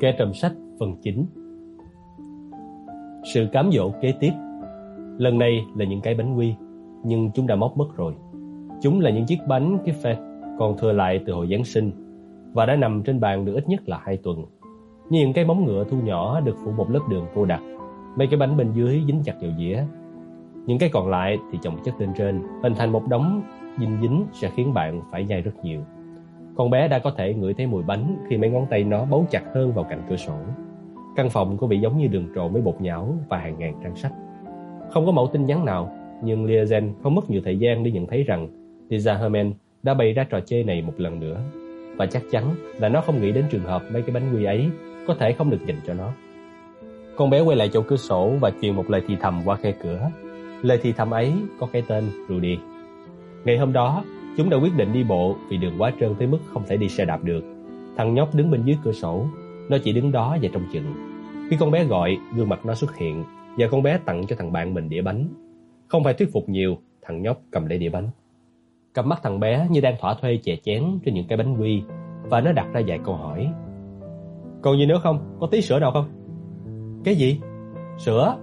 kê trầm sách phần 9 Sự cám dỗ kế tiếp. Lần này là những cái bánh quy, Nhưng chúng đã móc mất rồi. Chúng là những chiếc bánh cái phê Còn thừa lại từ hồi Giáng sinh Và đã nằm trên bàn được ít nhất là hai tuần. Như những cái móng ngựa thu nhỏ Được phủ một lớp đường cô đặc. Mấy cái bánh bên dưới dính chặt vào dĩa. Những cái còn lại thì chồng chất lên trên, Hình thành một đống dinh dính Sẽ khiến bạn phải nhai rất nhiều con bé đã có thể ngửi thấy mùi bánh khi mấy ngón tay nó bấu chặt hơn vào cạnh cửa sổ. Căn phòng có bị giống như đường trộn với bột nhão và hàng ngàn trang sách. Không có mẫu tin nhắn nào, nhưng Liazen không mất nhiều thời gian để nhận thấy rằng Lisa Herman đã bày ra trò chơi này một lần nữa. Và chắc chắn là nó không nghĩ đến trường hợp mấy cái bánh quy ấy có thể không được dành cho nó. Con bé quay lại chỗ cửa sổ và truyền một lời thì thầm qua khe cửa. Lời thì thầm ấy có cái tên Rudy. Ngày hôm đó, Chúng đã quyết định đi bộ vì đường quá trơn tới mức không thể đi xe đạp được. Thằng nhóc đứng bên dưới cửa sổ, nó chỉ đứng đó và trông chừng. Khi con bé gọi, gương mặt nó xuất hiện và con bé tặng cho thằng bạn mình đĩa bánh. Không phải thuyết phục nhiều, thằng nhóc cầm lấy đĩa bánh. Cặp mắt thằng bé như đang thỏa thuê chè chén trên những cái bánh quy và nó đặt ra vài câu hỏi. Còn gì nữa không? Có tí sữa nào không? Cái gì? Sữa?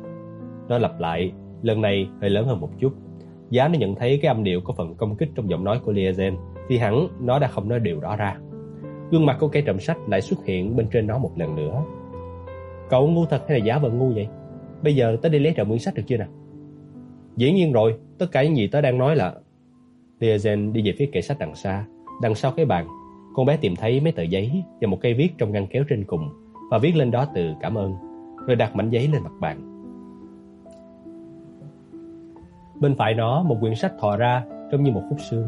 Nó lặp lại, lần này hơi lớn hơn một chút. Giá nó nhận thấy cái âm điệu có phần công kích trong giọng nói của Liazen thì hẳn nó đã không nói điều đó ra. Gương mặt của cây trầm sách lại xuất hiện bên trên nó một lần nữa. Cậu ngu thật hay là giả vờ ngu vậy? Bây giờ tớ đi lấy trộm quyển sách được chưa nào? Dĩ nhiên rồi, tất cả những gì tớ đang nói là... Liazen đi về phía kệ sách đằng xa, đằng sau cái bàn. Con bé tìm thấy mấy tờ giấy và một cây viết trong ngăn kéo trên cùng và viết lên đó từ cảm ơn, rồi đặt mảnh giấy lên mặt bàn. Bên phải nó một quyển sách thò ra trông như một khúc xương.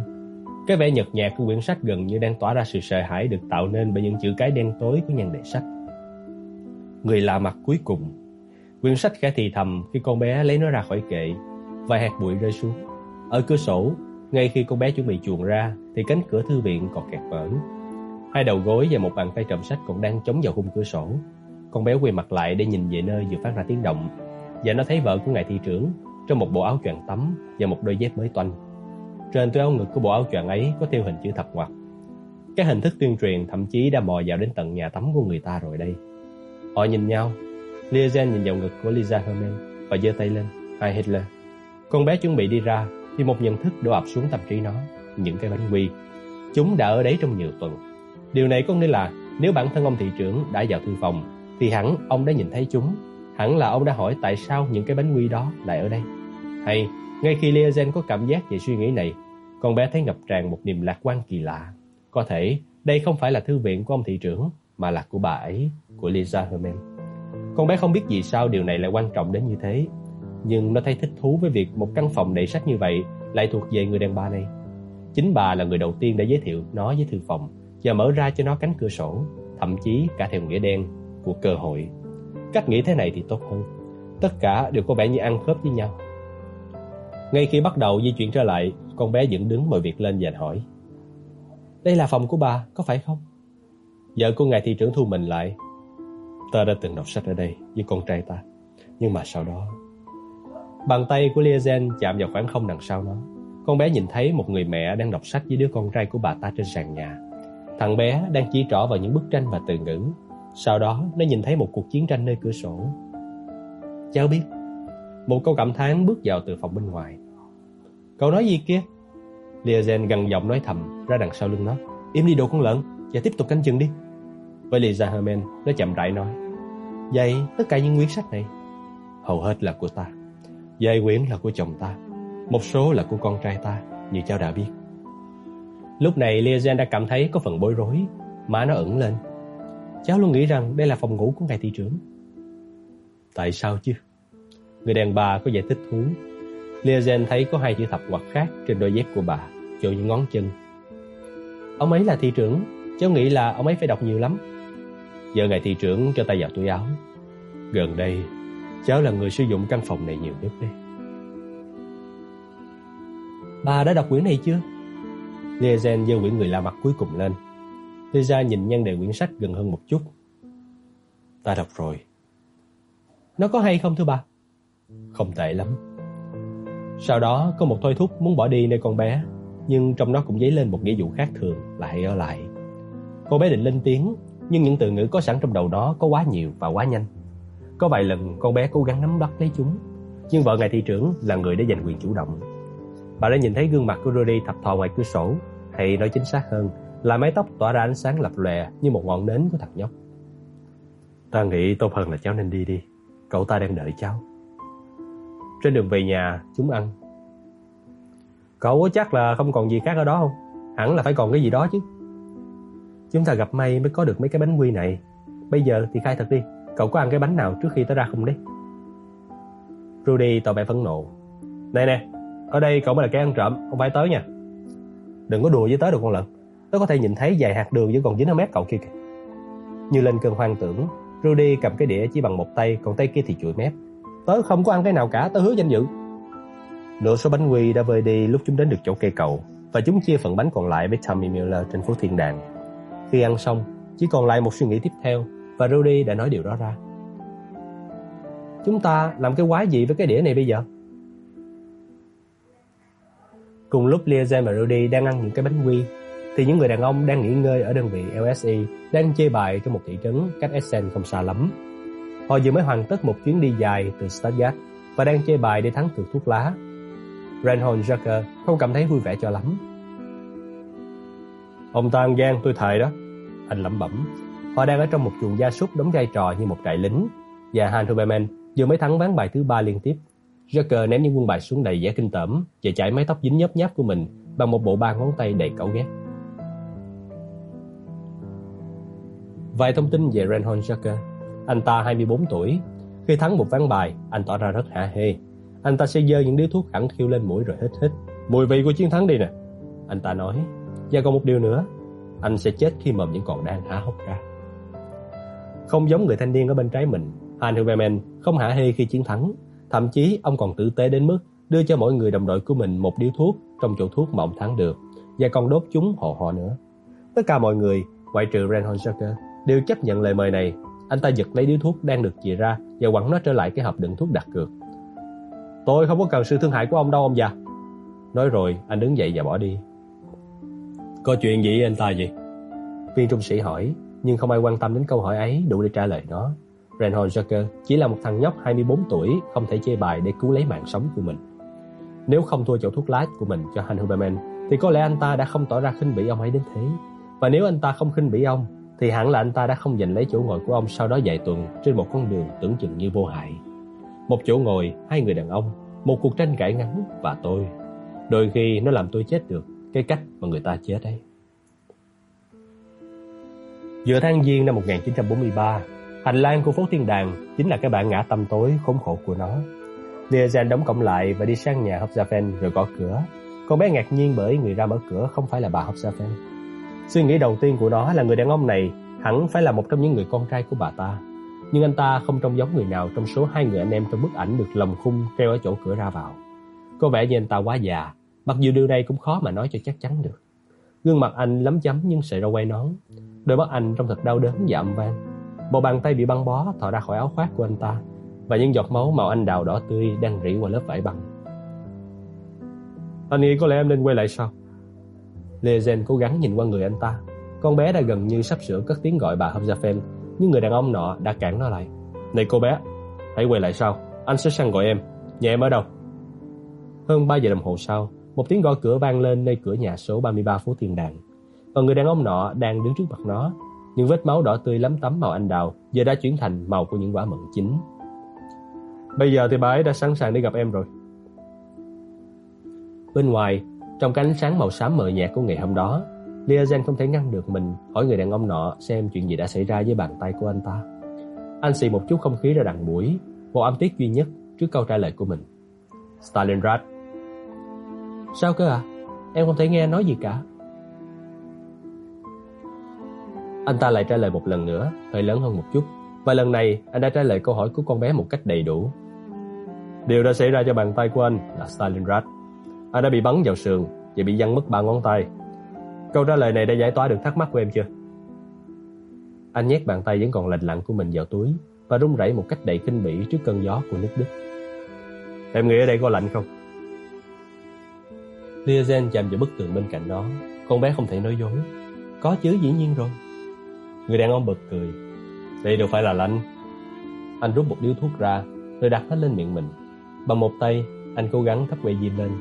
Cái vẻ nhợt nhạt của quyển sách gần như đang tỏa ra sự sợ hãi được tạo nên bởi những chữ cái đen tối của nhân đề sách. Người lạ mặt cuối cùng. Quyển sách khẽ thì thầm khi con bé lấy nó ra khỏi kệ. Vài hạt bụi rơi xuống. Ở cửa sổ, ngay khi con bé chuẩn bị chuồn ra thì cánh cửa thư viện còn kẹt mở. Hai đầu gối và một bàn tay cầm sách còn đang chống vào khung cửa sổ. Con bé quay mặt lại để nhìn về nơi vừa phát ra tiếng động và nó thấy vợ của ngài thị trưởng trong một bộ áo choàng tắm và một đôi dép mới toanh. Trên túi áo ngực của bộ áo choàng ấy có theo hình chữ thập ngoặc. Cái hình thức tuyên truyền thậm chí đã mò vào đến tận nhà tắm của người ta rồi đây. Họ nhìn nhau. Liazen nhìn vào ngực của Lisa Herman và giơ tay lên. Hai Hitler. Con bé chuẩn bị đi ra thì một nhận thức đổ ập xuống tâm trí nó. Những cái bánh quy. Chúng đã ở đấy trong nhiều tuần. Điều này có nghĩa là nếu bản thân ông thị trưởng đã vào thư phòng thì hẳn ông đã nhìn thấy chúng. Hẳn là ông đã hỏi tại sao những cái bánh quy đó lại ở đây. Hay, ngay khi Liazen có cảm giác về suy nghĩ này, con bé thấy ngập tràn một niềm lạc quan kỳ lạ. Có thể đây không phải là thư viện của ông thị trưởng, mà là của bà ấy, của Lisa Herman. Con bé không biết vì sao điều này lại quan trọng đến như thế, nhưng nó thấy thích thú với việc một căn phòng đầy sách như vậy lại thuộc về người đàn bà này. Chính bà là người đầu tiên đã giới thiệu nó với thư phòng và mở ra cho nó cánh cửa sổ, thậm chí cả theo nghĩa đen của cơ hội. Cách nghĩ thế này thì tốt hơn. Tất cả đều có vẻ như ăn khớp với nhau. Ngay khi bắt đầu di chuyển trở lại, con bé dựng đứng mọi việc lên và hỏi. Đây là phòng của bà, có phải không? Vợ của ngài thị trưởng thu mình lại. Ta đã từng đọc sách ở đây với con trai ta. Nhưng mà sau đó... Bàn tay của Liazen chạm vào khoảng không đằng sau nó. Con bé nhìn thấy một người mẹ đang đọc sách với đứa con trai của bà ta trên sàn nhà. Thằng bé đang chỉ trỏ vào những bức tranh và từ ngữ. Sau đó, nó nhìn thấy một cuộc chiến tranh nơi cửa sổ. Cháu biết, một câu cảm thán bước vào từ phòng bên ngoài. Cậu nói gì kia? Liazen gần giọng nói thầm ra đằng sau lưng nó. Im đi đồ con lợn và tiếp tục canh chừng đi. Với Lisa Herman, nó chậm rãi nói. Vậy tất cả những quyển sách này hầu hết là của ta. Vài quyển là của chồng ta. Một số là của con trai ta, như cháu đã biết. Lúc này Liazen đã cảm thấy có phần bối rối, má nó ẩn lên. Cháu luôn nghĩ rằng đây là phòng ngủ của ngài thị trưởng. Tại sao chứ? Người đàn bà có vẻ thích thú. Liazen thấy có hai chữ thập ngoặc khác trên đôi dép của bà, chỗ những ngón chân. Ông ấy là thị trưởng, cháu nghĩ là ông ấy phải đọc nhiều lắm. Giờ ngày thị trưởng cho tay vào túi áo. Gần đây, cháu là người sử dụng căn phòng này nhiều nhất đấy. Bà đã đọc quyển này chưa? Liazen giơ quyển người La mặt cuối cùng lên. Lisa nhìn nhân đề quyển sách gần hơn một chút. Ta đọc rồi. Nó có hay không thưa bà? Không tệ lắm Sau đó có một thôi thúc muốn bỏ đi nơi con bé Nhưng trong đó cũng dấy lên một nghĩa vụ khác thường là hãy ở lại Cô bé định lên tiếng nhưng những từ ngữ có sẵn trong đầu đó có quá nhiều và quá nhanh. Có vài lần con bé cố gắng nắm bắt lấy chúng, nhưng vợ ngài thị trưởng là người đã giành quyền chủ động. Bà đã nhìn thấy gương mặt của Rudy thập thò ngoài cửa sổ, hay nói chính xác hơn là mái tóc tỏa ra ánh sáng lập lòe như một ngọn nến của thằng nhóc. Ta nghĩ tốt hơn là cháu nên đi đi, cậu ta đang đợi cháu. Trên đường về nhà, chúng ăn. Cậu có chắc là không còn gì khác ở đó không? Hẳn là phải còn cái gì đó chứ. Chúng ta gặp may mới có được mấy cái bánh quy này. Bây giờ thì khai thật đi, cậu có ăn cái bánh nào trước khi tới ra không đấy? Rudy tỏ vẻ phẫn nộ. Này nè, ở đây cậu mới là kẻ ăn trộm, không phải tới nha. Đừng có đùa với tới được con lợn. Tớ có thể nhìn thấy vài hạt đường vẫn còn dính ở mép cậu kia kìa. Như lên cơn hoang tưởng, Rudy cầm cái đĩa chỉ bằng một tay, còn tay kia thì chùi mép. Tớ không có ăn cái nào cả, tớ hứa danh dự. Nửa số bánh quy đã vơi đi lúc chúng đến được chỗ cây cầu và chúng chia phần bánh còn lại với Tommy Miller trên phố Thiên Đàng. Khi ăn xong, chỉ còn lại một suy nghĩ tiếp theo và Rudy đã nói điều đó ra. Chúng ta làm cái quái gì với cái đĩa này bây giờ? Cùng lúc Liazen và Rudy đang ăn những cái bánh quy, thì những người đàn ông đang nghỉ ngơi ở đơn vị LSE đang chơi bài trong một thị trấn cách Essen không xa lắm. Họ vừa mới hoàn tất một chuyến đi dài từ Stuttgart và đang chơi bài để thắng cược thuốc lá. Reinhold Jacker không cảm thấy vui vẻ cho lắm. Ông ta ăn gian tôi thề đó. Anh lẩm bẩm. Họ đang ở trong một chuồng gia súc đóng vai trò như một trại lính và Hans Huberman vừa mới thắng ván bài thứ ba liên tiếp. Jacker ném những quân bài xuống đầy vẻ kinh tởm và chải mái tóc dính nhớp nháp của mình bằng một bộ ba ngón tay đầy cẩu ghét. Vài thông tin về Reinhold Jacker. Anh ta 24 tuổi. Khi thắng một ván bài, anh tỏ ra rất hả hê. Anh ta sẽ dơ những điếu thuốc khẳng khiu lên mũi rồi hít hít. Mùi vị của chiến thắng đi nè. Anh ta nói. Và còn một điều nữa, anh sẽ chết khi mầm vẫn còn đang há hốc ra. Không giống người thanh niên ở bên trái mình, Han Huberman không hả hê khi chiến thắng. Thậm chí ông còn tử tế đến mức đưa cho mỗi người đồng đội của mình một điếu thuốc trong chỗ thuốc mà ông thắng được và còn đốt chúng hộ họ nữa. Tất cả mọi người, ngoại trừ Reinhold Joker, đều chấp nhận lời mời này. Anh ta giật lấy điếu thuốc đang được chìa ra và quẳng nó trở lại cái hộp đựng thuốc đặt cược. Tôi không có cần sự thương hại của ông đâu ông già. Nói rồi, anh đứng dậy và bỏ đi. Có chuyện gì anh ta vậy? Viên trung sĩ hỏi, nhưng không ai quan tâm đến câu hỏi ấy đủ để trả lời nó. Reinhold Joker chỉ là một thằng nhóc 24 tuổi không thể chơi bài để cứu lấy mạng sống của mình. Nếu không thua chậu thuốc lá của mình cho Han Huberman, thì có lẽ anh ta đã không tỏ ra khinh bỉ ông ấy đến thế. Và nếu anh ta không khinh bỉ ông, thì hẳn là anh ta đã không giành lấy chỗ ngồi của ông sau đó vài tuần trên một con đường tưởng chừng như vô hại. Một chỗ ngồi, hai người đàn ông, một cuộc tranh cãi ngắn và tôi. Đôi khi nó làm tôi chết được cái cách mà người ta chết ấy. Giữa tháng Giêng năm 1943, hành lang của phố Thiên Đàng chính là cái bản ngã tâm tối khốn khổ của nó. Liazen đóng cổng lại và đi sang nhà Hopzafen rồi gõ cửa. Con bé ngạc nhiên bởi người ra mở cửa không phải là bà Hopzafen. Suy nghĩ đầu tiên của nó là người đàn ông này hẳn phải là một trong những người con trai của bà ta. Nhưng anh ta không trông giống người nào trong số hai người anh em trong bức ảnh được lồng khung treo ở chỗ cửa ra vào. Có vẻ như anh ta quá già, mặc dù điều này cũng khó mà nói cho chắc chắn được. Gương mặt anh lấm chấm nhưng sợi râu quay nón. Đôi mắt anh trông thật đau đớn và âm vang. Một bàn tay bị băng bó thò ra khỏi áo khoác của anh ta và những giọt máu màu anh đào đỏ tươi đang rỉ qua lớp vải băng. Anh nghĩ có lẽ em nên quay lại sao? Lezen cố gắng nhìn qua người anh ta. Con bé đã gần như sắp sửa cất tiếng gọi bà Hobzafen, nhưng người đàn ông nọ đã cản nó lại. Này cô bé, hãy quay lại sau. Anh sẽ sang gọi em. Nhà em ở đâu? Hơn 3 giờ đồng hồ sau, một tiếng gõ cửa vang lên nơi cửa nhà số 33 phố Thiên Đàng. Và người đàn ông nọ đang đứng trước mặt nó. Những vết máu đỏ tươi lấm tấm màu anh đào giờ đã chuyển thành màu của những quả mận chín. Bây giờ thì bà ấy đã sẵn sàng để gặp em rồi. Bên ngoài, trong cái ánh sáng màu xám mờ nhạt của ngày hôm đó, Liazen không thể ngăn được mình hỏi người đàn ông nọ xem chuyện gì đã xảy ra với bàn tay của anh ta. Anh xì một chút không khí ra đằng mũi, một âm tiết duy nhất trước câu trả lời của mình. Stalingrad. Sao cơ à? Em không thể nghe nói gì cả. Anh ta lại trả lời một lần nữa, hơi lớn hơn một chút. Và lần này, anh đã trả lời câu hỏi của con bé một cách đầy đủ. Điều đã xảy ra cho bàn tay của anh là Stalingrad. Anh đã bị bắn vào sườn và bị văng mất ba ngón tay. Câu trả lời này đã giải tỏa được thắc mắc của em chưa? Anh nhét bàn tay vẫn còn lạnh lặng của mình vào túi và run rẩy một cách đầy kinh bỉ trước cơn gió của nước Đức. Em nghĩ ở đây có lạnh không? Liazen chạm vào bức tường bên cạnh nó. Con bé không thể nói dối. Có chứ dĩ nhiên rồi. Người đàn ông bật cười. Đây đâu phải là lạnh. Anh rút một điếu thuốc ra, rồi đặt nó lên miệng mình. Bằng một tay, anh cố gắng thắp que diêm lên.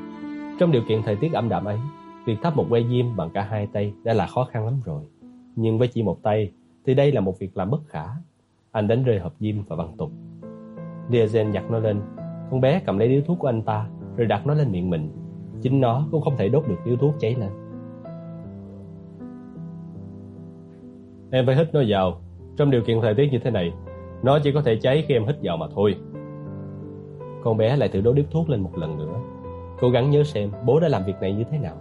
Trong điều kiện thời tiết ẩm đạm ấy, việc thắp một que diêm bằng cả hai tay đã là khó khăn lắm rồi. Nhưng với chỉ một tay, thì đây là một việc làm bất khả. Anh đánh rơi hộp diêm và văng tục. Diazen nhặt nó lên. Con bé cầm lấy điếu thuốc của anh ta, rồi đặt nó lên miệng mình. Chính nó cũng không thể đốt được điếu thuốc cháy lên. Em phải hít nó vào. Trong điều kiện thời tiết như thế này, nó chỉ có thể cháy khi em hít vào mà thôi. Con bé lại thử đốt điếu thuốc lên một lần nữa. Cố gắng nhớ xem bố đã làm việc này như thế nào.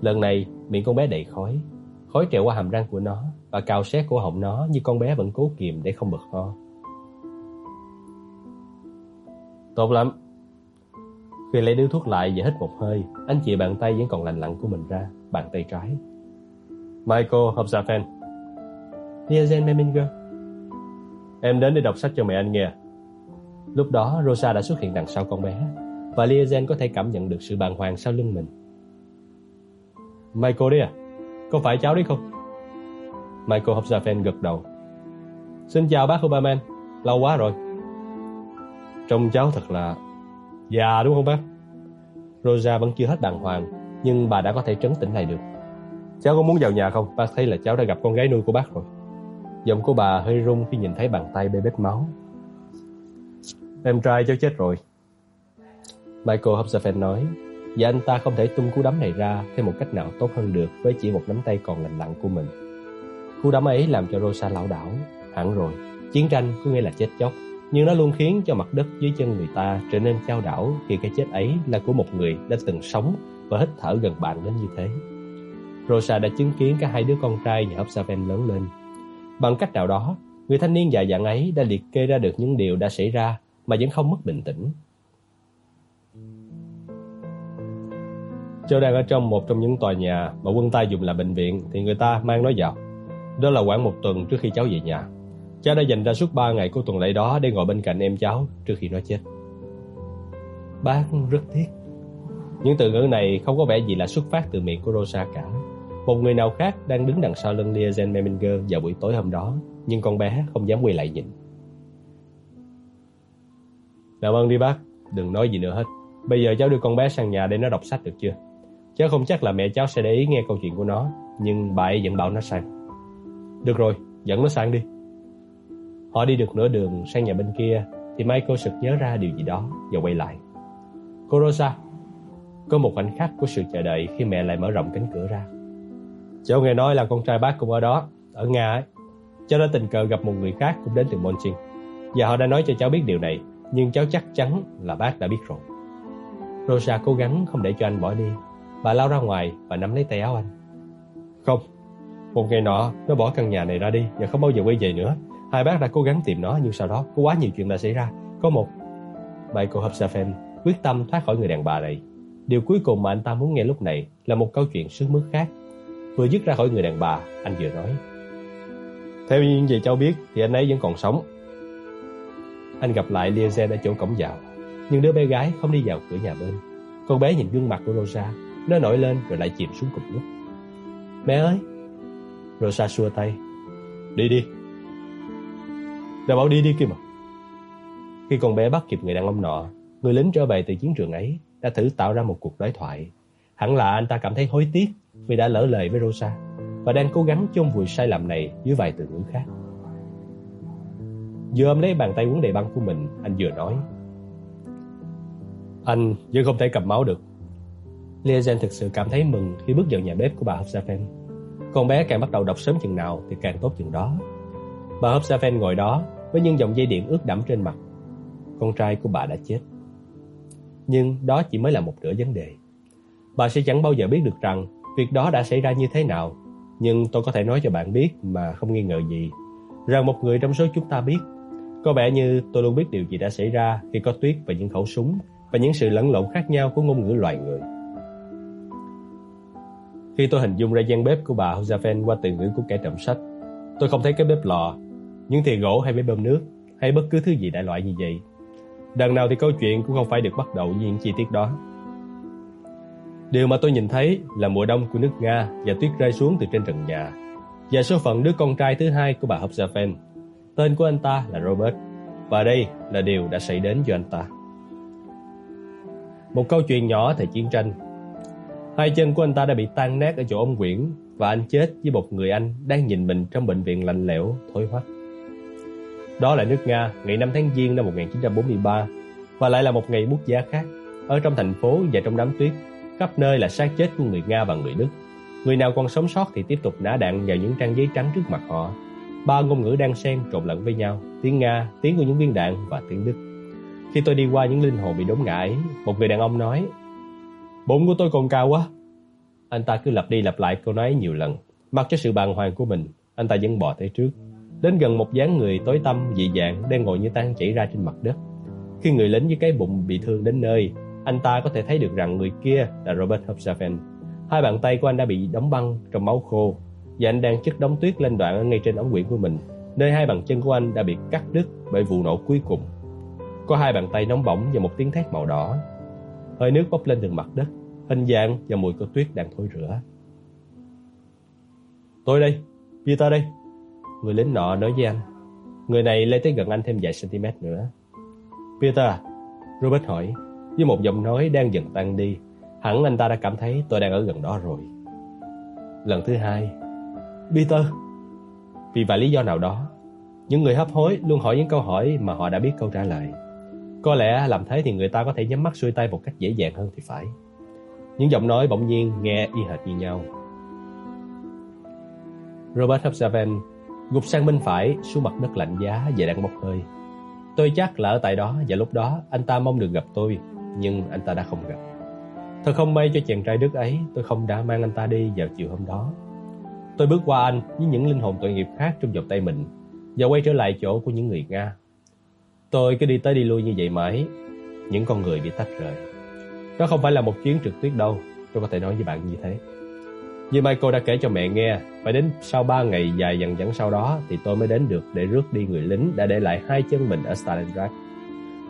Lần này, miệng con bé đầy khói. Khói trèo qua hàm răng của nó và cào xé cổ họng nó như con bé vẫn cố kìm để không bật ho. Tốt lắm. Khi lấy điếu thuốc lại và hít một hơi, anh chị bàn tay vẫn còn lành lặn của mình ra, bàn tay trái. Michael Hobsafen Liazen Meminger Em đến để đọc sách cho mẹ anh nghe. Lúc đó Rosa đã xuất hiện đằng sau con bé và Liazen có thể cảm nhận được sự bàng hoàng sau lưng mình. Michael đi à? Có phải cháu đấy không? Michael Hobsafen gật đầu. Xin chào bác Huberman, lâu quá rồi. Trông cháu thật là già đúng không bác? Rosa vẫn chưa hết bàng hoàng, nhưng bà đã có thể trấn tĩnh lại được. Cháu có muốn vào nhà không? Bác thấy là cháu đã gặp con gái nuôi của bác rồi. Giọng của bà hơi rung khi nhìn thấy bàn tay bê bết máu. Em trai cháu chết rồi. Michael Hobsbawm nói, và anh ta không thể tung cú đấm này ra theo một cách nào tốt hơn được với chỉ một nắm tay còn lành lặn của mình. Cú đấm ấy làm cho Rosa lão đảo, hẳn rồi. Chiến tranh có nghĩa là chết chóc, nhưng nó luôn khiến cho mặt đất dưới chân người ta trở nên trao đảo khi cái chết ấy là của một người đã từng sống và hít thở gần bạn đến như thế. Rosa đã chứng kiến cả hai đứa con trai nhà Hobsbawm lớn lên. Bằng cách nào đó, người thanh niên già dặn ấy đã liệt kê ra được những điều đã xảy ra mà vẫn không mất bình tĩnh. Cháu đang ở trong một trong những tòa nhà mà quân ta dùng làm bệnh viện thì người ta mang nó vào. Đó là khoảng một tuần trước khi cháu về nhà. Cháu đã dành ra suốt ba ngày của tuần lễ đó để ngồi bên cạnh em cháu trước khi nó chết. Bác rất tiếc. Những từ ngữ này không có vẻ gì là xuất phát từ miệng của Rosa cả. Một người nào khác đang đứng đằng sau lưng Liazen Meminger vào buổi tối hôm đó, nhưng con bé không dám quay lại nhìn. Làm ơn đi bác, đừng nói gì nữa hết. Bây giờ cháu đưa con bé sang nhà để nó đọc sách được chưa? Cháu không chắc là mẹ cháu sẽ để ý nghe câu chuyện của nó, nhưng bà ấy vẫn bảo nó sang. Được rồi, dẫn nó sang đi. Họ đi được nửa đường sang nhà bên kia, thì Michael sực nhớ ra điều gì đó và quay lại. Cô Rosa, có một khoảnh khắc của sự chờ đợi khi mẹ lại mở rộng cánh cửa ra. Cháu nghe nói là con trai bác cũng ở đó, ở Nga ấy. Cháu đã tình cờ gặp một người khác cũng đến từ Monchin. Và họ đã nói cho cháu biết điều này, nhưng cháu chắc chắn là bác đã biết rồi. Rosa cố gắng không để cho anh bỏ đi. Bà lao ra ngoài và nắm lấy tay áo anh. Không, một ngày nọ nó bỏ căn nhà này ra đi và không bao giờ quay về nữa. Hai bác đã cố gắng tìm nó nhưng sau đó có quá nhiều chuyện đã xảy ra. Có một Michael Hubsafem quyết tâm thoát khỏi người đàn bà này. Điều cuối cùng mà anh ta muốn nghe lúc này là một câu chuyện sướt mướt khác. Vừa dứt ra khỏi người đàn bà, anh vừa nói. Theo những gì cháu biết thì anh ấy vẫn còn sống. Anh gặp lại Liazen ở chỗ cổng vào, nhưng đứa bé gái không đi vào cửa nhà bên. Con bé nhìn gương mặt của Rosa, nó nổi lên rồi lại chìm xuống cùng lúc. Mẹ ơi! Rosa xua tay. Đi đi. Đã bảo đi đi kia mà. Khi con bé bắt kịp người đàn ông nọ, người lính trở về từ chiến trường ấy đã thử tạo ra một cuộc đối thoại. Hẳn là anh ta cảm thấy hối tiếc vì đã lỡ lời với Rosa và đang cố gắng chôn vùi sai lầm này dưới vài từ ngữ khác. Vừa ôm lấy bàn tay quấn đầy băng của mình, anh vừa nói. Anh vẫn không thể cầm máu được. Liazen thực sự cảm thấy mừng khi bước vào nhà bếp của bà Hobsafen. Con bé càng bắt đầu đọc sớm chừng nào thì càng tốt chừng đó. Bà Hobsafen ngồi đó với những dòng dây điện ướt đẫm trên mặt. Con trai của bà đã chết. Nhưng đó chỉ mới là một nửa vấn đề. Bà sẽ chẳng bao giờ biết được rằng việc đó đã xảy ra như thế nào. Nhưng tôi có thể nói cho bạn biết mà không nghi ngờ gì. Rằng một người trong số chúng ta biết. Có vẻ như tôi luôn biết điều gì đã xảy ra khi có tuyết và những khẩu súng và những sự lẫn lộn khác nhau của ngôn ngữ loài người. Khi tôi hình dung ra gian bếp của bà Josephine qua từ ngữ của kẻ trộm sách, tôi không thấy cái bếp lò, những thìa gỗ hay bếp bơm nước, hay bất cứ thứ gì đại loại như vậy. Đằng nào thì câu chuyện cũng không phải được bắt đầu với những chi tiết đó. Điều mà tôi nhìn thấy là mùa đông của nước Nga và tuyết rơi xuống từ trên trần nhà. và số phận đứa con trai thứ hai của bà Hobsafen. Tên của anh ta là Robert, và đây là điều đã xảy đến cho anh ta. Một câu chuyện nhỏ thời chiến tranh. Hai chân của anh ta đã bị tan nát ở chỗ ông Quyển và anh chết với một người anh đang nhìn mình trong bệnh viện lạnh lẽo, thối hoắc. Đó là nước Nga, ngày 5 tháng Giêng năm 1943 và lại là một ngày bút giá khác. Ở trong thành phố và trong đám tuyết, khắp nơi là xác chết của người Nga và người Đức. Người nào còn sống sót thì tiếp tục nã đạn vào những trang giấy trắng trước mặt họ. Ba ngôn ngữ đang xen trộn lẫn với nhau, tiếng Nga, tiếng của những viên đạn và tiếng Đức. Khi tôi đi qua những linh hồn bị đốn ngã ấy, một người đàn ông nói Bụng của tôi còn cao quá. Anh ta cứ lặp đi lặp lại câu nói nhiều lần. Mặc cho sự bàng hoàng của mình, anh ta vẫn bò tới trước. Đến gần một dáng người tối tăm dị dạng đang ngồi như tan chảy ra trên mặt đất. Khi người lính với cái bụng bị thương đến nơi, anh ta có thể thấy được rằng người kia là Robert Hobsafen. Hai bàn tay của anh đã bị đóng băng trong máu khô và anh đang chất đóng tuyết lên đoạn ở ngay trên ống quyển của mình, nơi hai bàn chân của anh đã bị cắt đứt bởi vụ nổ cuối cùng. Có hai bàn tay nóng bỏng và một tiếng thét màu đỏ. Hơi nước bốc lên từ mặt đất, hình dạng và mùi của tuyết đang thối rửa. Tôi đây, Peter đây. Người lính nọ nói với anh. Người này lên tới gần anh thêm vài cm nữa. Peter, à, Robert hỏi, với một giọng nói đang dần tan đi. Hẳn anh ta đã cảm thấy tôi đang ở gần đó rồi. Lần thứ hai, Peter. Vì vài lý do nào đó, những người hấp hối luôn hỏi những câu hỏi mà họ đã biết câu trả lời. Có lẽ làm thế thì người ta có thể nhắm mắt xuôi tay một cách dễ dàng hơn thì phải. Những giọng nói bỗng nhiên nghe y hệt như nhau. Robert Hobsaven gục sang bên phải xuống mặt đất lạnh giá và đang bốc hơi. Tôi chắc là ở tại đó và lúc đó anh ta mong được gặp tôi, nhưng anh ta đã không gặp. Thật không may cho chàng trai Đức ấy, tôi không đã mang anh ta đi vào chiều hôm đó. Tôi bước qua anh với những linh hồn tội nghiệp khác trong vòng tay mình và quay trở lại chỗ của những người Nga. Tôi cứ đi tới đi lui như vậy mãi, những con người bị tách rời. Đó không phải là một chuyến trượt tuyết đâu, tôi có thể nói với bạn như thế. Như Michael đã kể cho mẹ nghe, phải đến sau 3 ngày dài dần dẳng sau đó thì tôi mới đến được để rước đi người lính đã để lại hai chân mình ở Stalingrad.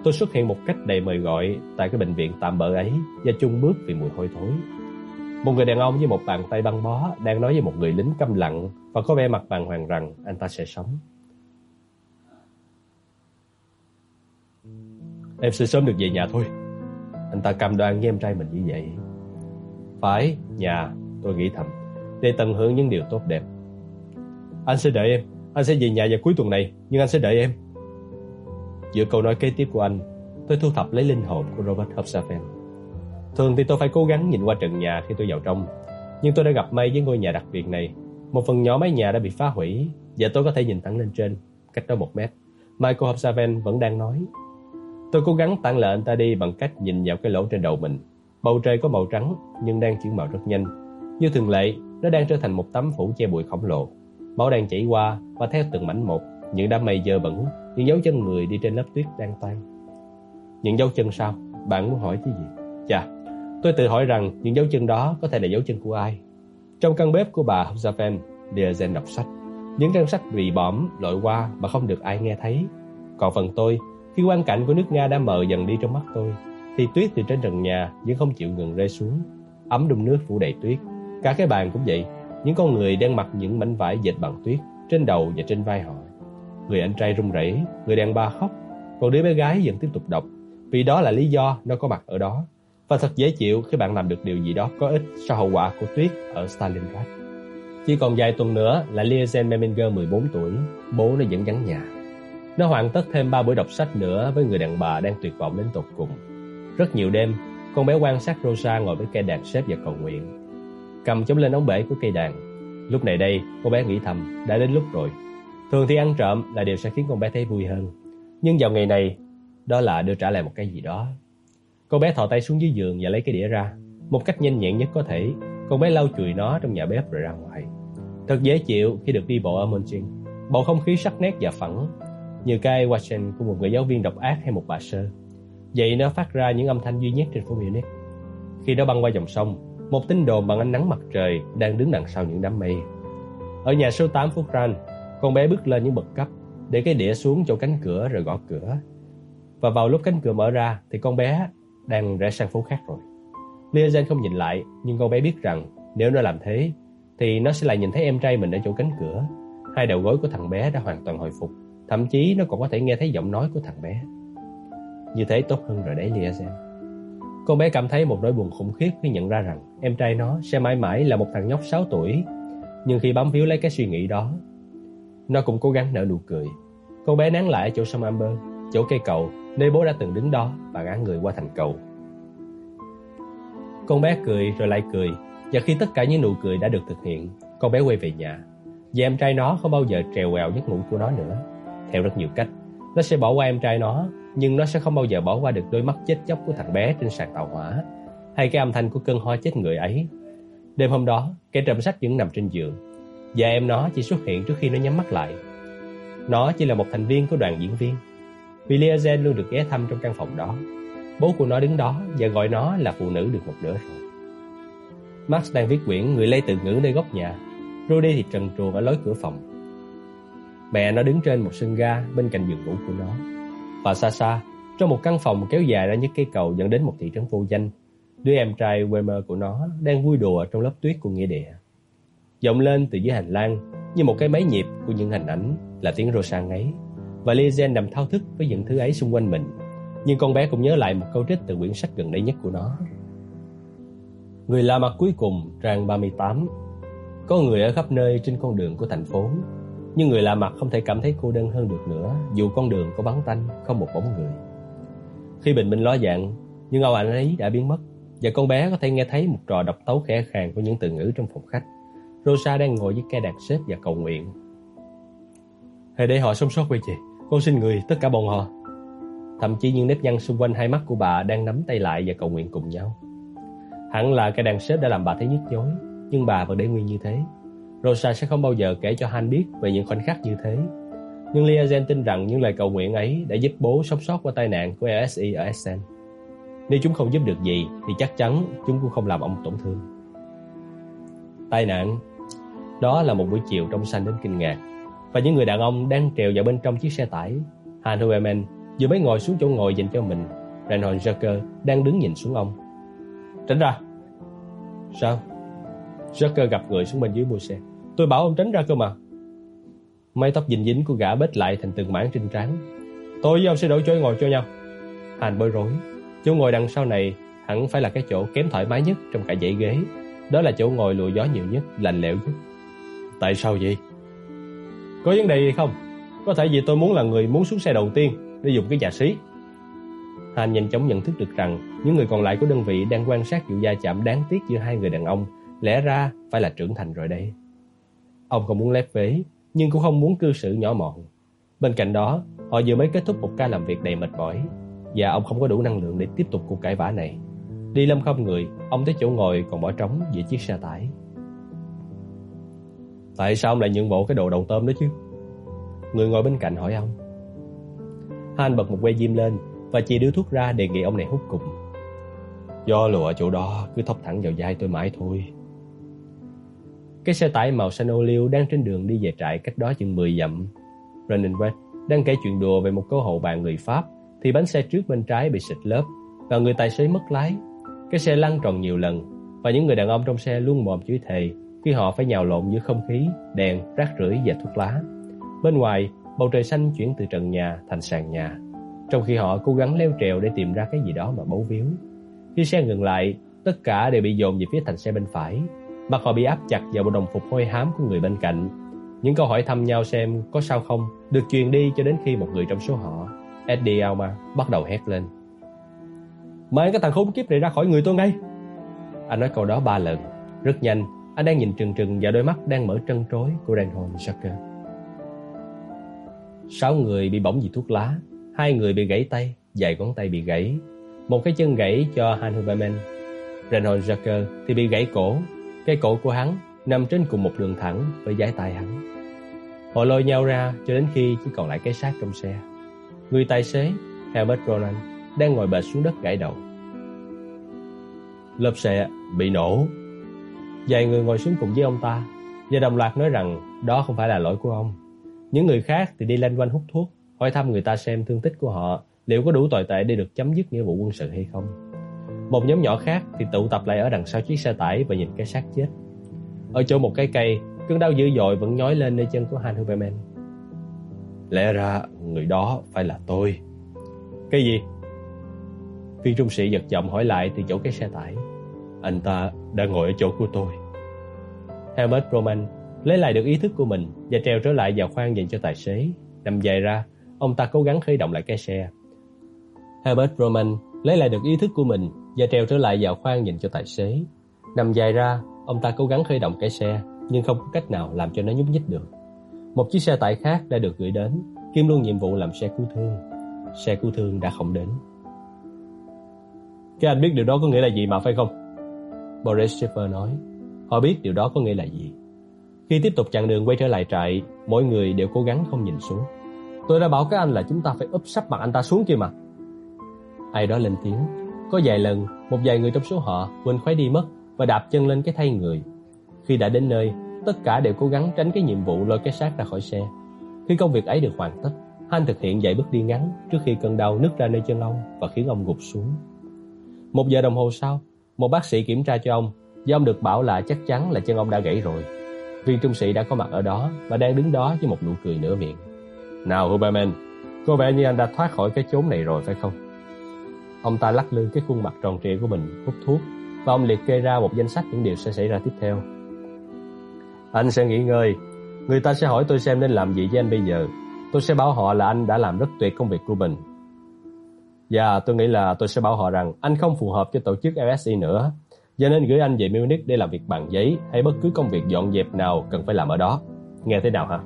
Tôi xuất hiện một cách đầy mời gọi tại cái bệnh viện tạm bỡ ấy và chung bước vì mùi hôi thối. Một người đàn ông với một bàn tay băng bó đang nói với một người lính câm lặng và có vẻ mặt bàng hoàng rằng anh ta sẽ sống. Em sẽ sớm được về nhà thôi. Anh ta cam đoan với em trai mình như vậy. Phải, nhà, tôi nghĩ thầm, để tận hưởng những điều tốt đẹp. Anh sẽ đợi em, anh sẽ về nhà vào cuối tuần này, nhưng anh sẽ đợi em. Giữa câu nói kế tiếp của anh, tôi thu thập lấy linh hồn của Robert Hobsafen. Thường thì tôi phải cố gắng nhìn qua trần nhà khi tôi vào trong, nhưng tôi đã gặp may với ngôi nhà đặc biệt này. Một phần nhỏ mái nhà đã bị phá hủy và tôi có thể nhìn thẳng lên trên, cách đó một mét. Michael Hobsaven vẫn đang nói. Tôi cố gắng tản lệnh ta đi bằng cách nhìn vào cái lỗ trên đầu mình. Bầu trời có màu trắng nhưng đang chuyển màu rất nhanh. Như thường lệ, nó đang trở thành một tấm phủ che bụi khổng lồ. Máu đang chảy qua và theo từng mảnh một, những đám mây dơ bẩn, những dấu chân người đi trên lớp tuyết đang tan. Những dấu chân sao? Bạn muốn hỏi cái gì? Chà, tôi tự hỏi rằng những dấu chân đó có thể là dấu chân của ai? Trong căn bếp của bà Josephine, Diazen đọc sách. Những trang sách bị bõm, lội qua mà không được ai nghe thấy. Còn phần tôi, khi quan cảnh của nước Nga đã mờ dần đi trong mắt tôi, thì tuyết từ trên trần nhà vẫn không chịu ngừng rơi xuống. Ấm đun nước phủ đầy tuyết. Cả cái bàn cũng vậy, những con người đang mặc những mảnh vải dệt bằng tuyết trên đầu và trên vai họ. Người anh trai run rẩy, người đàn bà khóc, còn đứa bé gái vẫn tiếp tục đọc, vì đó là lý do nó có mặt ở đó. Và thật dễ chịu khi bạn làm được điều gì đó có ích sau hậu quả của tuyết ở Stalingrad. Chỉ còn vài tuần nữa là Liazen Meminger 14 tuổi, bố nó vẫn vắng nhà. Nó hoàn tất thêm 3 buổi đọc sách nữa với người đàn bà đang tuyệt vọng đến tột cùng. Rất nhiều đêm, con bé quan sát Rosa ngồi với cây đàn xếp và cầu nguyện. Cầm chống lên ống bể của cây đàn. Lúc này đây, con bé nghĩ thầm, đã đến lúc rồi. Thường thì ăn trộm là điều sẽ khiến con bé thấy vui hơn. Nhưng vào ngày này, đó là đưa trả lại một cái gì đó. cô bé thò tay xuống dưới giường và lấy cái đĩa ra. Một cách nhanh nhẹn nhất có thể, con bé lau chùi nó trong nhà bếp rồi ra ngoài. Thật dễ chịu khi được đi bộ ở Munching. Bầu không khí sắc nét và phẳng, như cái Watson của một người giáo viên độc ác hay một bà sơ. Vậy nó phát ra những âm thanh duy nhất trên phố Munich. Khi nó băng qua dòng sông, một tín đồ bằng ánh nắng mặt trời đang đứng đằng sau những đám mây. Ở nhà số 8 phố Grand, con bé bước lên những bậc cấp, để cái đĩa xuống chỗ cánh cửa rồi gõ cửa. Và vào lúc cánh cửa mở ra thì con bé đang rẽ sang phố khác rồi. Liazen không nhìn lại, nhưng con bé biết rằng nếu nó làm thế, thì nó sẽ lại nhìn thấy em trai mình ở chỗ cánh cửa. Hai đầu gối của thằng bé đã hoàn toàn hồi phục, thậm chí nó còn có thể nghe thấy giọng nói của thằng bé. Như thế tốt hơn rồi đấy Liazen. Con bé cảm thấy một nỗi buồn khủng khiếp khi nhận ra rằng em trai nó sẽ mãi mãi là một thằng nhóc 6 tuổi. Nhưng khi bám víu lấy cái suy nghĩ đó, nó cũng cố gắng nở nụ cười. Con bé nán lại ở chỗ sông Amber, chỗ cây cầu, nơi bố đã từng đứng đó và ngã người qua thành cầu. Con bé cười rồi lại cười, và khi tất cả những nụ cười đã được thực hiện, con bé quay về nhà. Và em trai nó không bao giờ trèo quèo giấc ngủ của nó nữa. Theo rất nhiều cách, nó sẽ bỏ qua em trai nó, nhưng nó sẽ không bao giờ bỏ qua được đôi mắt chết chóc của thằng bé trên sàn tàu hỏa, hay cái âm thanh của cơn ho chết người ấy. Đêm hôm đó, kẻ trộm sách vẫn nằm trên giường, và em nó chỉ xuất hiện trước khi nó nhắm mắt lại. Nó chỉ là một thành viên của đoàn diễn viên. Vì Liazen luôn được ghé thăm trong căn phòng đó. Bố của nó đứng đó và gọi nó là phụ nữ được một nửa rồi. Max đang viết quyển Người lây từ ngữ nơi góc nhà. Rudy thì trần truồng ở lối cửa phòng. Mẹ nó đứng trên một sân ga bên cạnh giường ngủ của nó. Và xa xa, trong một căn phòng kéo dài ra những cây cầu dẫn đến một thị trấn vô danh, đứa em trai Wemer của nó đang vui đùa trong lớp tuyết của nghĩa địa. Vọng lên từ dưới hành lang như một cái máy nhịp của những hình ảnh là tiếng Rosa ấy. Và Lizen nằm thao thức với những thứ ấy xung quanh mình. Nhưng con bé cũng nhớ lại một câu trích từ quyển sách gần đây nhất của nó. Người la mặt cuối cùng, trang 38 Có người ở khắp nơi trên con đường của thành phố nhưng người lạ mặt không thể cảm thấy cô đơn hơn được nữa Dù con đường có vắng tanh, không một bóng người. Khi bình minh lo dạng Nhưng ông ảnh ấy đã biến mất Và con bé có thể nghe thấy một trò độc tấu khẽ khàng của những từ ngữ trong phòng khách. Rosa đang ngồi với cây đàn xếp và cầu nguyện. Hãy để họ sống sót quay chị. Con xin người tất cả bọn họ. Thậm chí những nếp nhăn xung quanh hai mắt của bà đang nắm tay lại và cầu nguyện cùng nhau. Hẳn là cây đàn xếp đã làm bà thấy nhức nhối, nhưng bà vẫn để nguyên như thế. Rosa sẽ không bao giờ kể cho Han biết về những khoảnh khắc như thế. Nhưng Liazen tin rằng những lời cầu nguyện ấy đã giúp bố sống sót qua tai nạn của LSI ở Essen. Nếu chúng không giúp được gì, thì chắc chắn chúng cũng không làm ông tổn thương. Tai nạn, Đó là một buổi chiều trong xanh đến kinh ngạc Và những người đàn ông đang trèo vào bên trong chiếc xe tải, Han Huemen vừa mới ngồi xuống chỗ ngồi dành cho mình Reinhold Joker đang đứng nhìn xuống ông Tránh ra Sao Joker gặp người xuống bên dưới mui xe Tôi bảo ông tránh ra cơ mà. Mái tóc dính dính của gã bết lại thành từng mảng trên trán. Tôi với ông sẽ đổi chỗ ngồi cho nhau. Hàn bối rối. Chỗ ngồi đằng sau này hẳn phải là cái chỗ kém thoải mái nhất trong cả dãy ghế. Đó là chỗ ngồi lùa gió nhiều nhất, lạnh lẽo nhất. Tại sao vậy? Có vấn đề gì không? Có thể vì tôi muốn là người muốn xuống xe đầu tiên Để dùng cái nhà xí. Hàn nhanh chóng nhận thức được rằng những người còn lại của đơn vị đang quan sát vụ gia chạm đáng tiếc giữa hai người đàn ông, lẽ ra phải là trưởng thành rồi đây. Ông không muốn lép vế, nhưng cũng không muốn cư xử nhỏ mọn. Bên cạnh đó, họ vừa mới kết thúc một ca làm việc đầy mệt mỏi, và ông không có đủ năng lượng để tiếp tục cuộc cãi vã này. Đi lâm không người, ông tới chỗ ngồi còn bỏ trống giữa chiếc xe tải. Tại sao ông lại nhượng bộ cái đồ đầu tôm đó chứ? Người ngồi bên cạnh hỏi ông. Han bật một que diêm lên và chị đưa thuốc ra đề nghị ông này hút cùng. Do lụa chỗ đó cứ thốc thẳng vào vai tôi mãi thôi. Cái xe tải màu xanh ô liu đang trên đường đi về trại cách đó chừng 10 dặm. Brandon West đang kể chuyện đùa về một cô hậu bạn người Pháp thì bánh xe trước bên trái bị xịt lớp và người tài xế mất lái. Cái xe lăn tròn nhiều lần và những người đàn ông trong xe luôn mồm chửi thề khi họ phải nhào lộn giữa không khí, đèn, rác rưởi và thuốc lá. Bên ngoài, bầu trời xanh chuyển từ trần nhà thành sàn nhà trong khi họ cố gắng leo trèo để tìm ra cái gì đó mà bấu víu. Khi xe ngừng lại, tất cả đều bị dồn về phía thành xe bên phải. Mặt họ bị áp chặt vào bộ đồng phục hôi hám của người bên cạnh. Những câu hỏi thăm nhau xem có sao không được truyền đi cho đến khi một người trong số họ, Eddie Alma, bắt đầu hét lên. Mang cái thằng khốn kiếp này ra khỏi người tôi ngay. Anh nói câu đó ba lần. Rất nhanh, anh đang nhìn trừng trừng vào đôi mắt đang mở trân trối của Reinhold Zucker. Sáu người bị bỏng vì thuốc lá, Hai người bị gãy tay, vài ngón tay bị gãy. Một cái chân gãy cho Han Huberman. Reinhold Jacker thì bị gãy cổ. Cái cổ của hắn nằm trên cùng một đường thẳng với giái tay hắn. Họ lôi nhau ra cho đến khi chỉ còn lại cái xác trong xe. Người tài xế, Herbert Ronan, đang ngồi bệt xuống đất gãy đầu. Lớp xe bị nổ. Vài người ngồi xuống cùng với ông ta và đồng loạt nói rằng đó không phải là lỗi của ông. Những người khác thì đi lanh quanh hút thuốc hỏi thăm người ta xem thương tích của họ liệu có đủ tồi tệ để được chấm dứt nghĩa vụ quân sự hay không. Một nhóm nhỏ khác thì tụ tập lại ở đằng sau chiếc xe tải và nhìn cái xác chết. Ở chỗ một cái cây, cơn đau dữ dội vẫn nhói lên nơi chân của Han Huberman. Lẽ ra người đó phải là tôi. Cái gì? Viên trung sĩ giật giọng hỏi lại từ chỗ cái xe tải. Anh ta đã ngồi ở chỗ của tôi. Helmut Roman lấy lại được ý thức của mình và treo trở lại vào khoang dành cho tài xế. Nằm dài ra, ông ta cố gắng khởi động lại cái xe. Herbert Roman lấy lại được ý thức của mình và treo trở lại vào khoang nhìn cho tài xế. Nằm dài ra, ông ta cố gắng khởi động cái xe, nhưng không có cách nào làm cho nó nhúc nhích được. Một chiếc xe tải khác đã được gửi đến, kiêm luôn nhiệm vụ làm xe cứu thương. Xe cứu thương đã không đến. các anh biết điều đó có nghĩa là gì mà phải không? Boris Schiffer nói. Họ biết điều đó có nghĩa là gì. Khi tiếp tục chặng đường quay trở lại trại, mỗi người đều cố gắng không nhìn xuống. Tôi đã bảo các anh là chúng ta phải úp sắp mặt anh ta xuống kia mà. Ai đó lên tiếng. Có vài lần, một vài người trong số họ quên khoái đi mất và đạp chân lên cái thay người. Khi đã đến nơi, tất cả đều cố gắng tránh cái nhiệm vụ lôi cái xác ra khỏi xe. Khi công việc ấy được hoàn tất, Han thực hiện vài bước đi ngắn trước khi cơn đau nứt ra nơi chân ông và khiến ông gục xuống. Một giờ đồng hồ sau, một bác sĩ kiểm tra cho ông và ông được bảo là chắc chắn là chân ông đã gãy rồi. Viên trung sĩ đã có mặt ở đó và đang đứng đó với một nụ cười nửa miệng. Nào Huberman, có vẻ như anh đã thoát khỏi cái chốn này rồi phải không? Ông ta lắc lư cái khuôn mặt tròn trịa của mình, hút thuốc và ông liệt kê ra một danh sách những điều sẽ xảy ra tiếp theo. Anh sẽ nghỉ ngơi. Người ta sẽ hỏi tôi xem nên làm gì với anh bây giờ. Tôi sẽ bảo họ là anh đã làm rất tuyệt công việc của mình. Và tôi nghĩ là tôi sẽ bảo họ rằng anh không phù hợp cho tổ chức LSI nữa. Cho nên gửi anh về Munich để làm việc bằng giấy hay bất cứ công việc dọn dẹp nào cần phải làm ở đó. Nghe thế nào hả?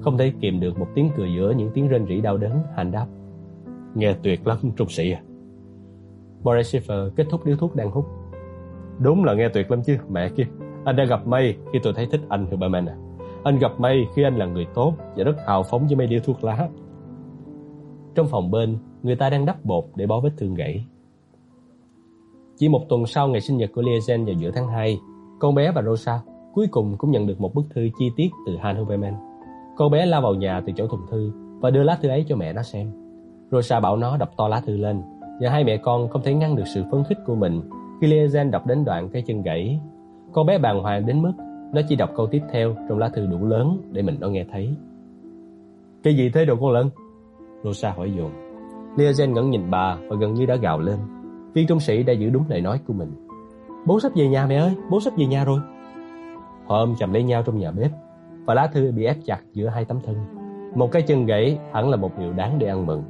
Không thể kìm được một tiếng cười giữa những tiếng rên rỉ đau đớn, hành đáp. Nghe tuyệt lắm, trung sĩ à. Boris Schiffer kết thúc điếu thuốc đang hút. Đúng là nghe tuyệt lắm chứ, mẹ kia. Anh đã gặp May khi tôi thấy thích anh, Huberman à. Anh gặp May khi anh là người tốt và rất hào phóng với mấy điếu thuốc lá. Trong phòng bên, người ta đang đắp bột để bó vết thương gãy. Chỉ một tuần sau ngày sinh nhật của Liazen vào giữa tháng 2, con bé và Rosa cuối cùng cũng nhận được một bức thư chi tiết từ Han Huberman. Con bé lao vào nhà từ chỗ thùng thư và đưa lá thư ấy cho mẹ nó xem. Rosa bảo nó đọc to lá thư lên và hai mẹ con không thể ngăn được sự phấn khích của mình khi Liazen đọc đến đoạn cái chân gãy. Con bé bàng hoàng đến mức nó chỉ đọc câu tiếp theo trong lá thư đủ lớn để mình nó nghe thấy. Cái gì thế đồ con lân? Rosa hỏi dồn. Liazen ngẩn nhìn bà và gần như đã gào lên. Viên trung sĩ đã giữ đúng lời nói của mình. Bố sắp về nhà mẹ ơi, bố sắp về nhà rồi. Họ ôm chầm lấy nhau trong nhà bếp và lá thư bị ép chặt giữa hai tấm thân. Một cái chân gãy hẳn là một điều đáng để ăn mừng.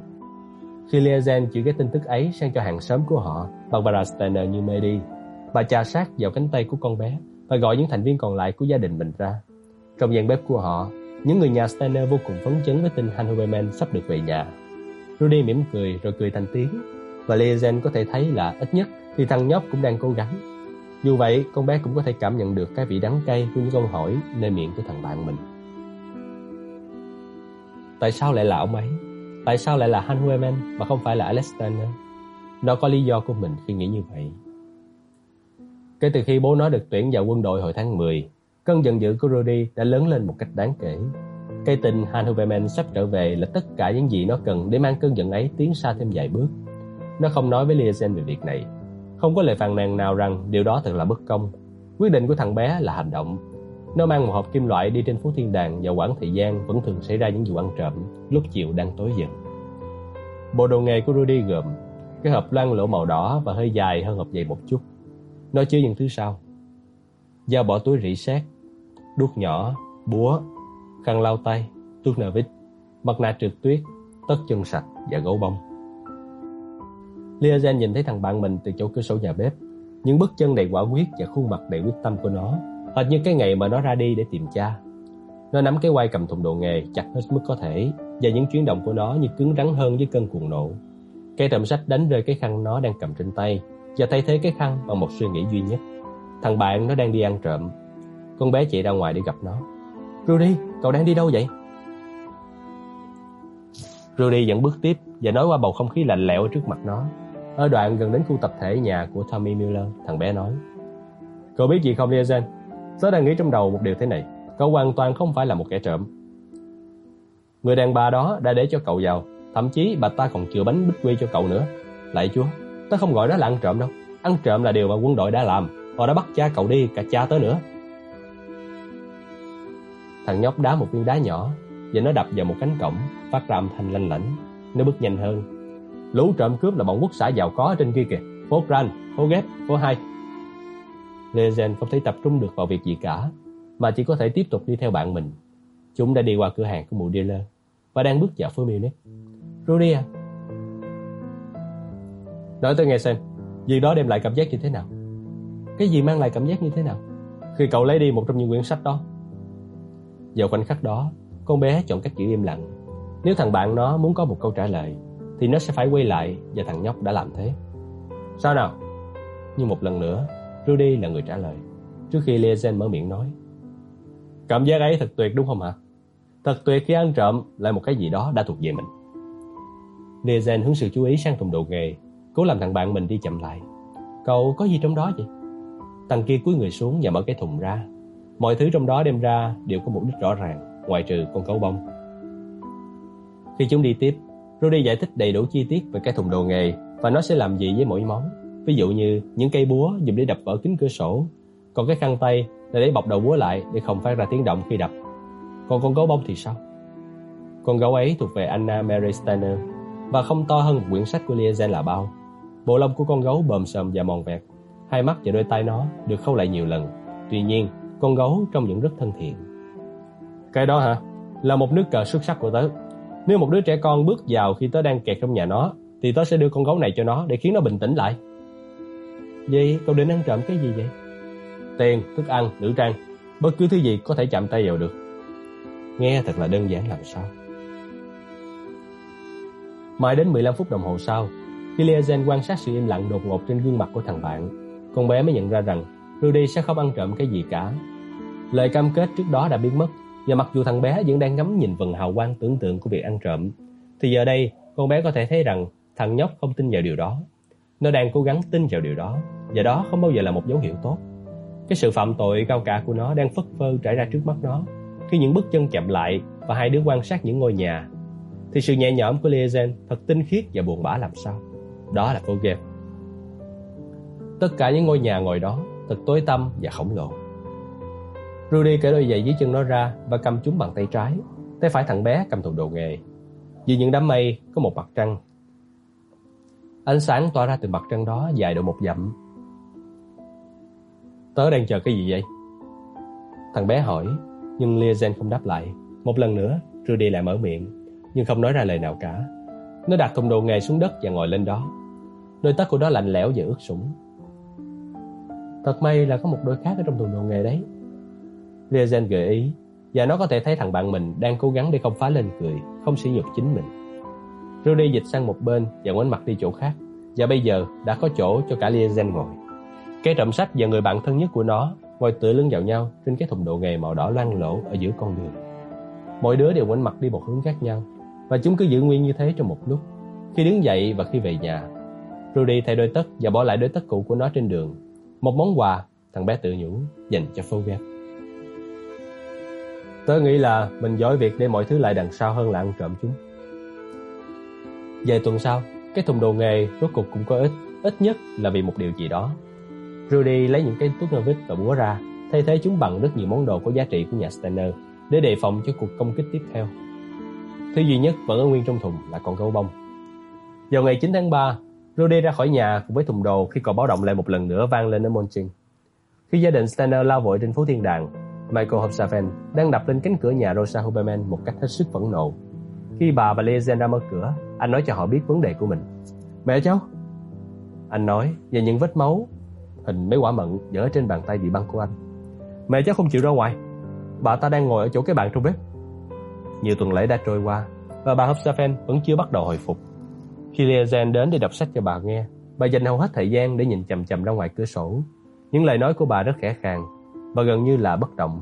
Khi Liazen chuyển cái tin tức ấy sang cho hàng xóm của họ, Barbara Steiner như mê đi. Bà trà sát vào cánh tay của con bé và gọi những thành viên còn lại của gia đình mình ra. Trong gian bếp của họ, những người nhà Steiner vô cùng phấn chấn với tin Han Huberman sắp được về nhà. Rudy mỉm cười rồi cười thành tiếng và Liazen có thể thấy là ít nhất thì thằng nhóc cũng đang cố gắng. Dù vậy, con bé cũng có thể cảm nhận được cái vị đắng cay của những câu hỏi nơi miệng của thằng bạn mình. Tại sao lại là ông ấy? Tại sao lại là Han mà không phải là Alexander? Nó có lý do của mình khi nghĩ như vậy. Kể từ khi bố nó được tuyển vào quân đội hồi tháng 10, cơn giận dữ của Rudy đã lớn lên một cách đáng kể. Cây tình Han Huberman sắp trở về là tất cả những gì nó cần để mang cơn giận ấy tiến xa thêm vài bước. Nó không nói với Liazen về việc này. Không có lời phàn nàn nào rằng điều đó thật là bất công. Quyết định của thằng bé là hành động. Nó mang một hộp kim loại đi trên phố thiên đàng và quãng thời gian vẫn thường xảy ra những vụ ăn trộm lúc chiều đang tối dần. Bộ đồ nghề của Rudy gồm cái hộp loang lỗ màu đỏ và hơi dài hơn hộp dày một chút. Nó chứa những thứ sau. Dao bỏ túi rỉ sét, đuốc nhỏ, búa, khăn lau tay, tuốt nơ vít, mặt nạ trượt tuyết, tất chân sạch và gấu bông. Liazen nhìn thấy thằng bạn mình từ chỗ cửa sổ nhà bếp. Những bước chân đầy quả quyết và khuôn mặt đầy quyết tâm của nó, hệt như cái ngày mà nó ra đi để tìm cha. Nó nắm cái quay cầm thùng đồ nghề chặt hết mức có thể, và những chuyển động của nó như cứng rắn hơn với cơn cuồng nộ. Cây trộm sách đánh rơi cái khăn nó đang cầm trên tay và thay thế cái khăn bằng một suy nghĩ duy nhất. Thằng bạn nó đang đi ăn trộm. Con bé chạy ra ngoài để gặp nó. Rudy, cậu đang đi đâu vậy? Rudy vẫn bước tiếp và nói qua bầu không khí lạnh lẽo ở trước mặt nó. Ở đoạn gần đến khu tập thể nhà của Tommy Miller, thằng bé nói. Cậu biết gì không Liazen? Tớ đang nghĩ trong đầu một điều thế này. Cậu hoàn toàn không phải là một kẻ trộm. Người đàn bà đó đã để cho cậu giàu, Thậm chí bà ta còn chừa bánh bích quy cho cậu nữa. Lại chúa, tớ không gọi đó là ăn trộm đâu. Ăn trộm là điều mà quân đội đã làm. Họ đã bắt cha cậu đi, cả cha tớ nữa. Thằng nhóc đá một viên đá nhỏ và nó đập vào một cánh cổng, phát ra âm thanh lanh lảnh. Nó bước nhanh hơn. Lũ trộm cướp là bọn quốc xã giàu có ở trên kia kìa. Phố Grand, phố ghép, phố hai. Lezen không thể tập trung được vào việc gì cả, mà chỉ có thể tiếp tục đi theo bạn mình. Chúng đã đi qua cửa hàng của mụ dealer và đang bước vào phố Munich. Rudy à? Nói tôi nghe xem, việc đó đem lại cảm giác như thế nào? Cái gì mang lại cảm giác như thế nào? Khi cậu lấy đi một trong những quyển sách đó. Vào khoảnh khắc đó, con bé chọn cách giữ im lặng. Nếu thằng bạn nó muốn có một câu trả lời, thì nó sẽ phải quay lại và thằng nhóc đã làm thế. Sao nào? Nhưng một lần nữa, Rudy là người trả lời. Trước khi Liazen mở miệng nói. Cảm giác ấy thật tuyệt đúng không hả? Thật tuyệt khi ăn trộm lại một cái gì đó đã thuộc về mình. Liazen hướng sự chú ý sang thùng đồ nghề, cố làm thằng bạn mình đi chậm lại. Cậu có gì trong đó vậy? Thằng kia cúi người xuống và mở cái thùng ra. Mọi thứ trong đó đem ra đều có mục đích rõ ràng, ngoại trừ con cấu bông. Khi chúng đi tiếp, Rudy giải thích đầy đủ chi tiết về cái thùng đồ nghề và nó sẽ làm gì với mỗi món. Ví dụ như những cây búa dùng để đập vỡ kính cửa sổ, còn cái khăn tay là để bọc đầu búa lại để không phát ra tiếng động khi đập. Còn con gấu bông thì sao? Con gấu ấy thuộc về Anna Mary Steiner và không to hơn một quyển sách của Liazen là bao. Bộ lông của con gấu bờm sờm và mòn vẹt. Hai mắt và đôi tay nó được khâu lại nhiều lần. Tuy nhiên, con gấu trông vẫn rất thân thiện. Cái đó hả? Là một nước cờ xuất sắc của tớ. Nếu một đứa trẻ con bước vào khi tớ đang kẹt trong nhà nó, thì tớ sẽ đưa con gấu này cho nó để khiến nó bình tĩnh lại. Vậy cậu định ăn trộm cái gì vậy? Tiền, thức ăn, nữ trang, bất cứ thứ gì có thể chạm tay vào được. Nghe thật là đơn giản làm sao. Mãi đến 15 phút đồng hồ sau, khi Liazen quan sát sự im lặng đột ngột trên gương mặt của thằng bạn, con bé mới nhận ra rằng Rudy sẽ không ăn trộm cái gì cả. Lời cam kết trước đó đã biến mất, và mặc dù thằng bé vẫn đang ngắm nhìn vần hào quang tưởng tượng của việc ăn trộm, thì giờ đây con bé có thể thấy rằng thằng nhóc không tin vào điều đó. Nó đang cố gắng tin vào điều đó, và đó không bao giờ là một dấu hiệu tốt. Cái sự phạm tội cao cả của nó đang phất phơ trải ra trước mắt nó. Khi những bước chân chậm lại và hai đứa quan sát những ngôi nhà, thì sự nhẹ nhõm của Liazen thật tinh khiết và buồn bã làm sao. Đó là cô game. Tất cả những ngôi nhà ngồi đó thật tối tăm và khổng lồ. Rudy cởi đôi giày dưới chân nó ra và cầm chúng bằng tay trái. Tay phải thằng bé cầm thùng đồ nghề. Vì những đám mây có một mặt trăng. Ánh sáng tỏa ra từ mặt trăng đó dài độ một dặm. Tớ đang chờ cái gì vậy? Thằng bé hỏi, nhưng Liazen không đáp lại. Một lần nữa, Rudy lại mở miệng, nhưng không nói ra lời nào cả. Nó đặt thùng đồ nghề xuống đất và ngồi lên đó. Nơi tất của nó lạnh lẽo và ướt sũng. Thật may là có một đôi khác ở trong thùng đồ nghề đấy. Liazen gợi ý, và nó có thể thấy thằng bạn mình đang cố gắng để không phá lên cười, không sỉ nhục chính mình. Rudy dịch sang một bên và ngoảnh mặt đi chỗ khác, và bây giờ đã có chỗ cho cả Liazen ngồi. Cái trộm sách và người bạn thân nhất của nó ngồi tựa lưng vào nhau trên cái thùng đồ nghề màu đỏ loang lỗ ở giữa con đường. Mỗi đứa đều ngoảnh mặt đi một hướng khác nhau, và chúng cứ giữ nguyên như thế trong một lúc. Khi đứng dậy và khi về nhà, Rudy thay đôi tất và bỏ lại đôi tất cũ của nó trên đường. Một món quà, thằng bé tự nhủ, dành cho Fogart. Tớ nghĩ là mình giỏi việc để mọi thứ lại đằng sau hơn là ăn trộm chúng. Vài tuần sau, cái thùng đồ nghề rốt cục cũng có ít, ít nhất là vì một điều gì đó. Rudy lấy những cái túi nơ và búa ra, thay thế chúng bằng rất nhiều món đồ có giá trị của nhà Steiner để đề phòng cho cuộc công kích tiếp theo. Thứ duy nhất vẫn ở nguyên trong thùng là con gấu bông. Vào ngày 9 tháng 3, Rudy ra khỏi nhà cùng với thùng đồ khi còi báo động lại một lần nữa vang lên ở Monching. Khi gia đình Steiner lao vội trên phố Thiên Đàng, Michael Hobsaven đang đập lên cánh cửa nhà Rosa Huberman một cách hết sức phẫn nộ. Khi bà và Lezen ra mở cửa, anh nói cho họ biết vấn đề của mình. Mẹ cháu! Anh nói về những vết máu, hình mấy quả mận vẫn ở trên bàn tay bị băng của anh. Mẹ cháu không chịu ra ngoài. Bà ta đang ngồi ở chỗ cái bàn trong bếp. Nhiều tuần lễ đã trôi qua và bà Hobsaven vẫn chưa bắt đầu hồi phục. Khi Lezen đến để đọc sách cho bà nghe, bà dành hầu hết thời gian để nhìn chầm chầm ra ngoài cửa sổ. Những lời nói của bà rất khẽ khàng và gần như là bất động.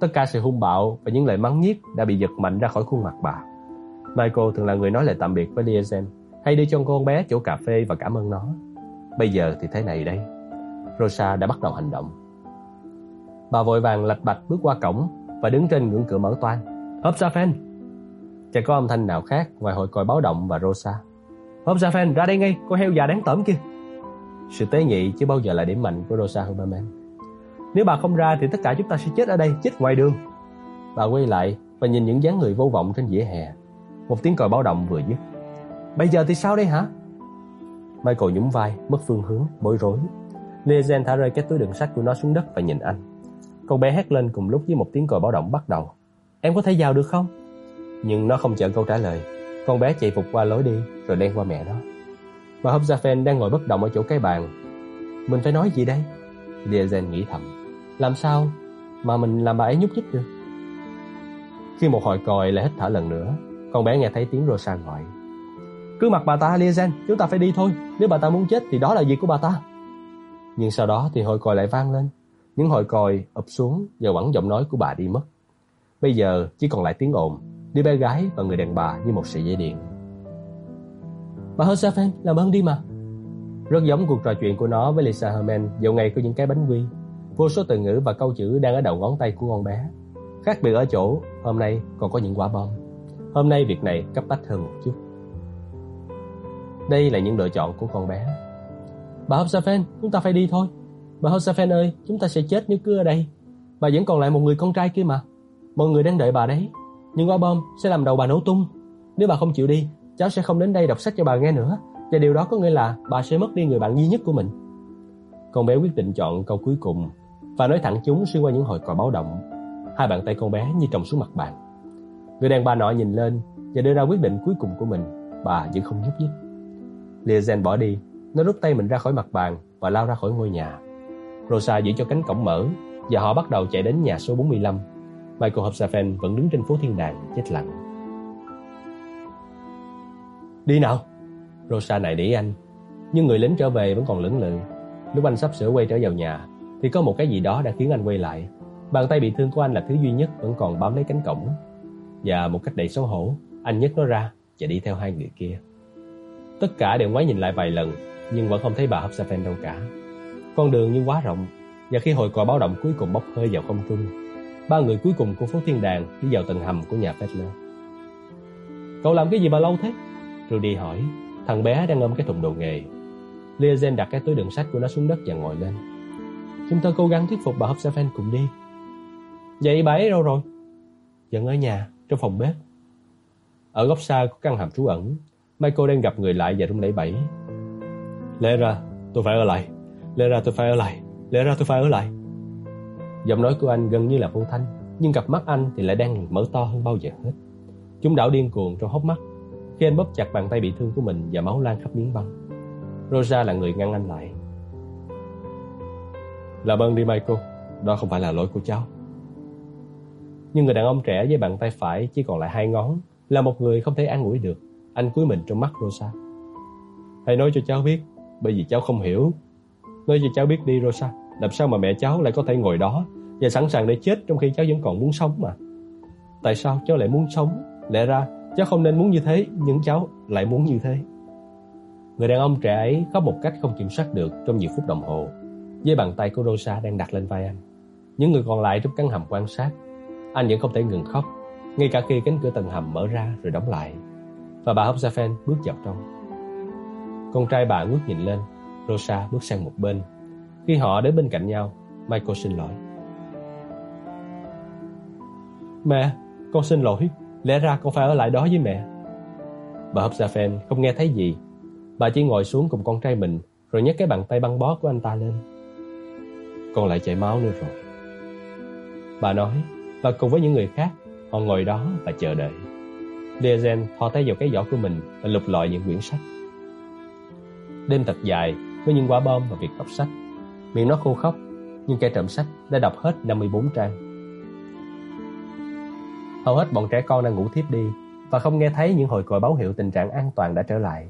Tất cả sự hung bạo và những lời mắng nhiếc đã bị giật mạnh ra khỏi khuôn mặt bà. Michael thường là người nói lời tạm biệt với Liazen, hay đi cho con bé chỗ cà phê và cảm ơn nó. Bây giờ thì thế này đây. Rosa đã bắt đầu hành động. Bà vội vàng lạch bạch bước qua cổng và đứng trên ngưỡng cửa mở toan. Hấp ra Phen! Chẳng có âm thanh nào khác ngoài hội còi báo động và Rosa. Hấp ra Phen, ra đây ngay, con heo già đáng tởm kia. Sự tế nhị chưa bao giờ là điểm mạnh của Rosa Huberman. Nếu bà không ra thì tất cả chúng ta sẽ chết ở đây, chết ngoài đường. Bà quay lại và nhìn những dáng người vô vọng trên vỉa hè. Một tiếng còi báo động vừa dứt. Bây giờ thì sao đây hả? Michael nhún vai, mất phương hướng, bối rối. Liazen thả rơi cái túi đựng sách của nó xuống đất và nhìn anh. Con bé hét lên cùng lúc với một tiếng còi báo động bắt đầu. Em có thể vào được không? Nhưng nó không chờ câu trả lời. Con bé chạy phục qua lối đi rồi đen qua mẹ nó. Bà Zafen đang ngồi bất động ở chỗ cái bàn. Mình phải nói gì đây? Liazen nghĩ thầm. Làm sao mà mình làm bà ấy nhúc nhích được? Khi một hồi còi lại hít thở lần nữa, con bé nghe thấy tiếng Rosa gọi. Cứ mặc bà ta, Liazen, chúng ta phải đi thôi. Nếu bà ta muốn chết thì đó là việc của bà ta. Nhưng sau đó thì hồi còi lại vang lên. Những hồi còi ập xuống và bắn giọng nói của bà đi mất. Bây giờ chỉ còn lại tiếng ồn, đứa bé gái và người đàn bà như một sợi dây điện. Bà Josephine, làm ơn đi mà. Rất giống cuộc trò chuyện của nó với Lisa Herman dạo ngày có những cái bánh quy. Vô số từ ngữ và câu chữ đang ở đầu ngón tay của con bé. Khác biệt ở chỗ, hôm nay còn có những quả bom. Hôm nay việc này cấp bách hơn một chút. Đây là những lựa chọn của con bé. Bà Hobsafen, chúng ta phải đi thôi. Bà Hobsafen ơi, chúng ta sẽ chết nếu cứ ở đây. Bà vẫn còn lại một người con trai kia mà. Mọi người đang đợi bà đấy. Nhưng quả bom sẽ làm đầu bà nổ tung. Nếu bà không chịu đi, cháu sẽ không đến đây đọc sách cho bà nghe nữa. Và điều đó có nghĩa là bà sẽ mất đi người bạn duy nhất của mình. Con bé quyết định chọn câu cuối cùng và nói thẳng chúng xuyên qua những hồi còi báo động. Hai bàn tay con bé như trồng xuống mặt bàn. Người đàn bà nọ nhìn lên và đưa ra quyết định cuối cùng của mình. Bà vẫn không nhúc nhích. Liazen bỏ đi. Nó rút tay mình ra khỏi mặt bàn và lao ra khỏi ngôi nhà. Rosa giữ cho cánh cổng mở và họ bắt đầu chạy đến nhà số 45. Michael Hobsafen vẫn đứng trên phố thiên đàng, chết lặng. Đi nào! Rosa nài nỉ anh. Nhưng người lính trở về vẫn còn lưỡng lự. Lúc anh sắp sửa quay trở vào nhà, thì có một cái gì đó đã khiến anh quay lại. Bàn tay bị thương của anh là thứ duy nhất vẫn còn bám lấy cánh cổng. Và một cách đầy xấu hổ, anh nhấc nó ra và đi theo hai người kia. Tất cả đều ngoái nhìn lại vài lần, nhưng vẫn không thấy bà Hobsafen đâu cả. Con đường như quá rộng, và khi hồi còi báo động cuối cùng bốc hơi vào không trung, ba người cuối cùng của phố thiên đàng đi vào tầng hầm của nhà Fettler. Cậu làm cái gì mà lâu thế? Rudy hỏi, thằng bé đang ôm cái thùng đồ nghề. Liazen đặt cái túi đựng sách của nó xuống đất và ngồi lên. Chúng tôi cố gắng thuyết phục bà Hobsafen cùng đi. Vậy bà ấy đâu rồi? Vẫn ở nhà, trong phòng bếp. Ở góc xa có căn hầm trú ẩn, Michael đang gặp người lại và rung lẩy bẩy. Lẽ ra tôi phải ở lại, lẽ ra tôi phải ở lại, lẽ ra tôi phải ở lại. Giọng nói của anh gần như là vô thanh, nhưng cặp mắt anh thì lại đang mở to hơn bao giờ hết. Chúng đảo điên cuồng trong hốc mắt khi anh bóp chặt bàn tay bị thương của mình và máu lan khắp miếng băng. Rosa là người ngăn anh lại. Làm ơn đi Michael, đó không phải là lỗi của cháu. Nhưng người đàn ông trẻ với bàn tay phải chỉ còn lại hai ngón là một người không thể an ủi được. Anh cúi mình trong mắt Rosa. Hãy nói cho cháu biết, bởi vì cháu không hiểu. Nói cho cháu biết đi Rosa, làm sao mà mẹ cháu lại có thể ngồi đó và sẵn sàng để chết trong khi cháu vẫn còn muốn sống mà. Tại sao cháu lại muốn sống? Lẽ ra cháu không nên muốn như thế, nhưng cháu lại muốn như thế. Người đàn ông trẻ ấy có một cách không kiểm soát được trong nhiều phút đồng hồ, với bàn tay của Rosa đang đặt lên vai anh. Những người còn lại trong căn hầm quan sát, anh vẫn không thể ngừng khóc, ngay cả khi cánh cửa tầng hầm mở ra rồi đóng lại và bà Hobsafen bước vào trong. Con trai bà ngước nhìn lên, Rosa bước sang một bên. Khi họ đến bên cạnh nhau, Michael xin lỗi. Mẹ, con xin lỗi, lẽ ra con phải ở lại đó với mẹ. Bà Hobsafen không nghe thấy gì. Bà chỉ ngồi xuống cùng con trai mình rồi nhấc cái bàn tay băng bó của anh ta lên. Con lại chảy máu nữa rồi. Bà nói, và cùng với những người khác, họ ngồi đó và chờ đợi. Diazen thò tay vào cái giỏ của mình và lục lọi những quyển sách. Đêm thật dài với những quả bom và việc đọc sách. Miệng nó khô khóc, nhưng kẻ trộm sách đã đọc hết 54 trang. Hầu hết bọn trẻ con đang ngủ thiếp đi và không nghe thấy những hồi còi báo hiệu tình trạng an toàn đã trở lại.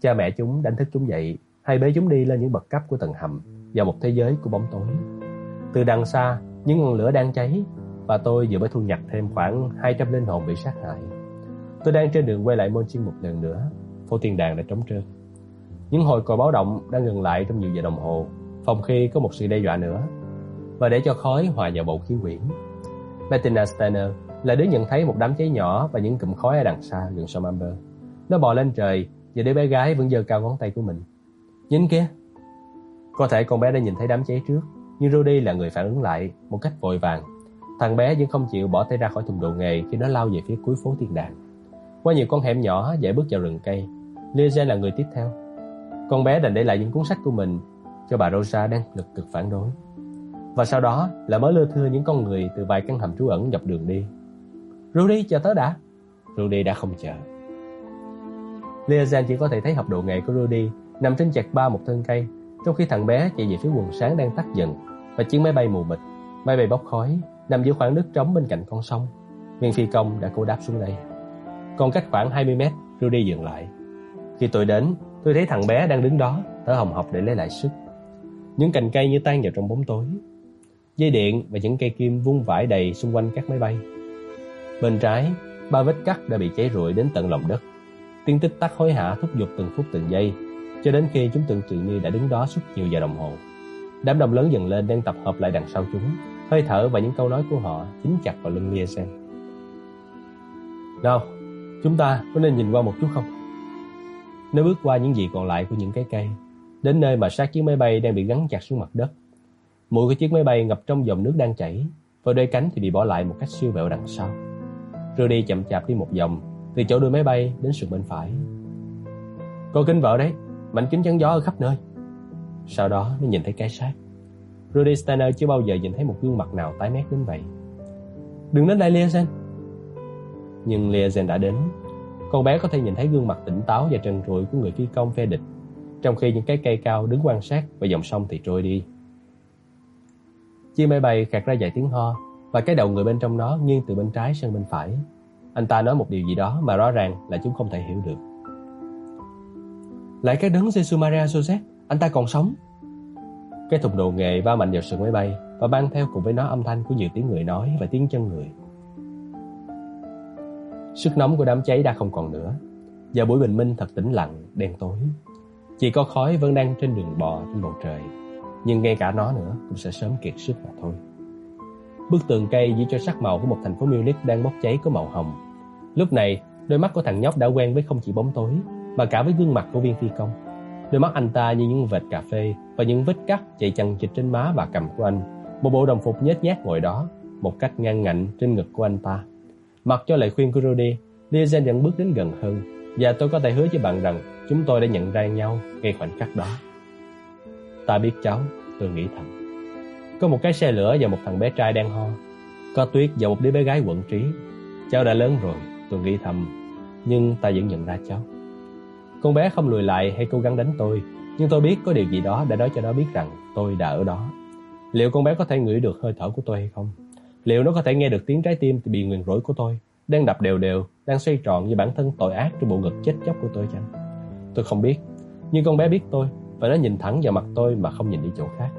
Cha mẹ chúng đánh thức chúng dậy, hay bế chúng đi lên những bậc cấp của tầng hầm vào một thế giới của bóng tối. Từ đằng xa, những ngọn lửa đang cháy và tôi vừa mới thu nhặt thêm khoảng 200 linh hồn bị sát hại. Tôi đang trên đường quay lại Môn Chiên một lần nữa. Phố tiền đàn đã trống trơn. Những hồi còi báo động đang ngừng lại trong nhiều giờ đồng hồ, phòng khi có một sự đe dọa nữa. Và để cho khói hòa vào bầu khí quyển. Bettina Steiner là đứa nhận thấy một đám cháy nhỏ và những cụm khói ở đằng xa gần sông Amber. Nó bò lên trời và đứa bé gái vẫn giơ cao ngón tay của mình. Nhìn kia! Có thể con bé đã nhìn thấy đám cháy trước, nhưng Rudy là người phản ứng lại một cách vội vàng. Thằng bé vẫn không chịu bỏ tay ra khỏi thùng đồ nghề khi nó lao về phía cuối phố thiên đàng. Qua nhiều con hẻm nhỏ dễ bước vào rừng cây, Lizen là người tiếp theo. Con bé đành để lại những cuốn sách của mình cho bà Rosa đang lực cực phản đối. Và sau đó là mới lưa thưa những con người từ vài căn hầm trú ẩn dọc đường đi. Rudy, chờ tớ đã. Rudy đã không chờ. Liazen chỉ có thể thấy học đồ nghề của Rudy nằm trên chặt ba một thân cây, trong khi thằng bé chạy về phía quần sáng đang tắt dần và chiếc máy bay mù mịt, máy bay bốc khói nằm giữa khoảng nước trống bên cạnh con sông. Viên phi công đã cố đáp xuống đây. Còn cách khoảng 20 mét, Rudy dừng lại. Khi tôi đến, tôi thấy thằng bé đang đứng đó, thở hồng hộc để lấy lại sức. Những cành cây như tan vào trong bóng tối. Dây điện và những cây kim vung vãi đầy xung quanh các máy bay. Bên trái, ba vết cắt đã bị cháy rụi đến tận lòng đất. Tiếng tích tắc hối hả thúc giục từng phút từng giây, cho đến khi chúng tưởng chừng như đã đứng đó suốt nhiều giờ đồng hồ. Đám đông lớn dần lên đang tập hợp lại đằng sau chúng, hơi thở và những câu nói của họ chính chặt vào lưng Liesen. Nào, chúng ta có nên nhìn qua một chút không? Nó bước qua những gì còn lại của những cái cây, đến nơi mà xác chiếc máy bay đang bị gắn chặt xuống mặt đất. Mũi của chiếc máy bay ngập trong dòng nước đang chảy, và đôi cánh thì bị bỏ lại một cách siêu vẹo đằng sau. Rudy chậm chạp đi một vòng, từ chỗ đuôi máy bay đến sườn bên phải. Cô kính vợ đấy, mạnh kính chắn gió ở khắp nơi. Sau đó nó nhìn thấy cái xác. Rudy Steiner chưa bao giờ nhìn thấy một gương mặt nào tái mét đến vậy. Đừng đến đây Liazen. Nhưng Liazen đã đến. Con bé có thể nhìn thấy gương mặt tỉnh táo và trần trụi của người phi công phe địch, trong khi những cái cây cao đứng quan sát và dòng sông thì trôi đi. Chiếc máy bay khạc ra vài tiếng ho và cái đầu người bên trong nó nghiêng từ bên trái sang bên phải. Anh ta nói một điều gì đó mà rõ ràng là chúng không thể hiểu được. Lại cái đấng Jesus Maria Joseph, anh ta còn sống. Cái thùng đồ nghề va mạnh vào sườn máy bay và mang theo cùng với nó âm thanh của nhiều tiếng người nói và tiếng chân người. Sức nóng của đám cháy đã không còn nữa. Giờ buổi bình minh thật tĩnh lặng, đen tối. Chỉ có khói vẫn đang trên đường bò trên bầu trời. Nhưng ngay cả nó nữa cũng sẽ sớm kiệt sức mà thôi. Bức tường cây chỉ cho sắc màu của một thành phố Munich đang bốc cháy có màu hồng. Lúc này, đôi mắt của thằng nhóc đã quen với không chỉ bóng tối, mà cả với gương mặt của viên phi công. Đôi mắt anh ta như những vệt cà phê và những vết cắt chạy chằng chịt trên má và cằm của anh. Một bộ đồng phục nhếch nhác ngồi đó, một cách ngang ngạnh trên ngực của anh ta. Mặc cho lời khuyên của Rudy, Liazen vẫn bước đến gần hơn và tôi có thể hứa với bạn rằng chúng tôi đã nhận ra nhau ngay khoảnh khắc đó. Ta biết cháu, tôi nghĩ thầm. Có một cái xe lửa và một thằng bé trai đang ho. Có tuyết và một đứa bé gái quận trí. Cháu đã lớn rồi, tôi nghĩ thầm. Nhưng ta vẫn nhận ra cháu. Con bé không lùi lại hay cố gắng đánh tôi, nhưng tôi biết có điều gì đó đã nói cho nó biết rằng tôi đã ở đó. Liệu con bé có thể ngửi được hơi thở của tôi hay không? Liệu nó có thể nghe được tiếng trái tim bị nguyền rỗi của tôi, đang đập đều đều, đang xoay tròn như bản thân tội ác trong bộ ngực chết chóc của tôi chăng? Tôi không biết, nhưng con bé biết tôi và nó nhìn thẳng vào mặt tôi mà không nhìn đi chỗ khác.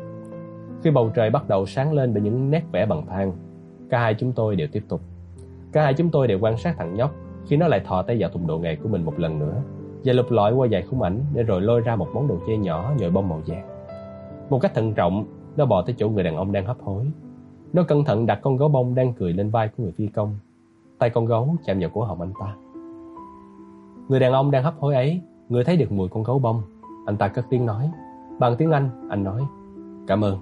Khi bầu trời bắt đầu sáng lên bởi những nét vẽ bằng than, cả hai chúng tôi đều tiếp tục. Cả hai chúng tôi đều quan sát thằng nhóc khi nó lại thò tay vào thùng đồ nghề của mình một lần nữa và lục lọi qua vài khung ảnh để rồi lôi ra một món đồ chơi nhỏ nhồi bông màu vàng. Một cách thận trọng, nó bò tới chỗ người đàn ông đang hấp hối. Nó cẩn thận đặt con gấu bông đang cười lên vai của người phi công. Tay con gấu chạm vào cổ họng anh ta. Người đàn ông đang hấp hối ấy, người thấy được mùi con gấu bông. Anh ta cất tiếng nói. Bằng tiếng Anh, anh nói, cảm ơn.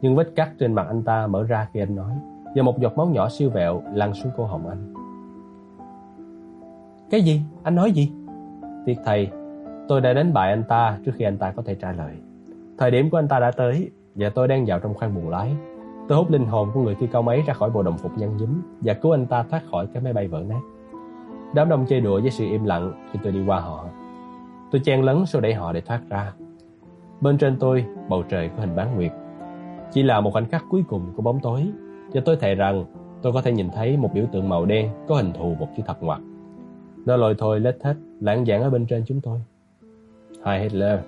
Nhưng vết cắt trên mặt anh ta mở ra khi anh nói, và một giọt máu nhỏ siêu vẹo lăn xuống cổ họng anh. Cái gì? Anh nói gì? Tiếc thay, tôi đã đánh bại anh ta trước khi anh ta có thể trả lời. Thời điểm của anh ta đã tới, và tôi đang vào trong khoang buồng lái. Tôi hút linh hồn của người phi công ấy ra khỏi bộ đồng phục nhăn nhúm và cứu anh ta thoát khỏi cái máy bay vỡ nát. Đám đông chơi đùa với sự im lặng khi tôi đi qua họ. Tôi chen lấn xô đẩy họ để thoát ra. Bên trên tôi, bầu trời có hình bán nguyệt. Chỉ là một khoảnh khắc cuối cùng của bóng tối, và tôi thề rằng tôi có thể nhìn thấy một biểu tượng màu đen có hình thù một chữ thập ngoặc. Nó lôi thôi lết thết, lãng giảng ở bên trên chúng tôi. Hai Hitler,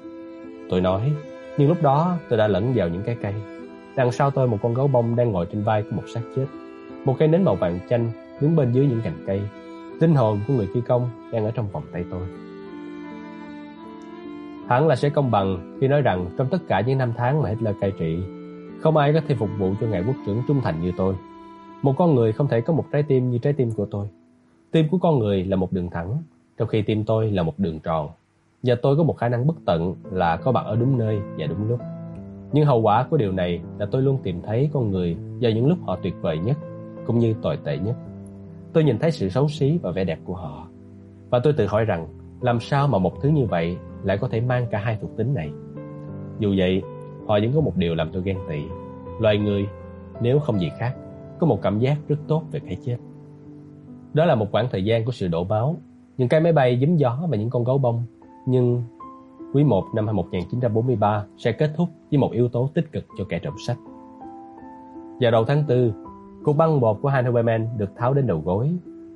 tôi nói, nhưng lúc đó tôi đã lẫn vào những cái cây. Đằng sau tôi một con gấu bông đang ngồi trên vai của một xác chết. Một cây nến màu vàng chanh đứng bên dưới những cành cây. Linh hồn của người phi công đang ở trong vòng tay tôi. Hẳn là sẽ công bằng khi nói rằng trong tất cả những năm tháng mà Hitler cai trị, không ai có thể phục vụ cho ngài quốc trưởng trung thành như tôi. Một con người không thể có một trái tim như trái tim của tôi. Tim của con người là một đường thẳng, trong khi tim tôi là một đường tròn. Và tôi có một khả năng bất tận là có mặt ở đúng nơi và đúng lúc. Nhưng hậu quả của điều này là tôi luôn tìm thấy con người vào những lúc họ tuyệt vời nhất, cũng như tồi tệ nhất. Tôi nhìn thấy sự xấu xí và vẻ đẹp của họ. Và tôi tự hỏi rằng, làm sao mà một thứ như vậy lại có thể mang cả hai thuộc tính này? Dù vậy, họ vẫn có một điều làm tôi ghen tị. Loài người, nếu không gì khác, có một cảm giác rất tốt về cái chết. Đó là một khoảng thời gian của sự đổ máu, những cái máy bay dính gió và những con gấu bông. Nhưng quý 1 năm 1943 sẽ kết thúc với một yếu tố tích cực cho kẻ trộm sách. Vào đầu tháng 4, cục băng bột của Hans Huberman được tháo đến đầu gối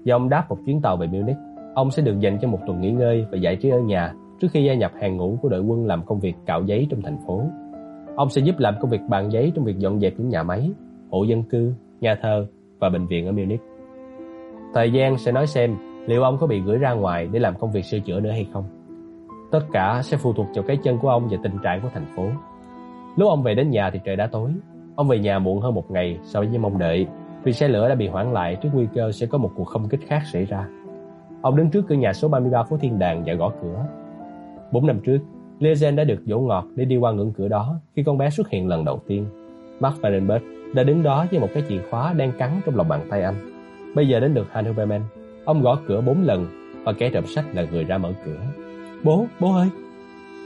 và ông đáp một chuyến tàu về Munich. Ông sẽ được dành cho một tuần nghỉ ngơi và giải trí ở nhà trước khi gia nhập hàng ngũ của đội quân làm công việc cạo giấy trong thành phố. Ông sẽ giúp làm công việc bàn giấy trong việc dọn dẹp những nhà máy, hộ dân cư, nhà thờ và bệnh viện ở Munich. Thời gian sẽ nói xem liệu ông có bị gửi ra ngoài để làm công việc sửa chữa nữa hay không. Tất cả sẽ phụ thuộc vào cái chân của ông và tình trạng của thành phố. Lúc ông về đến nhà thì trời đã tối. Ông về nhà muộn hơn một ngày so với mong đợi vì xe lửa đã bị hoãn lại trước nguy cơ sẽ có một cuộc không kích khác xảy ra. Ông đứng trước cửa nhà số 33 phố Thiên Đàng và gõ cửa. Bốn năm trước, Lezen đã được dỗ ngọt để đi qua ngưỡng cửa đó khi con bé xuất hiện lần đầu tiên. Mark Vandenberg đã đứng đó với một cái chìa khóa đang cắn trong lòng bàn tay anh. Bây giờ đến được Han Huberman. Ông gõ cửa bốn lần và kẻ trộm sách là người ra mở cửa. Bố, bố ơi!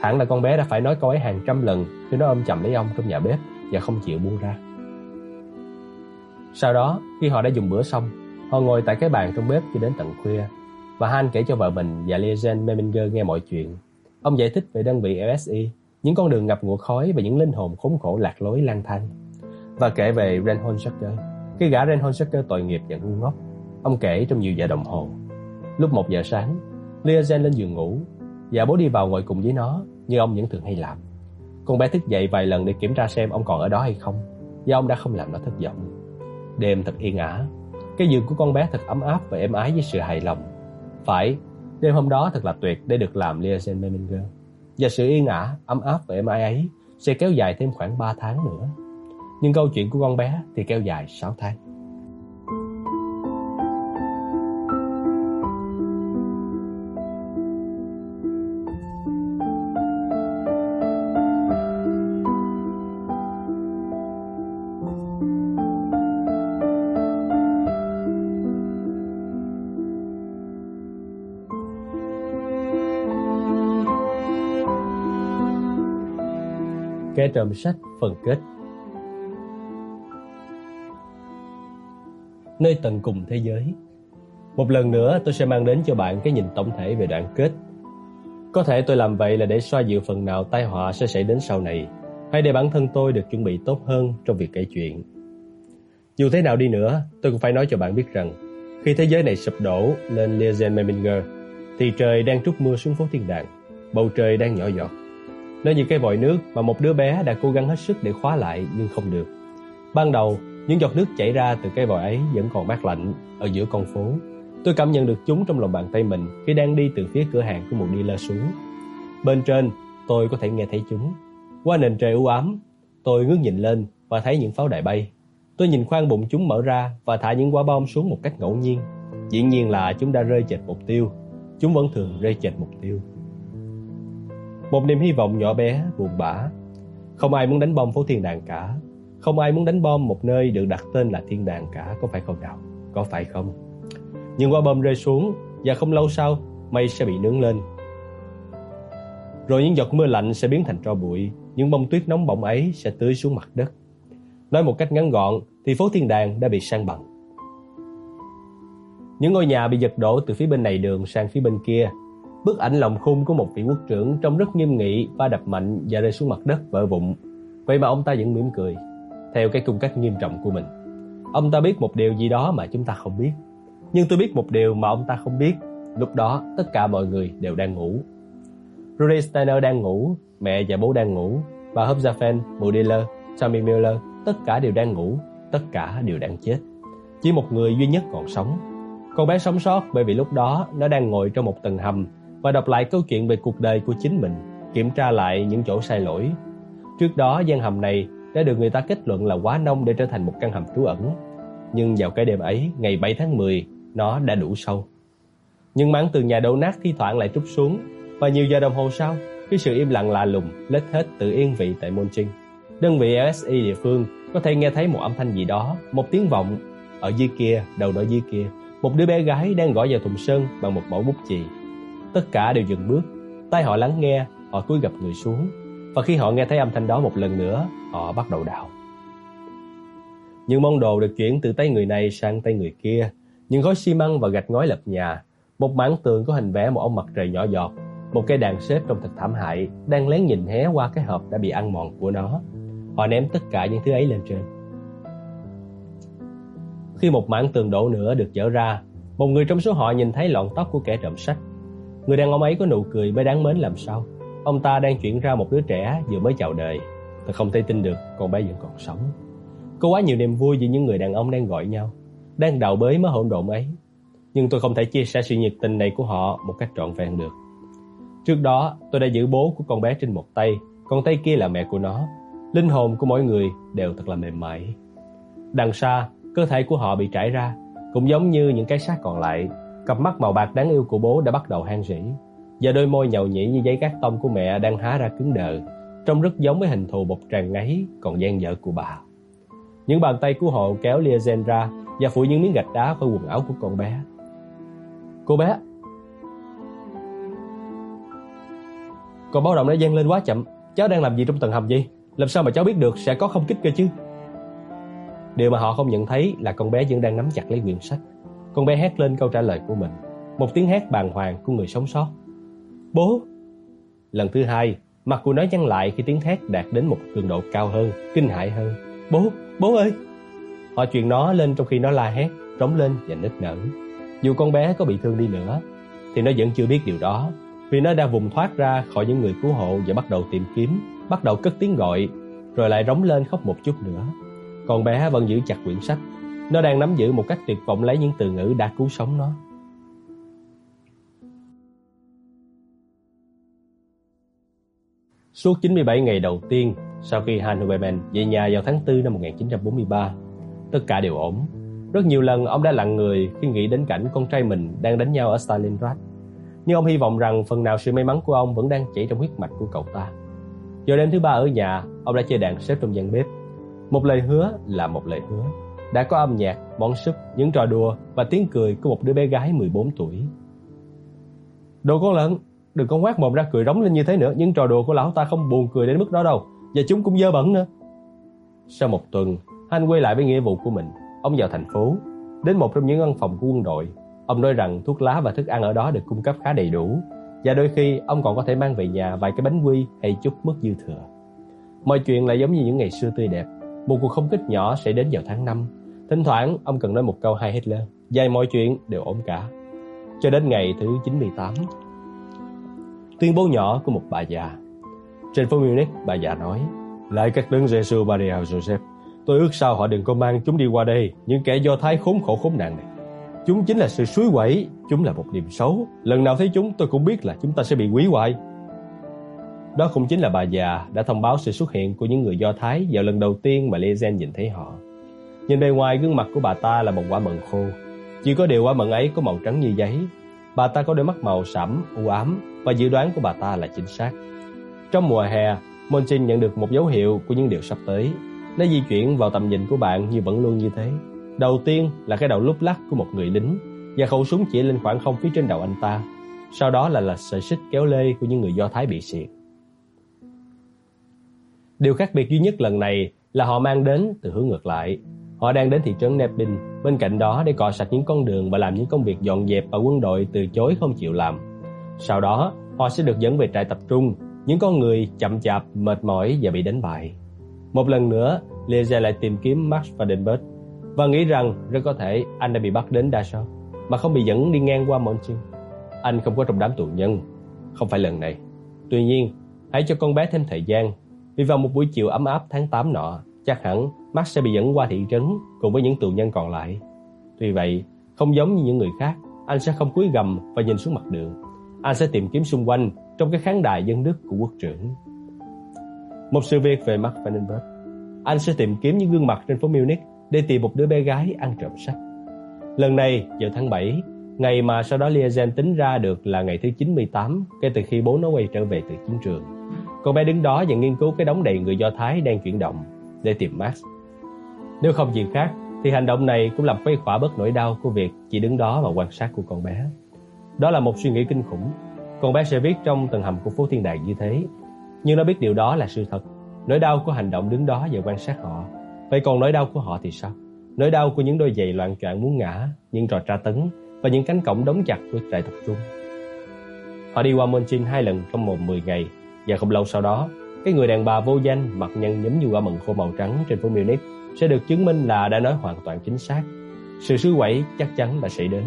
Hẳn là con bé đã phải nói câu ấy hàng trăm lần khi nó ôm chầm lấy ông trong nhà bếp và không chịu buông ra. Sau đó, khi họ đã dùng bữa xong, họ ngồi tại cái bàn trong bếp cho đến tận khuya và Han kể cho vợ mình và Liazen Meminger nghe mọi chuyện. Ông giải thích về đơn vị LSI, những con đường ngập ngụa khói và những linh hồn khốn khổ lạc lối lang thang. Và kể về Reinhold Schacker, cái gã Reinhold Schacker tội nghiệp và ngu ngốc. Ông kể trong nhiều giờ đồng hồ. Lúc một giờ sáng, Liazen lên giường ngủ và bố đi vào ngồi cùng với nó như ông vẫn thường hay làm. Con bé thức dậy vài lần để kiểm tra xem ông còn ở đó hay không và ông đã không làm nó thất vọng. Đêm thật yên ả, cái giường của con bé thật ấm áp và êm ái với sự hài lòng. Phải, đêm hôm đó thật là tuyệt để được làm Liazen Meminger. Và sự yên ả, ấm áp và êm ái ấy sẽ kéo dài thêm khoảng 3 tháng nữa. Nhưng câu chuyện của con bé thì kéo dài 6 tháng. Kẻ trộm sách phần kết Nơi tận cùng thế giới. Một lần nữa tôi sẽ mang đến cho bạn cái nhìn tổng thể về đoạn kết. Có thể tôi làm vậy là để xoa dịu phần nào tai họa sẽ xảy đến sau này Hay để bản thân tôi được chuẩn bị tốt hơn trong việc kể chuyện. Dù thế nào đi nữa, tôi cũng phải nói cho bạn biết rằng Khi thế giới này sụp đổ lên Liazen Meminger Thì trời đang trút mưa xuống phố thiên đàng Bầu trời đang nhỏ giọt. Nó như cái vòi nước mà một đứa bé đã cố gắng hết sức để khóa lại nhưng không được. Ban đầu, những giọt nước chảy ra từ cái vòi ấy vẫn còn mát lạnh ở giữa con phố. Tôi cảm nhận được chúng trong lòng bàn tay mình khi đang đi từ phía cửa hàng của một dealer xuống. Bên trên, tôi có thể nghe thấy chúng. Qua nền trời u ám, tôi ngước nhìn lên và thấy những pháo đài bay. Tôi nhìn khoang bụng chúng mở ra và thả những quả bom xuống một cách ngẫu nhiên. Dĩ nhiên là chúng đã rơi chệch mục tiêu. Chúng vẫn thường rơi chệch mục tiêu. Một niềm hy vọng nhỏ bé, buồn bã. Không ai muốn đánh bom phố thiên đàng cả. Không ai muốn đánh bom một nơi được đặt tên là thiên đàng cả, có phải không nào? Có phải không? Nhưng quả bom rơi xuống và không lâu sau, mây sẽ bị nướng lên. Rồi những giọt mưa lạnh sẽ biến thành tro bụi, những bông tuyết nóng bỏng ấy sẽ tưới xuống mặt đất. Nói một cách ngắn gọn thì phố thiên đàng đã bị sang bằng. Những ngôi nhà bị giật đổ từ phía bên này đường sang phía bên kia Bức ảnh lòng khung của một vị quốc trưởng trông rất nghiêm nghị va đập mạnh và rơi xuống mặt đất vỡ vụn. Vậy mà ông ta vẫn mỉm cười, theo cái cung cách nghiêm trọng của mình. Ông ta biết một điều gì đó mà chúng ta không biết. Nhưng tôi biết một điều mà ông ta không biết. Lúc đó, tất cả mọi người đều đang ngủ. Rudy Steiner đang ngủ, mẹ và bố đang ngủ, bà Hobzafen, Mudiller, Tommy Miller, tất cả đều đang ngủ, tất cả đều đang chết. Chỉ một người duy nhất còn sống. Con bé sống sót bởi vì lúc đó nó đang ngồi trong một tầng hầm và đọc lại câu chuyện về cuộc đời của chính mình, kiểm tra lại những chỗ sai lỗi. Trước đó gian hầm này đã được người ta kết luận là quá nông để trở thành một căn hầm trú ẩn. Nhưng vào cái đêm ấy, ngày 7 tháng 10, nó đã đủ sâu. Nhưng mảng tường nhà đổ nát thi thoảng lại trút xuống và nhiều giờ đồng hồ sau, khi sự im lặng lạ lùng lết hết tự yên vị tại Montrinh, đơn vị LSI địa phương có thể nghe thấy một âm thanh gì đó, một tiếng vọng ở dưới kia, đầu đó dưới kia, một đứa bé gái đang gõ vào thùng sơn bằng một mẫu bút chì. Tất cả đều dừng bước, tay họ lắng nghe, họ cúi gập người xuống, và khi họ nghe thấy âm thanh đó một lần nữa, họ bắt đầu đào. Những món đồ được chuyển từ tay người này sang tay người kia, những gói xi măng và gạch ngói lập nhà, một mảng tường có hình vẽ một ông mặt trời nhỏ giọt, một cây đàn xếp trong thật thảm hại, đang lén nhìn hé qua cái hộp đã bị ăn mòn của nó. Họ ném tất cả những thứ ấy lên trên. Khi một mảng tường đổ nữa được dỡ ra, một người trong số họ nhìn thấy lọn tóc của kẻ trộm sách. Người đàn ông ấy có nụ cười mới đáng mến làm sao. Ông ta đang chuyển ra một đứa trẻ vừa mới chào đời. tôi không thể tin được con bé vẫn còn sống. Có quá nhiều niềm vui vì những người đàn ông đang gọi nhau, đang đào bới mớ hỗn độn ấy. Nhưng tôi không thể chia sẻ sự nhiệt tình này của họ một cách trọn vẹn được. Trước đó, tôi đã giữ bố của con bé trên một tay, còn tay kia là mẹ của nó. Linh hồn của mỗi người đều thật là mềm mại. Đằng xa, cơ thể của họ bị trải ra, cũng giống như những cái xác còn lại. Cặp mắt màu bạc đáng yêu của bố đã bắt đầu han rỉ, và đôi môi nhầu nhĩ như giấy cát tông của mẹ đang há ra cứng đờ, trông rất giống với hình thù bột tràn ngấy còn gian dở của bà. Những bàn tay của họ kéo Liazen ra và phủ những miếng gạch đá khỏi quần áo của con bé. Cô bé! Còn báo động đã gian lên quá chậm. Cháu đang làm gì trong tầng hầm vậy Làm sao mà cháu biết được sẽ có không kích cơ chứ? Điều mà họ không nhận thấy là con bé vẫn đang nắm chặt lấy quyển sách. Con bé hét lên câu trả lời của mình. Một tiếng hét bàng hoàng của người sống sót. Bố! Lần thứ hai, mặt của nó nhăn lại khi tiếng thét đạt đến một cường độ cao hơn, kinh hãi hơn. Bố! Bố ơi! Họ truyền nó lên trong khi nó la hét, trống lên và nít nở. Dù con bé có bị thương đi nữa, thì nó vẫn chưa biết điều đó. Vì nó đã vùng thoát ra khỏi những người cứu hộ và bắt đầu tìm kiếm, bắt đầu cất tiếng gọi, rồi lại rống lên khóc một chút nữa. Con bé vẫn giữ chặt quyển sách. Nó đang nắm giữ một cách tuyệt vọng lấy những từ ngữ đã cứu sống nó. Suốt 97 ngày đầu tiên sau khi Han Huberman về nhà vào tháng 4 năm 1943, tất cả đều ổn. Rất nhiều lần ông đã lặng người khi nghĩ đến cảnh con trai mình đang đánh nhau ở Stalingrad. Nhưng ông hy vọng rằng phần nào sự may mắn của ông vẫn đang chảy trong huyết mạch của cậu ta. Giờ đêm thứ ba ở nhà, ông đã chơi đàn xếp trong gian bếp. Một lời hứa là một lời hứa. Đã có âm nhạc, món súp, những trò đùa và tiếng cười của một đứa bé gái 14 tuổi. Đồ con lợn, đừng có quát mồm ra cười rống lên như thế nữa. Những trò đùa của lão ta không buồn cười đến mức đó đâu. Và chúng cũng dơ bẩn nữa. Sau một tuần, anh quay lại với nghĩa vụ của mình. Ông vào thành phố, đến một trong những văn phòng của quân đội. Ông nói rằng thuốc lá và thức ăn ở đó được cung cấp khá đầy đủ. Và đôi khi ông còn có thể mang về nhà vài cái bánh quy hay chút mức dư thừa. Mọi chuyện lại giống như những ngày xưa tươi đẹp. Một cuộc không kích nhỏ sẽ đến vào tháng 5. Thỉnh thoảng ông cần nói một câu hay Hitler. Dài mọi chuyện đều ổn cả. Cho đến ngày thứ 98. Tuyên bố nhỏ của một bà già. Trên phố Munich, bà già nói, Lại các đấng giê Maria Joseph, tôi ước sao họ đừng có mang chúng đi qua đây, những kẻ do thái khốn khổ khốn nạn này. Chúng chính là sự suối quẩy, chúng là một điểm xấu. Lần nào thấy chúng tôi cũng biết là chúng ta sẽ bị hủy hoại. Đó cũng chính là bà già đã thông báo sự xuất hiện của những người Do Thái vào lần đầu tiên mà Lezen nhìn thấy họ. Nhìn bề ngoài gương mặt của bà ta là một quả mận khô. Chỉ có điều quả mận ấy có màu trắng như giấy. Bà ta có đôi mắt màu sẫm, u ám và dự đoán của bà ta là chính xác. Trong mùa hè, Montin nhận được một dấu hiệu của những điều sắp tới. Nó di chuyển vào tầm nhìn của bạn như vẫn luôn như thế. Đầu tiên là cái đầu lúc lắc của một người lính và khẩu súng chỉ lên khoảng không phía trên đầu anh ta. Sau đó là là sợi xích kéo lê của những người Do Thái bị xiệt. Điều khác biệt duy nhất lần này là họ mang đến từ hướng ngược lại. Họ đang đến thị trấn Nepin, bên cạnh đó để cọ sạch những con đường và làm những công việc dọn dẹp mà quân đội từ chối không chịu làm. Sau đó, họ sẽ được dẫn về trại tập trung, những con người chậm chạp, mệt mỏi và bị đánh bại. Một lần nữa, Liza lại tìm kiếm Max Vandenberg và nghĩ rằng rất có thể anh đã bị bắt đến Dachau mà không bị dẫn đi ngang qua Montreux. Anh không có trong đám tù nhân, không phải lần này. Tuy nhiên, hãy cho con bé thêm thời gian vì vào một buổi chiều ấm áp tháng 8 nọ, chắc hẳn Max sẽ bị dẫn qua thị trấn cùng với những tù nhân còn lại. Tuy vậy, không giống như những người khác, anh sẽ không cúi gầm và nhìn xuống mặt đường. Anh sẽ tìm kiếm xung quanh trong cái khán đài dân đức của quốc trưởng. Một sự việc về Max Vandenberg. Anh sẽ tìm kiếm những gương mặt trên phố Munich để tìm một đứa bé gái ăn trộm sách. Lần này, vào tháng 7, ngày mà sau đó Liazen tính ra được là ngày thứ 98 kể từ khi bố nó quay trở về từ chiến trường. Cô bé đứng đó và nghiên cứu cái đống đầy người Do Thái đang chuyển động để tìm Max. Nếu không gì khác, thì hành động này cũng làm khuây khỏa bớt nỗi đau của việc chỉ đứng đó và quan sát của con bé. Đó là một suy nghĩ kinh khủng. Con bé sẽ viết trong tầng hầm của phố thiên đàng như thế. Nhưng nó biết điều đó là sự thật. Nỗi đau của hành động đứng đó và quan sát họ. Vậy còn nỗi đau của họ thì sao? Nỗi đau của những đôi giày loạn choạng muốn ngã, những trò tra tấn và những cánh cổng đóng chặt của trại tập trung. Họ đi qua Monchin hai lần trong một 10 ngày và không lâu sau đó, cái người đàn bà vô danh mặc nhân nhúm như quả mận khô màu trắng trên phố Munich sẽ được chứng minh là đã nói hoàn toàn chính xác. Sự sứ quẩy chắc chắn là sẽ đến.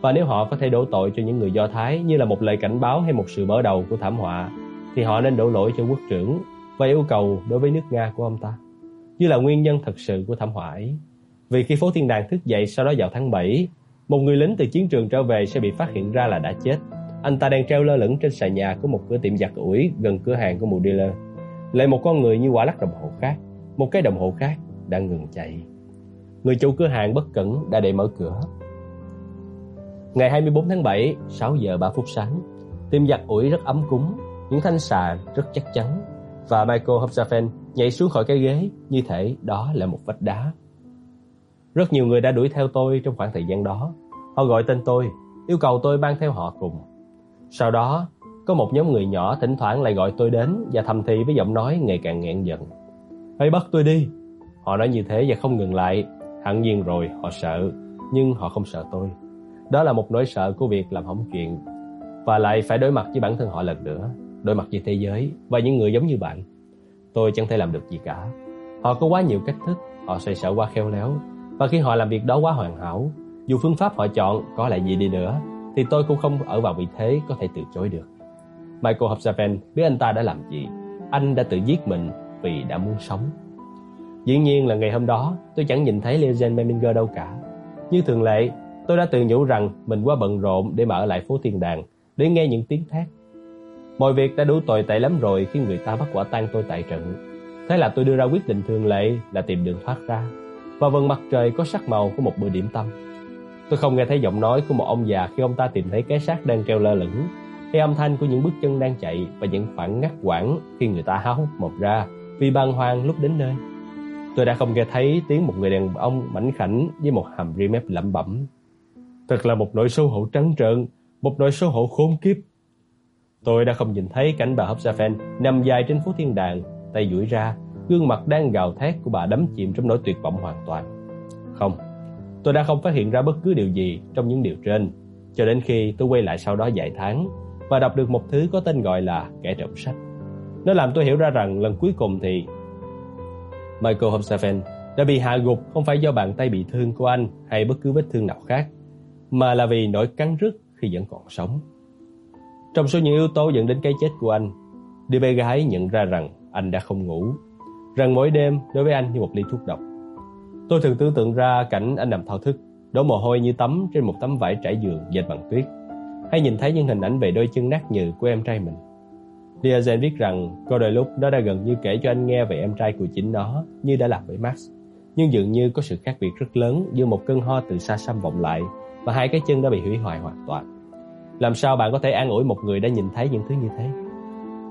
Và nếu họ có thể đổ tội cho những người Do Thái như là một lời cảnh báo hay một sự mở đầu của thảm họa, thì họ nên đổ lỗi cho quốc trưởng và yêu cầu đối với nước Nga của ông ta, như là nguyên nhân thật sự của thảm họa ấy. Vì khi phố thiên đàng thức dậy sau đó vào tháng 7, một người lính từ chiến trường trở về sẽ bị phát hiện ra là đã chết. Anh ta đang treo lơ lửng trên xà nhà của một cửa tiệm giặt ủi gần cửa hàng của một dealer. Lại một con người như quả lắc đồng hồ khác, một cái đồng hồ khác đang ngừng chạy. Người chủ cửa hàng bất cẩn đã để mở cửa. Ngày 24 tháng 7, 6 giờ 3 phút sáng, tim giặt ủi rất ấm cúng, những thanh xà rất chắc chắn và Michael Hobsafen nhảy xuống khỏi cái ghế như thể đó là một vách đá. Rất nhiều người đã đuổi theo tôi trong khoảng thời gian đó. Họ gọi tên tôi, yêu cầu tôi mang theo họ cùng. Sau đó, có một nhóm người nhỏ thỉnh thoảng lại gọi tôi đến và thầm thì với giọng nói ngày càng nghẹn giận. Hãy bắt tôi đi, Họ nói như thế và không ngừng lại. Hẳn nhiên rồi, họ sợ, nhưng họ không sợ tôi. Đó là một nỗi sợ của việc làm hỏng chuyện. Và lại phải đối mặt với bản thân họ lần nữa, đối mặt với thế giới và những người giống như bạn. Tôi chẳng thể làm được gì cả. Họ có quá nhiều cách thức, họ xoay sở quá khéo léo. Và khi họ làm việc đó quá hoàn hảo, dù phương pháp họ chọn có lại gì đi nữa, thì tôi cũng không ở vào vị thế có thể từ chối được. Michael Hobsaven biết anh ta đã làm gì. Anh đã tự giết mình vì đã muốn sống. Dĩ nhiên là ngày hôm đó tôi chẳng nhìn thấy Leogen Meminger đâu cả. Như thường lệ, tôi đã tự nhủ rằng mình quá bận rộn để mà ở lại phố thiên đàng để nghe những tiếng thét. Mọi việc đã đủ tồi tệ lắm rồi khi người ta bắt quả tang tôi tại trận. Thế là tôi đưa ra quyết định thường lệ là tìm đường thoát ra. Và vầng mặt trời có sắc màu của một bữa điểm tâm. Tôi không nghe thấy giọng nói của một ông già khi ông ta tìm thấy cái xác đang treo lơ lửng, hay âm thanh của những bước chân đang chạy và những khoảng ngắt quãng khi người ta háo hức một ra vì bàng hoàng lúc đến nơi. Tôi đã không nghe thấy tiếng một người đàn ông mảnh khảnh với một hàm ri mép lẩm bẩm. Thật là một nỗi xấu hổ trắng trợn, một nỗi xấu hổ khốn kiếp. Tôi đã không nhìn thấy cảnh bà Hobsafen nằm dài trên phố thiên đàng, tay duỗi ra, gương mặt đang gào thét của bà đắm chìm trong nỗi tuyệt vọng hoàn toàn. Không, tôi đã không phát hiện ra bất cứ điều gì trong những điều trên, cho đến khi tôi quay lại sau đó vài tháng và đọc được một thứ có tên gọi là kẻ trộm sách. Nó làm tôi hiểu ra rằng lần cuối cùng thì Michael Hobsafen đã bị hạ gục không phải do bàn tay bị thương của anh hay bất cứ vết thương nào khác, mà là vì nỗi cắn rứt khi vẫn còn sống. Trong số những yếu tố dẫn đến cái chết của anh, đứa bé gái nhận ra rằng anh đã không ngủ, rằng mỗi đêm đối với anh như một ly thuốc độc. Tôi thường tưởng tượng ra cảnh anh nằm thao thức, đổ mồ hôi như tắm trên một tấm vải trải giường dệt bằng tuyết, hay nhìn thấy những hình ảnh về đôi chân nát nhừ của em trai mình. Diazen viết rằng có đôi lúc nó đã gần như kể cho anh nghe về em trai của chính nó như đã làm với Max. Nhưng dường như có sự khác biệt rất lớn giữa một cơn ho từ xa xăm vọng lại và hai cái chân đã bị hủy hoại hoàn toàn. Làm sao bạn có thể an ủi một người đã nhìn thấy những thứ như thế?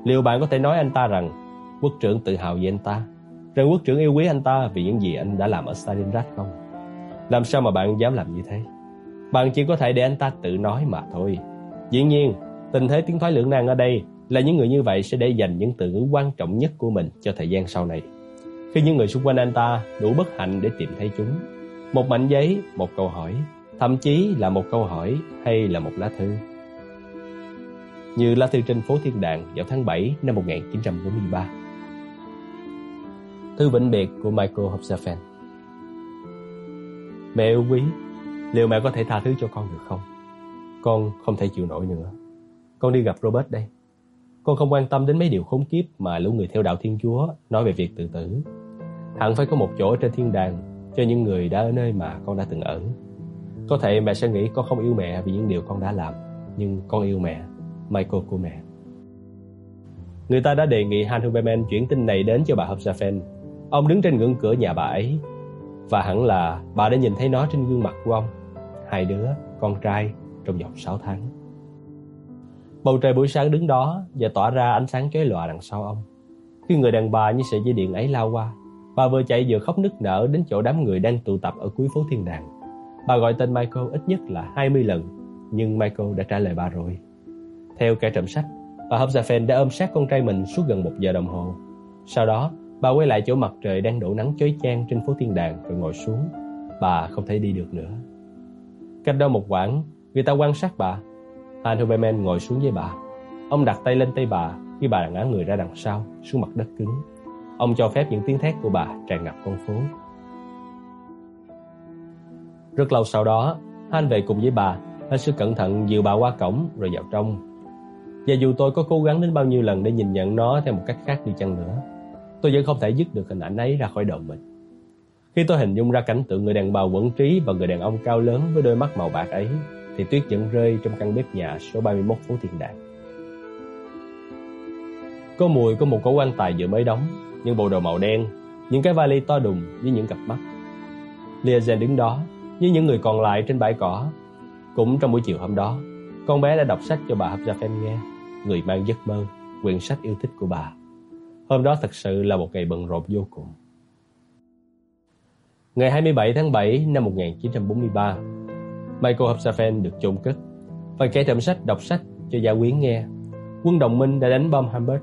Liệu bạn có thể nói anh ta rằng quốc trưởng tự hào về anh ta, rằng quốc trưởng yêu quý anh ta vì những gì anh đã làm ở Stalingrad không? Làm sao mà bạn dám làm như thế? Bạn chỉ có thể để anh ta tự nói mà thôi. Dĩ nhiên, tình thế tiếng thoái lưỡng nan ở đây là những người như vậy sẽ để dành những từ ngữ quan trọng nhất của mình cho thời gian sau này. Khi những người xung quanh anh ta đủ bất hạnh để tìm thấy chúng, một mảnh giấy, một câu hỏi, thậm chí là một câu hỏi hay là một lá thư. Như lá thư trên phố Thiên Đàng vào tháng 7 năm 1943. Thư vĩnh biệt của Michael Hobsafen Mẹ yêu quý, liệu mẹ có thể tha thứ cho con được không? Con không thể chịu nổi nữa. Con đi gặp Robert đây. Con không quan tâm đến mấy điều khốn kiếp mà lũ người theo đạo Thiên Chúa nói về việc tự tử. Hẳn phải có một chỗ trên thiên đàng cho những người đã ở nơi mà con đã từng ở. Có thể mẹ sẽ nghĩ con không yêu mẹ vì những điều con đã làm, nhưng con yêu mẹ, Michael của mẹ. Người ta đã đề nghị Han Huberman chuyển tin này đến cho bà Hobsafen. Ông đứng trên ngưỡng cửa nhà bà ấy, và hẳn là bà đã nhìn thấy nó trên gương mặt của ông. Hai đứa, con trai, trong vòng 6 tháng. Bầu trời buổi sáng đứng đó và tỏa ra ánh sáng chói lòa đằng sau ông. Khi người đàn bà như sợi dây điện ấy lao qua, bà vừa chạy vừa khóc nức nở đến chỗ đám người đang tụ tập ở cuối phố thiên đàng. Bà gọi tên Michael ít nhất là 20 lần, nhưng Michael đã trả lời bà rồi. Theo kẻ trộm sách, bà Hobsafen đã ôm sát con trai mình suốt gần một giờ đồng hồ. Sau đó, bà quay lại chỗ mặt trời đang đổ nắng chói chang trên phố thiên đàng rồi ngồi xuống. Bà không thể đi được nữa. Cách đó một quãng, người ta quan sát bà. Han Huberman ngồi xuống với bà. Ông đặt tay lên tay bà khi bà ngã người ra đằng sau, xuống mặt đất cứng. Ông cho phép những tiếng thét của bà tràn ngập con phố. Rất lâu sau đó, Han về cùng với bà, hết sức cẩn thận dìu bà qua cổng rồi vào trong. Và dù tôi có cố gắng đến bao nhiêu lần để nhìn nhận nó theo một cách khác đi chăng nữa, tôi vẫn không thể dứt được hình ảnh ấy ra khỏi đầu mình. Khi tôi hình dung ra cảnh tượng người đàn bà quẩn trí và người đàn ông cao lớn với đôi mắt màu bạc ấy, thì tuyết vẫn rơi trong căn bếp nhà số 31 phố Thiên Đàng. Có mùi của một cổ quan tài vừa mới đóng, những bộ đồ màu đen, những cái vali to đùng với những cặp mắt. Liazen đứng đó, như những người còn lại trên bãi cỏ. Cũng trong buổi chiều hôm đó, con bé đã đọc sách cho bà Hapjafen nghe, người mang giấc mơ, quyển sách yêu thích của bà. Hôm đó thật sự là một ngày bận rộn vô cùng. Ngày 27 tháng 7 năm 1943, Michael Hapsafen được chôn cất và kẻ trộm sách đọc sách cho gia quyến nghe. Quân đồng minh đã đánh bom Hamburg.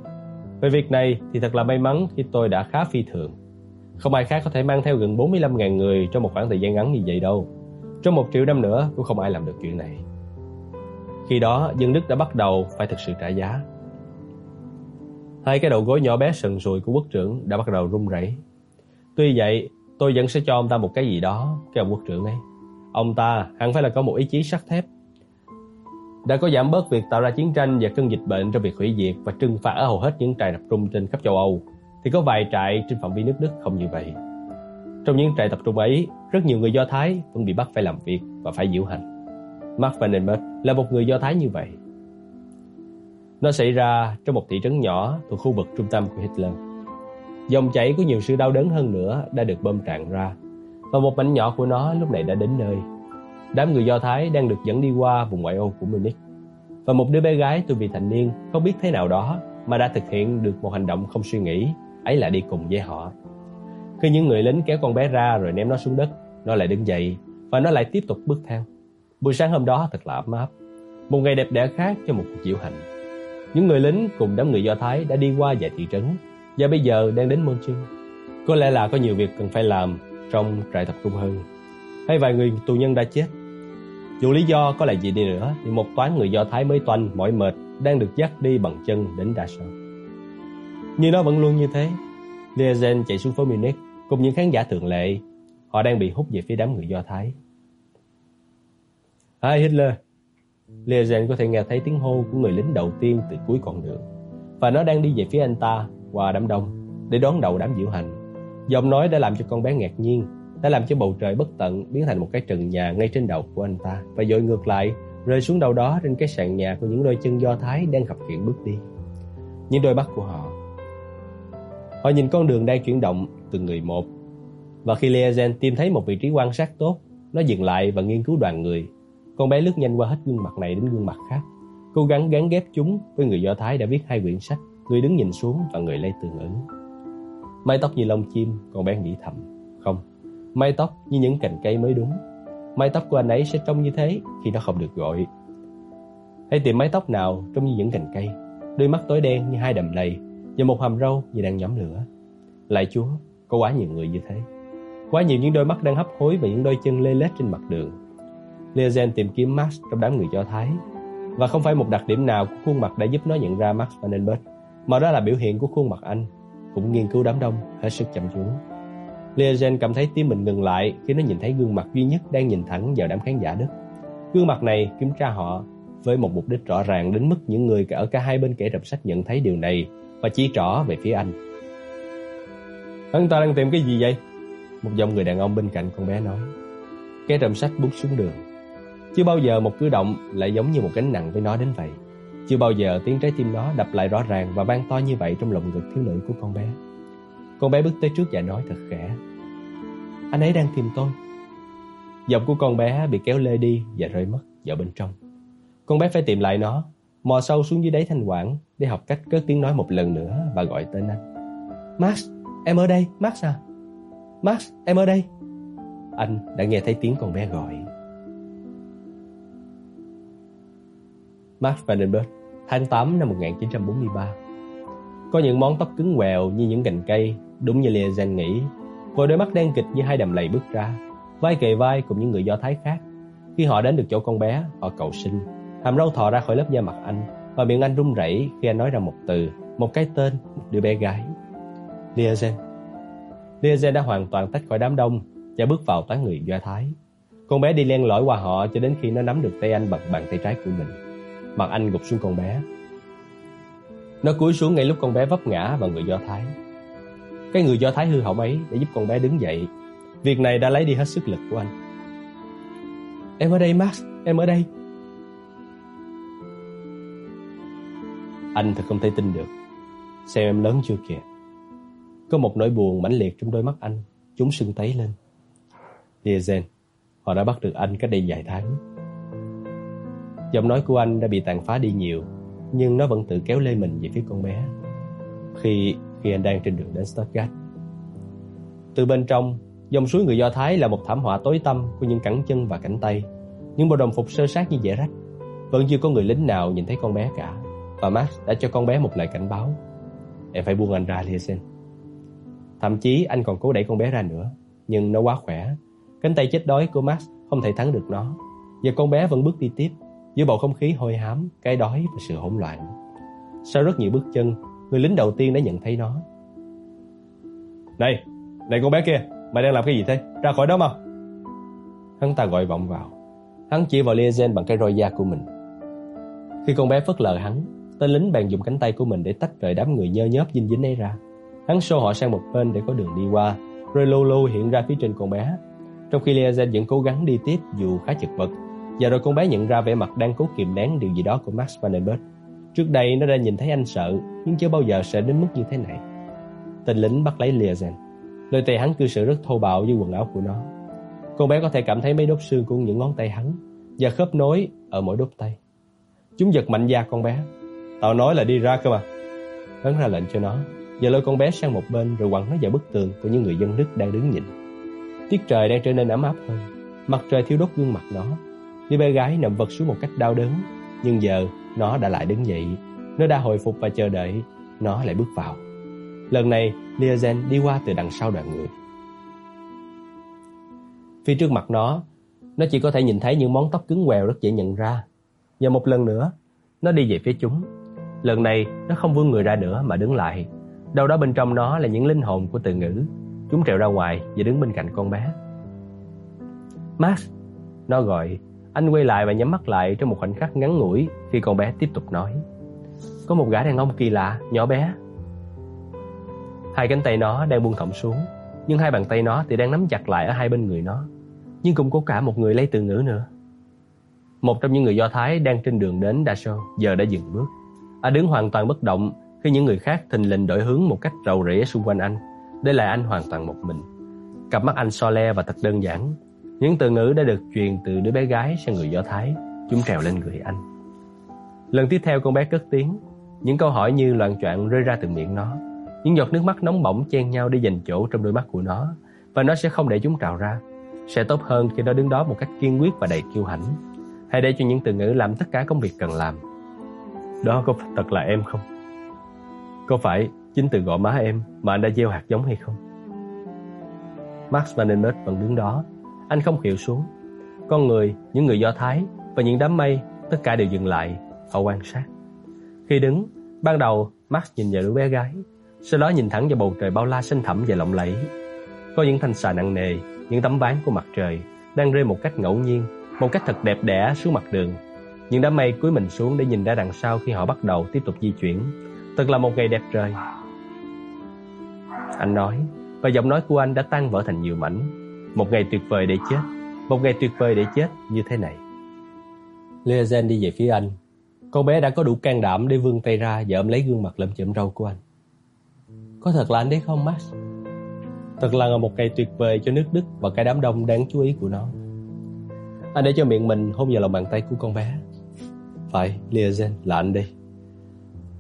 Về việc này thì thật là may mắn khi tôi đã khá phi thường. Không ai khác có thể mang theo gần 45.000 người trong một khoảng thời gian ngắn như vậy đâu. Trong một triệu năm nữa cũng không ai làm được chuyện này. Khi đó, dân Đức đã bắt đầu phải thực sự trả giá. Hai cái đầu gối nhỏ bé sần sùi của quốc trưởng đã bắt đầu run rẩy. Tuy vậy, tôi vẫn sẽ cho ông ta một cái gì đó, cái ông quốc trưởng ấy. Ông ta hẳn phải là có một ý chí sắt thép. Đã có giảm bớt việc tạo ra chiến tranh và cơn dịch bệnh trong việc hủy diệt và trừng phạt ở hầu hết những trại tập trung trên khắp châu Âu, thì có vài trại trên phạm vi nước Đức không như vậy. Trong những trại tập trung ấy, rất nhiều người Do Thái vẫn bị bắt phải làm việc và phải diễu hành. Mark Vandenberg là một người Do Thái như vậy. Nó xảy ra trong một thị trấn nhỏ thuộc khu vực trung tâm của Hitler. Dòng chảy của nhiều sự đau đớn hơn nữa đã được bơm tràn ra và một mảnh nhỏ của nó lúc này đã đến nơi. Đám người Do Thái đang được dẫn đi qua vùng ngoại ô của Munich và một đứa bé gái tuổi vị thành niên không biết thế nào đó mà đã thực hiện được một hành động không suy nghĩ, ấy là đi cùng với họ. Khi những người lính kéo con bé ra rồi ném nó xuống đất, nó lại đứng dậy và nó lại tiếp tục bước theo. Buổi sáng hôm đó thật là ấm áp, một ngày đẹp đẽ khác cho một cuộc diễu hành. Những người lính cùng đám người Do Thái đã đi qua vài thị trấn và bây giờ đang đến Monching. Có lẽ là có nhiều việc cần phải làm trong trại tập trung hơn. Hay vài người tù nhân đã chết. Dù lý do có là gì đi nữa, thì một toán người Do Thái mới toanh mỏi mệt đang được dắt đi bằng chân đến đà sơn như nó vẫn luôn như thế. Liazen chạy xuống phố Munich cùng những khán giả thường lệ. Họ đang bị hút về phía đám người Do Thái. Hai Hitler! Liazen có thể nghe thấy tiếng hô của người lính đầu tiên từ cuối con đường. Và nó đang đi về phía anh ta qua đám đông để đón đầu đám diễu hành. Giọng nói đã làm cho con bé ngạc nhiên, đã làm cho bầu trời bất tận biến thành một cái trần nhà ngay trên đầu của anh ta và dội ngược lại, rơi xuống đâu đó trên cái sàn nhà của những đôi chân do Thái đang khập khiễng bước đi. Những đôi mắt của họ. Họ nhìn con đường đang chuyển động từng người một. Và khi Leazen tìm thấy một vị trí quan sát tốt, nó dừng lại và nghiên cứu đoàn người. Con bé lướt nhanh qua hết gương mặt này đến gương mặt khác, cố gắng gắn ghép chúng với người Do Thái đã viết hai quyển sách, người đứng nhìn xuống và người lây tương ứng Mái tóc như lông chim, con bé nghĩ thầm. Không, mái tóc như những cành cây mới đúng. Mái tóc của anh ấy sẽ trông như thế khi nó không được gọi. Hãy tìm mái tóc nào trông như những cành cây, đôi mắt tối đen như hai đầm lầy và một hàm râu như đang nhóm lửa. Lại Chúa, có quá nhiều người như thế. Quá nhiều những đôi mắt đang hấp hối và những đôi chân lê lết trên mặt đường. Liazen tìm kiếm Max trong đám người Do Thái. Và không phải một đặc điểm nào của khuôn mặt đã giúp nó nhận ra Max Vandenberg, mà đó là biểu hiện của khuôn mặt anh, cũng nghiên cứu đám đông, hết sức chăm chú. Liazen cảm thấy tim mình ngừng lại khi nó nhìn thấy gương mặt duy nhất đang nhìn thẳng vào đám khán giả Đức. Gương mặt này kiểm tra họ với một mục đích rõ ràng đến mức những người ở cả hai bên kẻ trộm sách nhận thấy điều này và chỉ trỏ về phía anh. Hắn ta đang tìm cái gì vậy? Một giọng người đàn ông bên cạnh con bé nói. Kẻ trộm sách bước xuống đường. Chưa bao giờ một cử động lại giống như một gánh nặng với nó đến vậy. Chưa bao giờ tiếng trái tim nó đập lại rõ ràng và vang to như vậy trong lồng ngực thiếu nữ của con bé. Con bé bước tới trước và nói thật khẽ. Anh ấy đang tìm tôi. Giọng của con bé bị kéo lê đi và rơi mất vào bên trong. Con bé phải tìm lại nó. mò sâu xuống dưới đáy thanh quản để học cách cất tiếng nói một lần nữa và gọi tên anh. Max, em ở đây, Max à? Max, em ở đây. Anh đã nghe thấy tiếng con bé gọi. Max Vandenberg, tháng 8 năm 1943. Có những món tóc cứng quẹo như những cành cây, đúng như Liazen nghĩ. Cô đôi mắt đen kịch như hai đầm lầy bước ra, vai kề vai cùng những người Do Thái khác. Khi họ đến được chỗ con bé, họ cầu xin. Hàm râu thò ra khỏi lớp da mặt anh, và miệng anh run rẩy khi anh nói ra một từ, một cái tên, một đứa bé gái. Liazen. Liazen đã hoàn toàn tách khỏi đám đông và bước vào toán người Do Thái. Con bé đi len lỏi qua họ cho đến khi nó nắm được tay anh bằng bàn tay trái của mình. Mặt anh gục xuống con bé. Nó cúi xuống ngay lúc con bé vấp ngã vào người Do Thái. Cái người Do Thái hư hỏng ấy để giúp con bé đứng dậy. Việc này đã lấy đi hết sức lực của anh. Em ở đây Max, em ở đây. Anh thật không thể tin được. Xem em lớn chưa kìa. Có một nỗi buồn mãnh liệt trong đôi mắt anh, chúng sưng tấy lên. Diazen, họ đã bắt được anh cách đây vài tháng. Giọng nói của anh đã bị tàn phá đi nhiều, nhưng nó vẫn tự kéo lê mình về phía con bé. Khi khi anh đang trên đường đến Stuttgart. Từ bên trong, dòng suối người Do Thái là một thảm họa tối tăm của những cẳng chân và cánh tay. Những bộ đồng phục sơ sát như dẻ rách. Vẫn chưa có người lính nào nhìn thấy con bé cả. Và Max đã cho con bé một lời cảnh báo. Em phải buông anh ra, Liesen. Thậm chí anh còn cố đẩy con bé ra nữa, nhưng nó quá khỏe. Cánh tay chết đói của Max không thể thắng được nó. Và con bé vẫn bước đi tiếp, giữa bầu không khí hôi hám, cái đói và sự hỗn loạn. Sau rất nhiều bước chân, người lính đầu tiên đã nhận thấy nó. Này, này con bé kia, mày đang làm cái gì thế? Ra khỏi đó mau. Hắn ta gọi vọng vào. Hắn chỉ vào Liazen bằng cái roi da của mình. Khi con bé phớt lờ hắn, tên lính bèn dùng cánh tay của mình để tách rời đám người nhơ nhớp dinh dính ấy ra. Hắn xô họ sang một bên để có đường đi qua, rồi lâu lâu hiện ra phía trên con bé. Trong khi Liazen vẫn cố gắng đi tiếp dù khá chật vật. Và rồi con bé nhận ra vẻ mặt đang cố kiềm nén điều gì đó của Max Vandenberg. Trước đây nó đã nhìn thấy anh sợ, nhưng chưa bao giờ sợ đến mức như thế này. Tên lính bắt lấy Liazen. Đôi tay hắn cư xử rất thô bạo với quần áo của nó. Con bé có thể cảm thấy mấy đốt xương của những ngón tay hắn và khớp nối ở mỗi đốt tay. Chúng giật mạnh da con bé. Tao nói là đi ra cơ mà. Hắn ra lệnh cho nó và lôi con bé sang một bên rồi quẳng nó vào bức tường của những người dân Đức đang đứng nhìn. Tiết trời đang trở nên ấm áp hơn. Mặt trời thiêu đốt gương mặt nó. Đứa bé gái nằm vật xuống một cách đau đớn. Nhưng giờ nó đã lại đứng dậy. Nó đã hồi phục và chờ đợi. Nó lại bước vào. Lần này, Liazen đi qua từ đằng sau đoàn người. Phía trước mặt nó, nó chỉ có thể nhìn thấy những món tóc cứng quèo rất dễ nhận ra. Và một lần nữa, nó đi về phía chúng. Lần này, nó không vươn người ra nữa mà đứng lại. Đâu đó bên trong nó là những linh hồn của từ ngữ. Chúng trèo ra ngoài và đứng bên cạnh con bé. Max, nó gọi. Anh quay lại và nhắm mắt lại trong một khoảnh khắc ngắn ngủi khi con bé tiếp tục nói. Có một gã đàn ông kỳ lạ, nhỏ bé, Hai cánh tay nó đang buông thõng xuống, nhưng hai bàn tay nó thì đang nắm chặt lại ở hai bên người nó. Nhưng cũng có cả một người lấy từ ngữ nữa. Một trong những người Do Thái đang trên đường đến Dachau giờ đã dừng bước. Anh đứng hoàn toàn bất động khi những người khác thình lình đổi hướng một cách rầu rĩ xung quanh anh, để lại anh hoàn toàn một mình. Cặp mắt anh so le và thật đơn giản. Những từ ngữ đã được truyền từ đứa bé gái sang người Do Thái, chúng trèo lên người anh. Lần tiếp theo con bé cất tiếng, những câu hỏi như loạn choạng rơi ra từ miệng nó. Những giọt nước mắt nóng bỏng chen nhau để dành chỗ trong đôi mắt của nó và nó sẽ không để chúng trào ra. Sẽ tốt hơn khi nó đứng đó một cách kiên quyết và đầy kiêu hãnh. Hãy để cho những từ ngữ làm tất cả công việc cần làm. Đó có thật là em không? Có phải chính từ gọi má em mà anh đã gieo hạt giống hay không? Max Vandenberg vẫn đứng đó. Anh không hiểu xuống. Con người, những người Do Thái và những đám mây tất cả đều dừng lại. Họ quan sát. Khi đứng, ban đầu Max nhìn vào đứa bé gái sau đó nhìn thẳng vào bầu trời bao la xanh thẳm và lộng lẫy. Có những thanh xà nặng nề, những tấm ván của mặt trời đang rơi một cách ngẫu nhiên, một cách thật đẹp đẽ xuống mặt đường. Những đám mây cúi mình xuống để nhìn ra đằng sau khi họ bắt đầu tiếp tục di chuyển. Thật là một ngày đẹp trời. Anh nói, và giọng nói của anh đã tan vỡ thành nhiều mảnh. Một ngày tuyệt vời để chết, một ngày tuyệt vời để chết như thế này. Leozen đi về phía anh. Con bé đã có đủ can đảm để vươn tay ra và ôm lấy gương mặt lấm chởm râu của anh. Có thật là anh đấy không Max? Thật là một ngày tuyệt vời cho nước Đức và cái đám đông đáng chú ý của nó. Anh để cho miệng mình hôn vào lòng bàn tay của con bé. Phải, Liazen, là anh đây.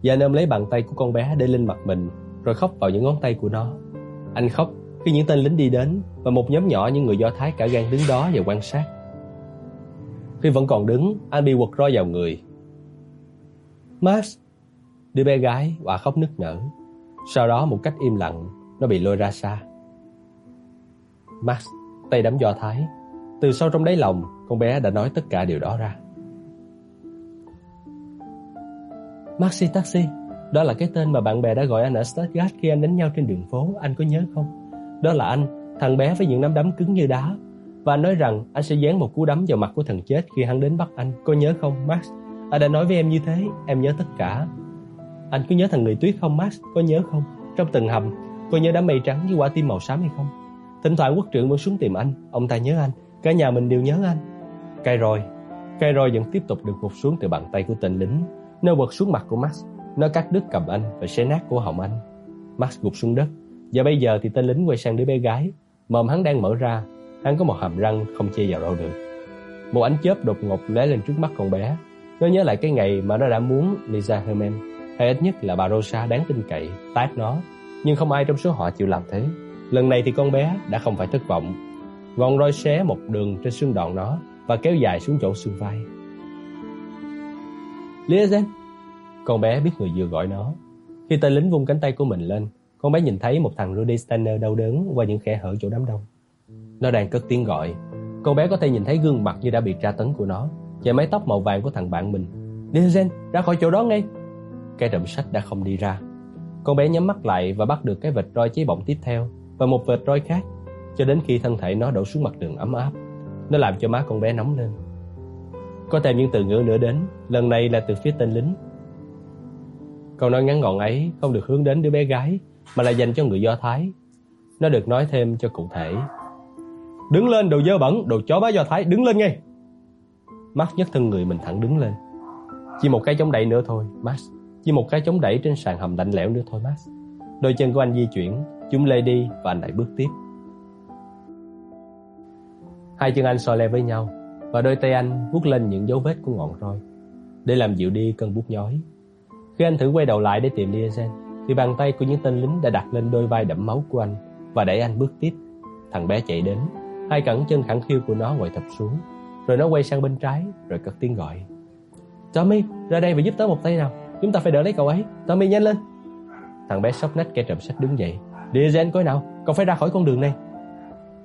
Và anh ôm lấy bàn tay của con bé để lên mặt mình, rồi khóc vào những ngón tay của nó. Anh khóc khi những tên lính đi đến và một nhóm nhỏ những người Do Thái cả gan đứng đó và quan sát. Khi vẫn còn đứng, anh bị quật roi vào người. Max! Đứa bé gái quả khóc nức nở. Sau đó một cách im lặng, nó bị lôi ra xa. Max, tay đấm Do Thái. Từ sâu trong đáy lòng, con bé đã nói tất cả điều đó ra. Maxi Taxi, đó là cái tên mà bạn bè đã gọi anh ở Stuttgart khi anh đánh nhau trên đường phố, anh có nhớ không? Đó là anh, thằng bé với những nắm đấm cứng như đá. Và anh nói rằng anh sẽ dán một cú đấm vào mặt của thằng chết khi hắn đến bắt anh. Có nhớ không, Max? Anh đã nói với em như thế, em nhớ tất cả. Anh có nhớ thằng người tuyết không, Max? Có nhớ không? Trong tầng hầm, có nhớ đám mây trắng với quả tim màu xám hay không? Thỉnh thoảng quốc trưởng vẫn xuống tìm anh, ông ta nhớ anh, cả nhà mình đều nhớ anh. Cây rồi, cây rồi vẫn tiếp tục được gục xuống từ bàn tay của tên lính. Nó quật xuống mặt của Max, nó cắt đứt cầm anh và xé nát cổ họng anh. Max gục xuống đất, và bây giờ thì tên lính quay sang đứa bé gái, mồm hắn đang mở ra, hắn có một hàm răng không chia vào đâu được. Một ánh chớp đột ngột lóe lên trước mắt con bé. Nó nhớ lại cái ngày mà nó đã muốn Lisa Herman, hay ít nhất là bà Rosa đáng tin cậy, tát nó. Nhưng không ai trong số họ chịu làm thế. Lần này thì con bé đã không phải thất vọng. Ngọn roi xé một đường trên xương đòn nó và kéo dài xuống chỗ xương vai. Liazen! Con bé biết người vừa gọi nó. Khi tên lính vung cánh tay của mình lên, con bé nhìn thấy một thằng Rudy Steiner đau đớn qua những khe hở chỗ đám đông. Nó đang cất tiếng gọi. Con bé có thể nhìn thấy gương mặt như đã bị tra tấn của nó và mái tóc màu vàng của thằng bạn mình. Dizen, ra khỏi chỗ đó ngay. Cái rậm sách đã không đi ra. Con bé nhắm mắt lại và bắt được cái vệt roi cháy bỏng tiếp theo và một vệt roi khác cho đến khi thân thể nó đổ xuống mặt đường ấm áp. Nó làm cho má con bé nóng lên. Có thêm những từ ngữ nữa đến, lần này là từ phía tên lính. Câu nói ngắn gọn ấy không được hướng đến đứa bé gái mà là dành cho người Do Thái. Nó được nói thêm cho cụ thể. Đứng lên đồ dơ bẩn, đồ chó bá Do Thái, đứng lên ngay. Max nhấc thân người mình thẳng đứng lên. Chỉ một cái chống đẩy nữa thôi, Max. Chỉ một cái chống đẩy trên sàn hầm lạnh lẽo nữa thôi, Max. Đôi chân của anh di chuyển, chúng lê đi và anh lại bước tiếp. Hai chân anh so le với nhau và đôi tay anh vuốt lên những dấu vết của ngọn roi để làm dịu đi cơn bút nhói. Khi anh thử quay đầu lại để tìm Liazen, thì bàn tay của những tên lính đã đặt lên đôi vai đẫm máu của anh và đẩy anh bước tiếp. Thằng bé chạy đến, hai cẳng chân khẳng khiu của nó ngồi thập xuống, rồi nó quay sang bên trái rồi cất tiếng gọi. Tommy, ra đây và giúp tớ một tay nào, chúng ta phải đỡ lấy cậu ấy. Tommy nhanh lên. Thằng bé sốc nách kẻ trộm sách đứng dậy. Diazen coi nào, cậu phải ra khỏi con đường này.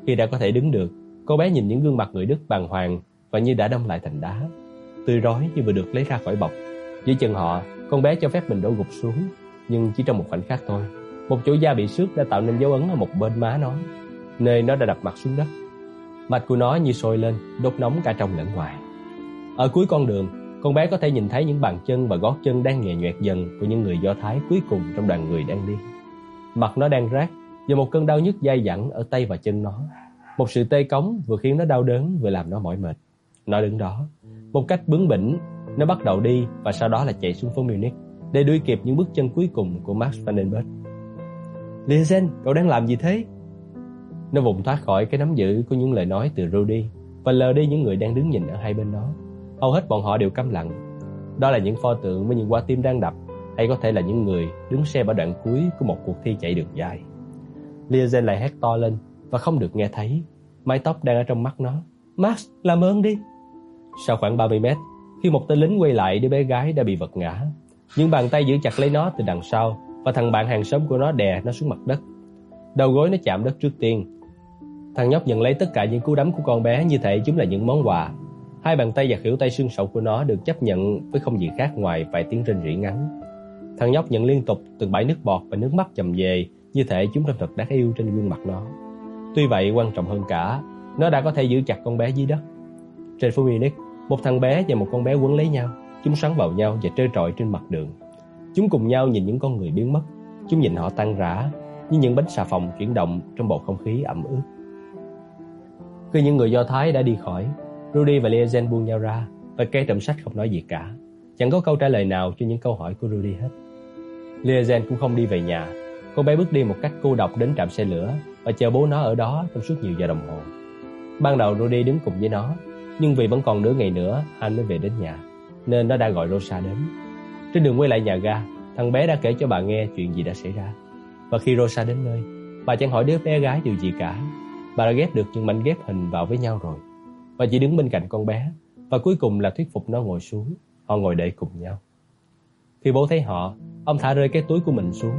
Khi đã có thể đứng được, cô bé nhìn những gương mặt người Đức bàng hoàng và như đã đông lại thành đá. Tươi rói như vừa được lấy ra khỏi bọc. Dưới chân họ, con bé cho phép mình đổ gục xuống nhưng chỉ trong một khoảnh khắc thôi. Một chỗ da bị xước đã tạo nên dấu ấn ở một bên má nó, nơi nó đã đập mặt xuống đất. Mạch của nó như sôi lên, đốt nóng cả trong lẫn ngoài. Ở cuối con đường, con bé có thể nhìn thấy những bàn chân và gót chân đang nhẹ nhẹt dần của những người Do Thái cuối cùng trong đoàn người đang đi. Mặt nó đang rát và một cơn đau nhức dai dẳng ở tay và chân nó. Một sự tê cống vừa khiến nó đau đớn vừa làm nó mỏi mệt. Nó đứng đó, một cách bướng bỉnh, nó bắt đầu đi và sau đó là chạy xuống phố Munich để đuổi kịp những bước chân cuối cùng của Max Vandenberg. Liazen, cậu đang làm gì thế? Nó vùng thoát khỏi cái nắm giữ của những lời nói từ Rudy và lờ đi những người đang đứng nhìn ở hai bên nó. Hầu hết bọn họ đều câm lặng. Đó là những pho tượng với những quả tim đang đập hay có thể là những người đứng xem ở đoạn cuối của một cuộc thi chạy đường dài. Liazen lại hét to lên và không được nghe thấy. Mái tóc đang ở trong mắt nó. Max, làm ơn đi. Sau khoảng 30 mét, khi một tên lính quay lại đứa bé gái đã bị vật ngã nhưng bàn tay giữ chặt lấy nó từ đằng sau và thằng bạn hàng xóm của nó đè nó xuống mặt đất. Đầu gối nó chạm đất trước tiên. Thằng nhóc nhận lấy tất cả những cú đấm của con bé như thể chúng là những món quà. Hai bàn tay và khỉu tay xương sầu của nó được chấp nhận với không gì khác ngoài vài tiếng rên rỉ ngắn. Thằng nhóc nhận liên tục từng bãi nước bọt và nước mắt chầm về như thể chúng trong thật đáng yêu trên gương mặt nó. Tuy vậy quan trọng hơn cả, nó đã có thể giữ chặt con bé dưới đất. Trên phố Munich, một thằng bé và một con bé quấn lấy nhau. Chúng xoắn vào nhau và trơ trọi trên mặt đường. Chúng cùng nhau nhìn những con người biến mất. Chúng nhìn họ tan rã như những bánh xà phòng chuyển động trong bầu không khí ẩm ướt. Khi những người Do Thái đã đi khỏi, Rudy và Liazen buông nhau ra và cây trộm sách không nói gì cả. Chẳng có câu trả lời nào cho những câu hỏi của Rudy hết. Liazen cũng không đi về nhà. Cô bé bước đi một cách cô độc đến trạm xe lửa và chờ bố nó ở đó trong suốt nhiều giờ đồng hồ. Ban đầu Rudy đứng cùng với nó, nhưng vì vẫn còn nửa ngày nữa, anh mới về đến nhà nên nó đã gọi Rosa đến. Trên đường quay lại nhà ga, thằng bé đã kể cho bà nghe chuyện gì đã xảy ra. Và khi Rosa đến nơi, bà chẳng hỏi đứa bé gái điều gì cả. Bà đã ghép được những mảnh ghép hình vào với nhau rồi. Và chỉ đứng bên cạnh con bé. Và cuối cùng là thuyết phục nó ngồi xuống. Họ ngồi đợi cùng nhau. Khi bố thấy họ, ông thả rơi cái túi của mình xuống.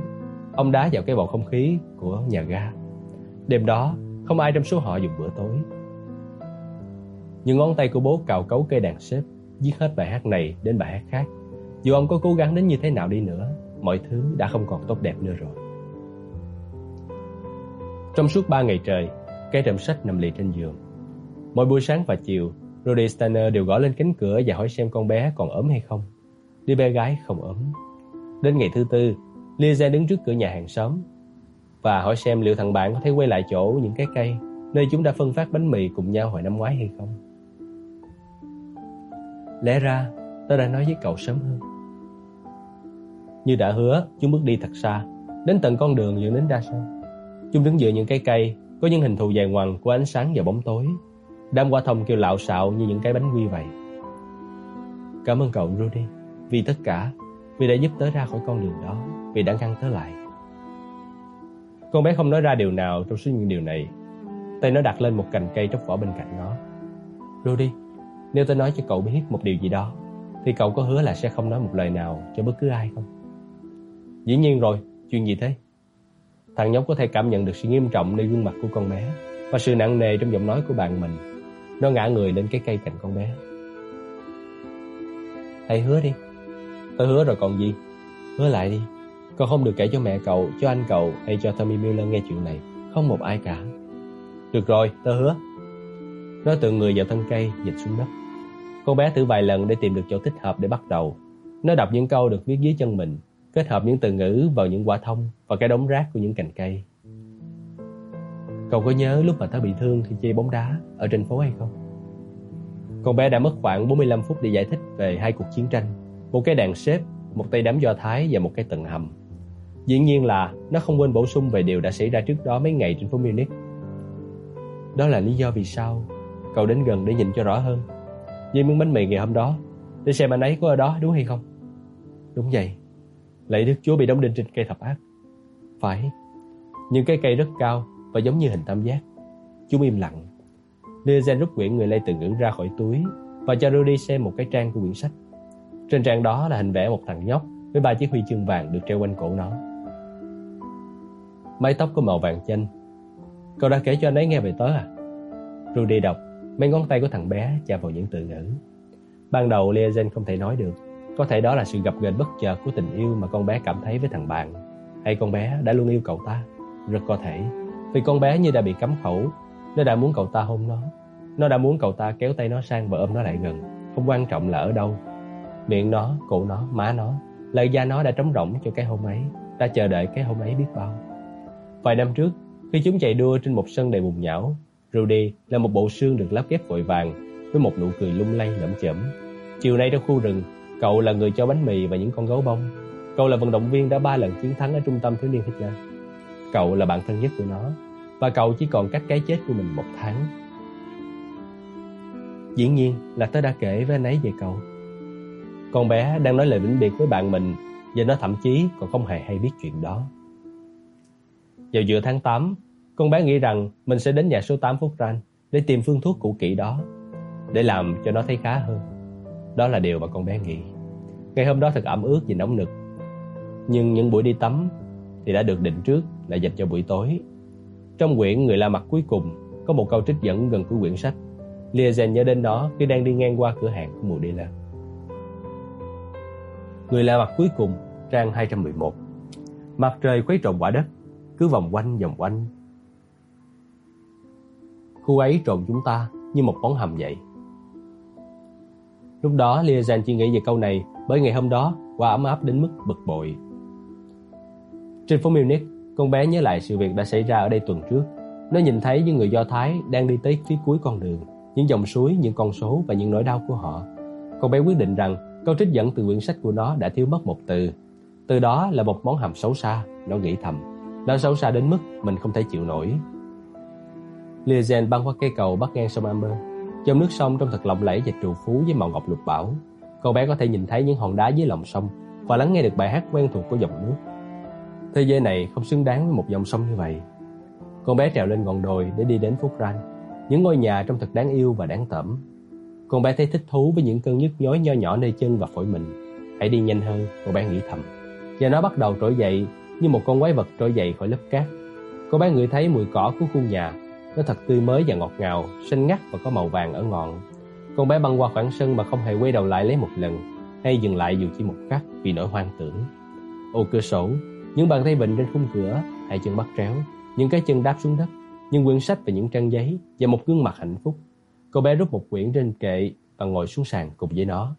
Ông đá vào cái bầu không khí của nhà ga. Đêm đó, không ai trong số họ dùng bữa tối. Những ngón tay của bố cào cấu cây đàn xếp, viết hết bài hát này đến bài hát khác. Dù ông có cố gắng đến như thế nào đi nữa, mọi thứ đã không còn tốt đẹp nữa rồi. Trong suốt ba ngày trời, cái trầm sách nằm lì trên giường. Mỗi buổi sáng và chiều, Rudy Steiner đều gõ lên cánh cửa và hỏi xem con bé còn ốm hay không. Đứa bé gái không ốm. Đến ngày thứ tư, Lisa đứng trước cửa nhà hàng xóm và hỏi xem liệu thằng bạn có thể quay lại chỗ những cái cây nơi chúng đã phân phát bánh mì cùng nhau hồi năm ngoái hay không. Lẽ ra, tôi đã nói với cậu sớm hơn. Như đã hứa, chúng bước đi thật xa, đến tận con đường dẫn đến đa sân. Chúng đứng giữa những cái cây, có những hình thù dài ngoằng của ánh sáng và bóng tối. Đám qua thông kêu lạo xạo như những cái bánh quy vậy. Cảm ơn cậu Rudy, vì tất cả, vì đã giúp tớ ra khỏi con đường đó, vì đã ngăn tớ lại. Con bé không nói ra điều nào trong số những điều này. Tay nó đặt lên một cành cây trong vỏ bên cạnh nó. Rudy, nếu tôi nói cho cậu biết một điều gì đó, thì cậu có hứa là sẽ không nói một lời nào cho bất cứ ai không? Dĩ nhiên rồi, chuyện gì thế? Thằng nhóc có thể cảm nhận được sự nghiêm trọng nơi gương mặt của con bé và sự nặng nề trong giọng nói của bạn mình. Nó ngã người lên cái cây cạnh con bé. Thầy hứa đi. Tôi hứa rồi còn gì? Hứa lại đi. Con không được kể cho mẹ cậu, cho anh cậu hay cho Tommy Miller nghe chuyện này. Không một ai cả. Được rồi, tôi hứa. Nó tự người vào thân cây, dịch xuống đất. Cô bé thử vài lần để tìm được chỗ thích hợp để bắt đầu. Nó đọc những câu được viết dưới chân mình, kết hợp những từ ngữ vào những quả thông và cái đống rác của những cành cây. Cậu có nhớ lúc mà tớ bị thương khi chơi bóng đá ở trên phố hay không? Con bé đã mất khoảng 45 phút để giải thích về hai cuộc chiến tranh, một cái đàn xếp, một tay đám do Thái và một cái tầng hầm. Dĩ nhiên là nó không quên bổ sung về điều đã xảy ra trước đó mấy ngày trên phố Munich. Đó là lý do vì sao cậu đến gần để nhìn cho rõ hơn. Với miếng bánh mì ngày hôm đó, để xem anh ấy có ở đó đúng hay không? Đúng vậy. Lạy Đức Chúa bị đóng đinh trên cây thập ác. Phải. Những cái cây rất cao và giống như hình tam giác. Chúng im lặng. Liazen rút quyển người Lê từ ngữ ra khỏi túi và cho Rudy xem một cái trang của quyển sách. Trên trang đó là hình vẽ một thằng nhóc với ba chiếc huy chương vàng được treo quanh cổ nó. Mái tóc có màu vàng chanh. Cậu đã kể cho anh ấy nghe về tớ à? Rudy đọc, mấy ngón tay của thằng bé chạm vào những từ ngữ. Ban đầu Liazen không thể nói được. Có thể đó là sự gặp gềnh bất chợt của tình yêu mà con bé cảm thấy với thằng bạn. Hay con bé đã luôn yêu cậu ta? Rất có thể. Vì con bé như đã bị cấm khẩu. Nó đã muốn cậu ta hôn nó. Nó đã muốn cậu ta kéo tay nó sang và ôm nó lại gần. Không quan trọng là ở đâu. Miệng nó, cổ nó, má nó. Lời da nó đã trống rỗng cho cái hôn ấy. Ta chờ đợi cái hôn ấy biết bao. Vài năm trước, khi chúng chạy đua trên một sân đầy bùn nhão, Rudy là một bộ xương được lắp ghép vội vàng với một nụ cười lung lay lẫm chẩm. Chiều nay trong khu rừng, cậu là người cho bánh mì và những con gấu bông. Cậu là vận động viên đã ba lần chiến thắng ở trung tâm thiếu niên Hitler. Cậu là bạn thân nhất của nó và cậu chỉ còn cách cái chết của mình một tháng. Dĩ nhiên là tớ đã kể với anh ấy về cậu. Con bé đang nói lời vĩnh biệt với bạn mình và nó thậm chí còn không hề hay biết chuyện đó. Vào giữa tháng 8, con bé nghĩ rằng mình sẽ đến nhà số 8 Phúc Ranh để tìm phương thuốc cũ kỹ đó, để làm cho nó thấy khá hơn. Đó là điều mà con bé nghĩ. Ngày hôm đó thật ẩm ướt vì nóng nực. Nhưng những buổi đi tắm thì đã được định trước là dành cho buổi tối. Trong quyển Người La Mặt cuối cùng có một câu trích dẫn gần cuối quyển sách. Liazen nhớ đến nó khi đang đi ngang qua cửa hàng của mùa đi lên. Người La Mặt cuối cùng, trang 211. Mặt trời khuấy trộn quả đất, cứ vòng quanh vòng quanh. Khu ấy trộn chúng ta như một món hầm vậy. Lúc đó Liazan chỉ nghĩ về câu này bởi ngày hôm đó quá ấm áp đến mức bực bội. Trên phố Munich, con bé nhớ lại sự việc đã xảy ra ở đây tuần trước. Nó nhìn thấy những người Do Thái đang đi tới phía cuối con đường, những dòng suối, những con số và những nỗi đau của họ. Con bé quyết định rằng câu trích dẫn từ quyển sách của nó đã thiếu mất một từ. Từ đó là một món hầm xấu xa, nó nghĩ thầm. Nó xấu xa đến mức mình không thể chịu nổi. Liazen băng qua cây cầu bắc ngang sông Amber. Dòng nước sông trông thật lộng lẫy và trù phú với màu ngọc lục bảo. Cậu bé có thể nhìn thấy những hòn đá dưới lòng sông và lắng nghe được bài hát quen thuộc của dòng nước. Thế giới này không xứng đáng với một dòng sông như vậy. Con bé trèo lên ngọn đồi để đi đến phố Ranh. Những ngôi nhà trông thật đáng yêu và đáng tẩm. Con bé thấy thích thú với những cơn nhức nhói nho nhỏ nơi chân và phổi mình. Hãy đi nhanh hơn, cậu bé nghĩ thầm. Và nó bắt đầu trỗi dậy như một con quái vật trỗi dậy khỏi lớp cát. Cậu bé ngửi thấy mùi cỏ của khu nhà. Nó thật tươi mới và ngọt ngào, xanh ngắt và có màu vàng ở ngọn. Con bé băng qua khoảng sân mà không hề quay đầu lại lấy một lần, hay dừng lại dù chỉ một khắc vì nỗi hoang tưởng. Ô cửa sổ, những bàn tay vịnh trên khung cửa, hai chân bắt tréo, những cái chân đáp xuống đất, những quyển sách và những trang giấy và một gương mặt hạnh phúc. Cô bé rút một quyển trên kệ và ngồi xuống sàn cùng với nó.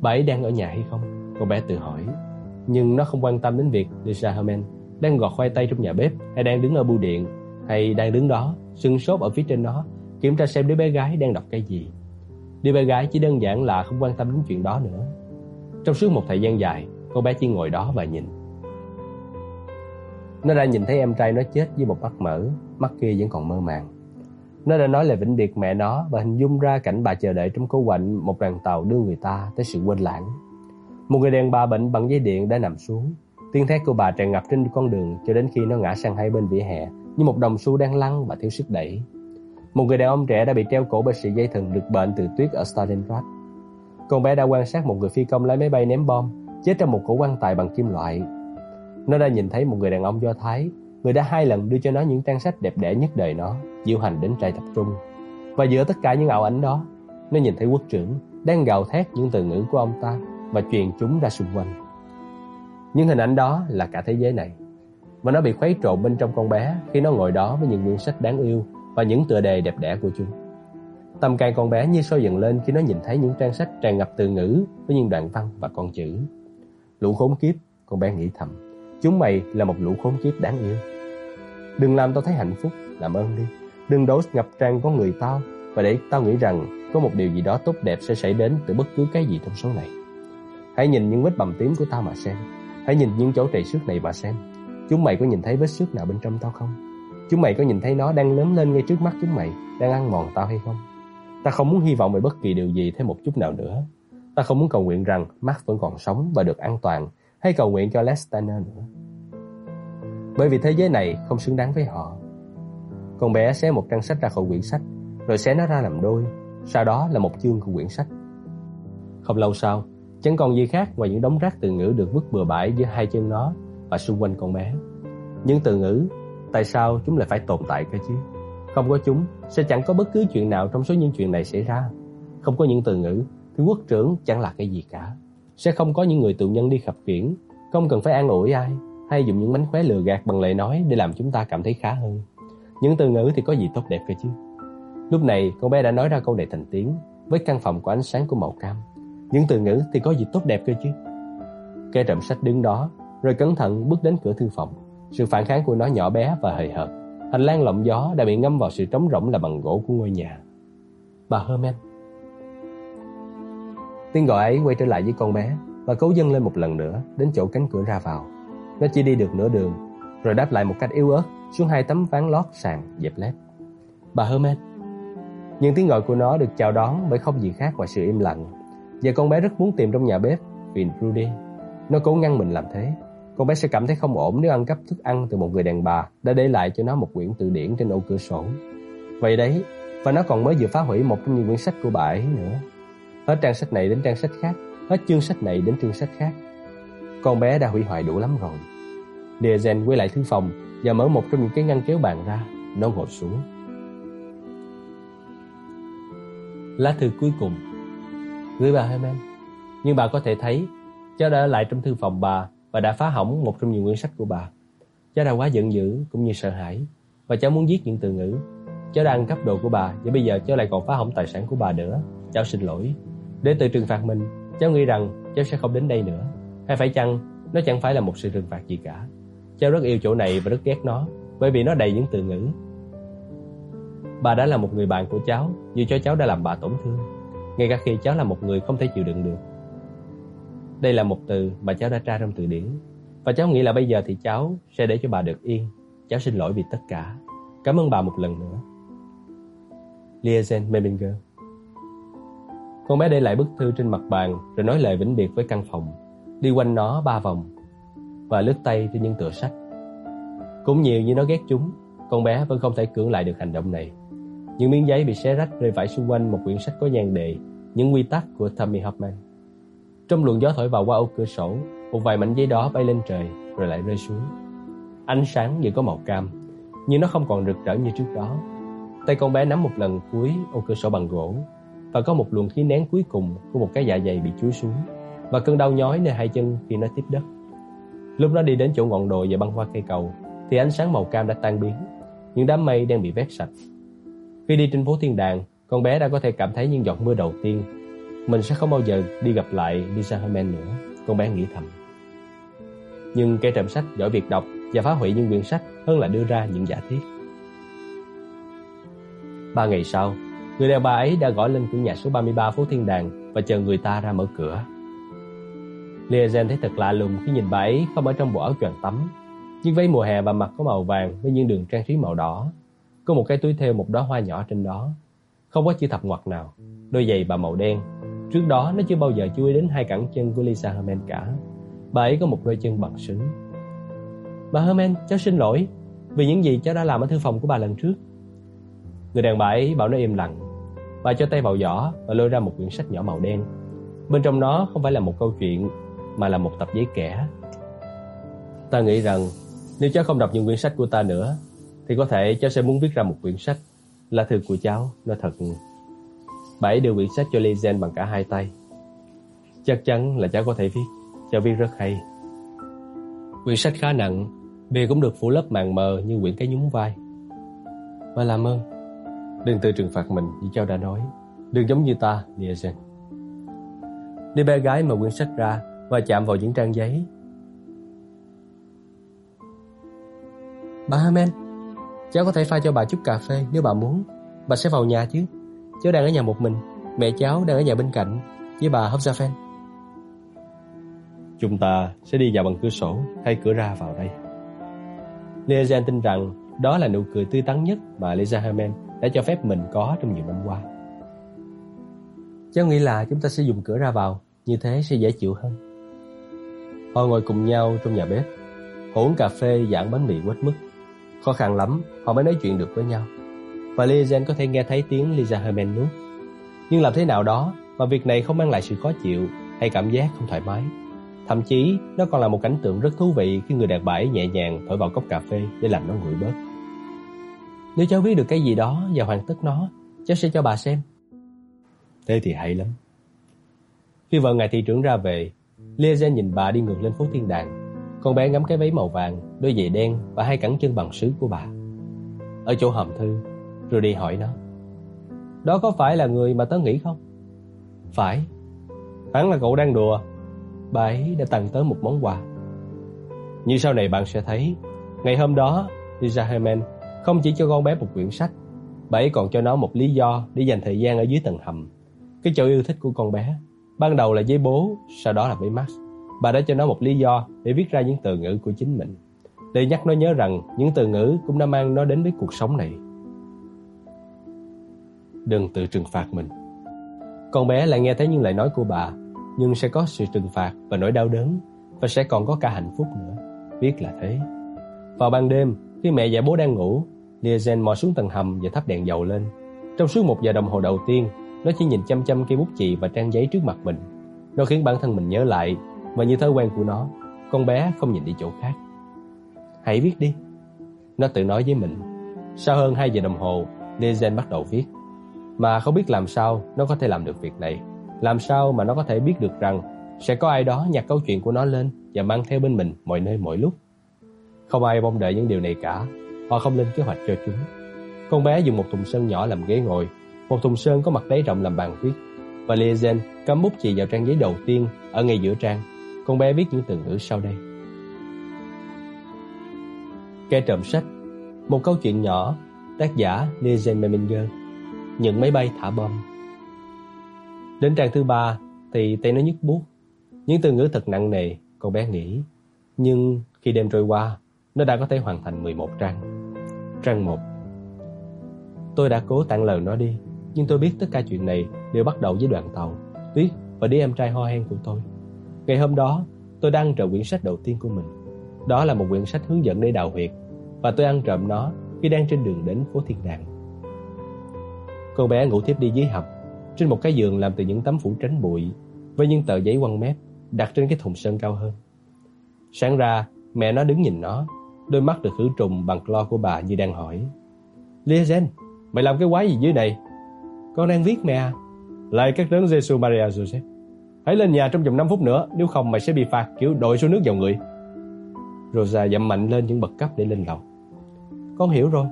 Bà ấy đang ở nhà hay không? Cô bé tự hỏi. Nhưng nó không quan tâm đến việc Lisa Herman đang gọt khoai tây trong nhà bếp hay đang đứng ở bưu điện hay đang đứng đó sưng sốt ở phía trên nó kiểm tra xem đứa bé gái đang đọc cái gì. Đứa bé gái chỉ đơn giản là không quan tâm đến chuyện đó nữa. Trong suốt một thời gian dài, cô bé chỉ ngồi đó và nhìn. Nó đã nhìn thấy em trai nó chết với một mắt mở, mắt kia vẫn còn mơ màng. Nó đã nói lời vĩnh biệt mẹ nó và hình dung ra cảnh bà chờ đợi trong cố quạnh một đoàn tàu đưa người ta tới sự quên lãng. Một người đàn bà bệnh bằng dây điện đã nằm xuống. Tiếng thét của bà tràn ngập trên con đường cho đến khi nó ngã sang hai bên vỉa hè như một đồng xu đang lăn và thiếu sức đẩy. Một người đàn ông trẻ đã bị treo cổ bởi sợi dây thừng được bệnh từ tuyết ở Stalingrad. Con bé đã quan sát một người phi công lái máy bay ném bom chết trong một cổ quan tài bằng kim loại. Nó đã nhìn thấy một người đàn ông Do Thái, người đã hai lần đưa cho nó những trang sách đẹp đẽ nhất đời nó, diễu hành đến trại tập trung. Và giữa tất cả những ảo ảnh đó, nó nhìn thấy quốc trưởng đang gào thét những từ ngữ của ông ta và truyền chúng ra xung quanh. Những hình ảnh đó là cả thế giới này. Và nó bị khuấy trộn bên trong con bé khi nó ngồi đó với những quyển sách đáng yêu và những tựa đề đẹp đẽ của chúng. Tâm can con bé như sôi dần lên khi nó nhìn thấy những trang sách tràn ngập từ ngữ với những đoạn văn và con chữ. Lũ khốn kiếp, con bé nghĩ thầm. Chúng mày là một lũ khốn kiếp đáng yêu. Đừng làm tao thấy hạnh phúc, làm ơn đi. Đừng đổ ngập tràn con người tao và để tao nghĩ rằng có một điều gì đó tốt đẹp sẽ xảy đến từ bất cứ cái gì trong số này. Hãy nhìn những vết bầm tím của tao mà xem. Hãy nhìn những chỗ trầy xước này mà xem. Chúng mày có nhìn thấy vết xước nào bên trong tao không? Chúng mày có nhìn thấy nó đang lớn lên ngay trước mắt chúng mày, đang ăn mòn tao hay không? Ta không muốn hy vọng về bất kỳ điều gì thêm một chút nào nữa. Ta không muốn cầu nguyện rằng Mark vẫn còn sống và được an toàn, hay cầu nguyện cho Lestiner nữa. Bởi vì thế giới này không xứng đáng với họ. Con bé xé một trang sách ra khỏi quyển sách, rồi xé nó ra làm đôi, sau đó là một chương của quyển sách. Không lâu sau, chẳng còn gì khác ngoài những đống rác từ ngữ được vứt bừa bãi giữa hai chân nó và xung quanh con bé. Những từ ngữ Tại sao chúng lại phải tồn tại cơ chứ? Không có chúng, sẽ chẳng có bất cứ chuyện nào trong số những chuyện này xảy ra. Không có những từ ngữ, thì quốc trưởng chẳng là cái gì cả. Sẽ không có những người tù nhân đi khập khiển, không cần phải an ủi ai, hay dùng những mánh khóe lừa gạt bằng lời nói để làm chúng ta cảm thấy khá hơn. Những từ ngữ thì có gì tốt đẹp cơ chứ? Lúc này, con bé đã nói ra câu này thành tiếng, với căn phòng của ánh sáng của màu cam. Những từ ngữ thì có gì tốt đẹp cơ chứ? Kẻ trộm sách đứng đó, rồi cẩn thận bước đến cửa thư phòng. Sự phản kháng của nó nhỏ bé và hời hợt. Hành lang lộng gió đã bị ngâm vào sự trống rỗng là bằng gỗ của ngôi nhà. Bà Herman. Tiếng gọi ấy quay trở lại với con bé và cố dâng lên một lần nữa đến chỗ cánh cửa ra vào. Nó chỉ đi được nửa đường, rồi đáp lại một cách yếu ớt xuống hai tấm ván lót sàn dẹp lép. Bà Herman. Nhưng tiếng gọi của nó được chào đón bởi không gì khác ngoài sự im lặng. Và con bé rất muốn tìm trong nhà bếp vì Rudy. Nó cố ngăn mình làm thế, con bé sẽ cảm thấy không ổn nếu ăn cắp thức ăn từ một người đàn bà đã để lại cho nó một quyển từ điển trên ô cửa sổ. Vậy đấy, và nó còn mới vừa phá hủy một trong những quyển sách của bà ấy nữa. Hết trang sách này đến trang sách khác, hết chương sách này đến chương sách khác. Con bé đã hủy hoại đủ lắm rồi. Diazen quay lại thư phòng và mở một trong những cái ngăn kéo bàn ra. Nó ngồi xuống. Lá thư cuối cùng Gửi bà Herman Nhưng bà có thể thấy Cháu đã ở lại trong thư phòng bà và đã phá hỏng một trong nhiều quyển sách của bà. Cháu đã quá giận dữ cũng như sợ hãi và cháu muốn giết những từ ngữ. Cháu đã ăn cắp đồ của bà và bây giờ cháu lại còn phá hỏng tài sản của bà nữa. Cháu xin lỗi. Để tự trừng phạt mình, cháu nghĩ rằng cháu sẽ không đến đây nữa. Hay phải chăng nó chẳng phải là một sự trừng phạt gì cả. Cháu rất yêu chỗ này và rất ghét nó bởi vì nó đầy những từ ngữ. Bà đã là một người bạn của cháu dù cho cháu đã làm bà tổn thương. Ngay cả khi cháu là một người không thể chịu đựng được đây là một từ mà cháu đã tra trong từ điển Và cháu nghĩ là bây giờ thì cháu sẽ để cho bà được yên Cháu xin lỗi vì tất cả Cảm ơn bà một lần nữa Liazen Meminger Con bé để lại bức thư trên mặt bàn rồi nói lời vĩnh biệt với căn phòng, đi quanh nó ba vòng và lướt tay trên những tựa sách. Cũng nhiều như nó ghét chúng, con bé vẫn không thể cưỡng lại được hành động này. Những miếng giấy bị xé rách rơi vãi xung quanh một quyển sách có nhan đề Những quy tắc của Tommy Hoffman. Trong luồng gió thổi vào qua ô cửa sổ, một vài mảnh giấy đó bay lên trời rồi lại rơi xuống. Ánh sáng như có màu cam, nhưng nó không còn rực rỡ như trước đó. Tay con bé nắm một lần cuối ô cửa sổ bằng gỗ và có một luồng khí nén cuối cùng của một cái dạ dày bị chúi xuống và cơn đau nhói nơi hai chân khi nó tiếp đất. Lúc nó đi đến chỗ ngọn đồi và băng qua cây cầu thì ánh sáng màu cam đã tan biến, những đám mây đang bị vét sạch. Khi đi trên phố thiên đàng, con bé đã có thể cảm thấy những giọt mưa đầu tiên. Mình sẽ không bao giờ đi gặp lại Lisa Herman nữa, con bé nghĩ thầm. Nhưng kẻ trộm sách giỏi việc đọc và phá hủy những quyển sách hơn là đưa ra những giả thiết. Ba ngày sau, người đàn bà ấy đã gọi lên cửa nhà số 33 phố Thiên Đàng và chờ người ta ra mở cửa. Liazen thấy thật lạ lùng khi nhìn bà ấy không ở trong bộ áo choàng tắm, nhưng váy mùa hè và mặt có màu vàng với những đường trang trí màu đỏ. Có một cái túi thêu một đóa hoa nhỏ trên đó. Không có chữ thập ngoặc nào. Đôi giày bà màu đen. Trước đó nó chưa bao giờ chú ý đến hai cẳng chân của Lisa Herman cả. Bà ấy có một đôi chân bằng sứ. Bà Herman, cháu xin lỗi vì những gì cháu đã làm ở thư phòng của bà lần trước. Người đàn bà ấy bảo nó im lặng. Bà cho tay vào giỏ và lôi ra một quyển sách nhỏ màu đen. Bên trong nó không phải là một câu chuyện mà là một tập giấy kẻ. Ta nghĩ rằng nếu cháu không đọc những quyển sách của ta nữa thì có thể cháu sẽ muốn viết ra một quyển sách. Là thư của cháu, nó thật. Bà ấy đưa quyển sách cho Lizen bằng cả hai tay. Chắc chắn là cháu có thể viết. Cháu viết rất hay. Quyển sách khá nặng, bìa cũng được phủ lớp màng mờ như quyển cái nhúng vai. Bà làm ơn, đừng tự trừng phạt mình như cháu đã nói. Đừng giống như ta, Lizen. Đi bé gái mở quyển sách ra và chạm vào những trang giấy. Bà Hamen, cháu có thể pha cho bà chút cà phê nếu bà muốn. Bà sẽ vào nhà chứ. Cháu đang ở nhà một mình, mẹ cháu đang ở nhà bên cạnh với bà Hobzafen. Chúng ta sẽ đi vào bằng cửa sổ hay cửa ra vào đây. Leozen tin rằng đó là nụ cười tươi tắn nhất mà Lisa Hamen đã cho phép mình có trong nhiều năm qua. Cháu nghĩ là chúng ta sẽ dùng cửa ra vào, như thế sẽ dễ chịu hơn. Họ ngồi cùng nhau trong nhà bếp, họ uống cà phê giảng bánh mì quết mứt. Khó khăn lắm, họ mới nói chuyện được với nhau. Và Lizen có thể nghe thấy tiếng Lisa Herman nuốt. Nhưng làm thế nào đó mà việc này không mang lại sự khó chịu hay cảm giác không thoải mái. Thậm chí, nó còn là một cảnh tượng rất thú vị khi người đàn bà ấy nhẹ nhàng thổi vào cốc cà phê để làm nó nguội bớt. Nếu cháu viết được cái gì đó và hoàn tất nó, cháu sẽ cho bà xem. Thế thì hay lắm. Khi vợ ngài thị trưởng ra về, Liazen nhìn bà đi ngược lên phố thiên đàng. Con bé ngắm cái váy màu vàng, đôi giày đen và hai cẳng chân bằng sứ của bà. Ở chỗ hòm thư, rồi đi hỏi nó. Đó có phải là người mà tớ nghĩ không? Phải. Hẳn là cậu đang đùa. Bà ấy đã tặng tớ một món quà. Như sau này bạn sẽ thấy, ngày hôm đó, Lisa Herman không chỉ cho con bé một quyển sách, bà ấy còn cho nó một lý do để dành thời gian ở dưới tầng hầm. Cái chỗ yêu thích của con bé Ban đầu là với bố, sau đó là với Max. Bà đã cho nó một lý do để viết ra những từ ngữ của chính mình. Để nhắc nó nhớ rằng những từ ngữ cũng đã mang nó đến với cuộc sống này. Đừng tự trừng phạt mình. Con bé lại nghe thấy những lời nói của bà, nhưng sẽ có sự trừng phạt và nỗi đau đớn, và sẽ còn có cả hạnh phúc nữa. Biết là thế. Vào ban đêm, khi mẹ và bố đang ngủ, Liazen mò xuống tầng hầm và thắp đèn dầu lên. Trong suốt một giờ đồng hồ đầu tiên, nó chỉ nhìn chăm chăm cây bút chì và trang giấy trước mặt mình. Nó khiến bản thân mình nhớ lại, và như thói quen của nó, con bé không nhìn đi chỗ khác. Hãy viết đi. Nó tự nói với mình. Sau hơn 2 giờ đồng hồ, Lezen bắt đầu viết. Mà không biết làm sao nó có thể làm được việc này. Làm sao mà nó có thể biết được rằng sẽ có ai đó nhặt câu chuyện của nó lên và mang theo bên mình mọi nơi mọi lúc. Không ai mong đợi những điều này cả. Họ không lên kế hoạch cho chúng. Con bé dùng một thùng sơn nhỏ làm ghế ngồi một thùng sơn có mặt đáy rộng làm bàn viết và Liazen cắm bút chì vào trang giấy đầu tiên ở ngay giữa trang. Con bé viết những từ ngữ sau đây. Kẻ trộm sách Một câu chuyện nhỏ, Tác giả Liazen Meminger những máy bay thả bom Đến trang thứ ba Thì tay nó nhức bút Những từ ngữ thật nặng nề Con bé nghĩ Nhưng khi đêm trôi qua Nó đã có thể hoàn thành 11 trang Trang 1 Tôi đã cố tặng lời nó đi Nhưng tôi biết tất cả chuyện này đều bắt đầu với đoàn tàu, Tuyết và đứa em trai ho hen của tôi. Ngày hôm đó, tôi đang trộm quyển sách đầu tiên của mình. Đó là một quyển sách hướng dẫn để đào huyệt và tôi ăn trộm nó khi đang trên đường đến phố Thiên Đàng. Cô bé ngủ thiếp đi dưới hầm, trên một cái giường làm từ những tấm phủ tránh bụi với những tờ giấy quăng mép đặt trên cái thùng sơn cao hơn. Sáng ra, mẹ nó đứng nhìn nó, đôi mắt được khử trùng bằng clo của bà như đang hỏi. Liazen, mày làm cái quái gì dưới này? Con đang viết mẹ à. Lại các đấng Jesus Maria Joseph. Hãy lên nhà trong vòng 5 phút nữa, nếu không mày sẽ bị phạt kiểu đội số nước vào người. Rosa dậm mạnh lên những bậc cấp để lên lầu. Con hiểu rồi.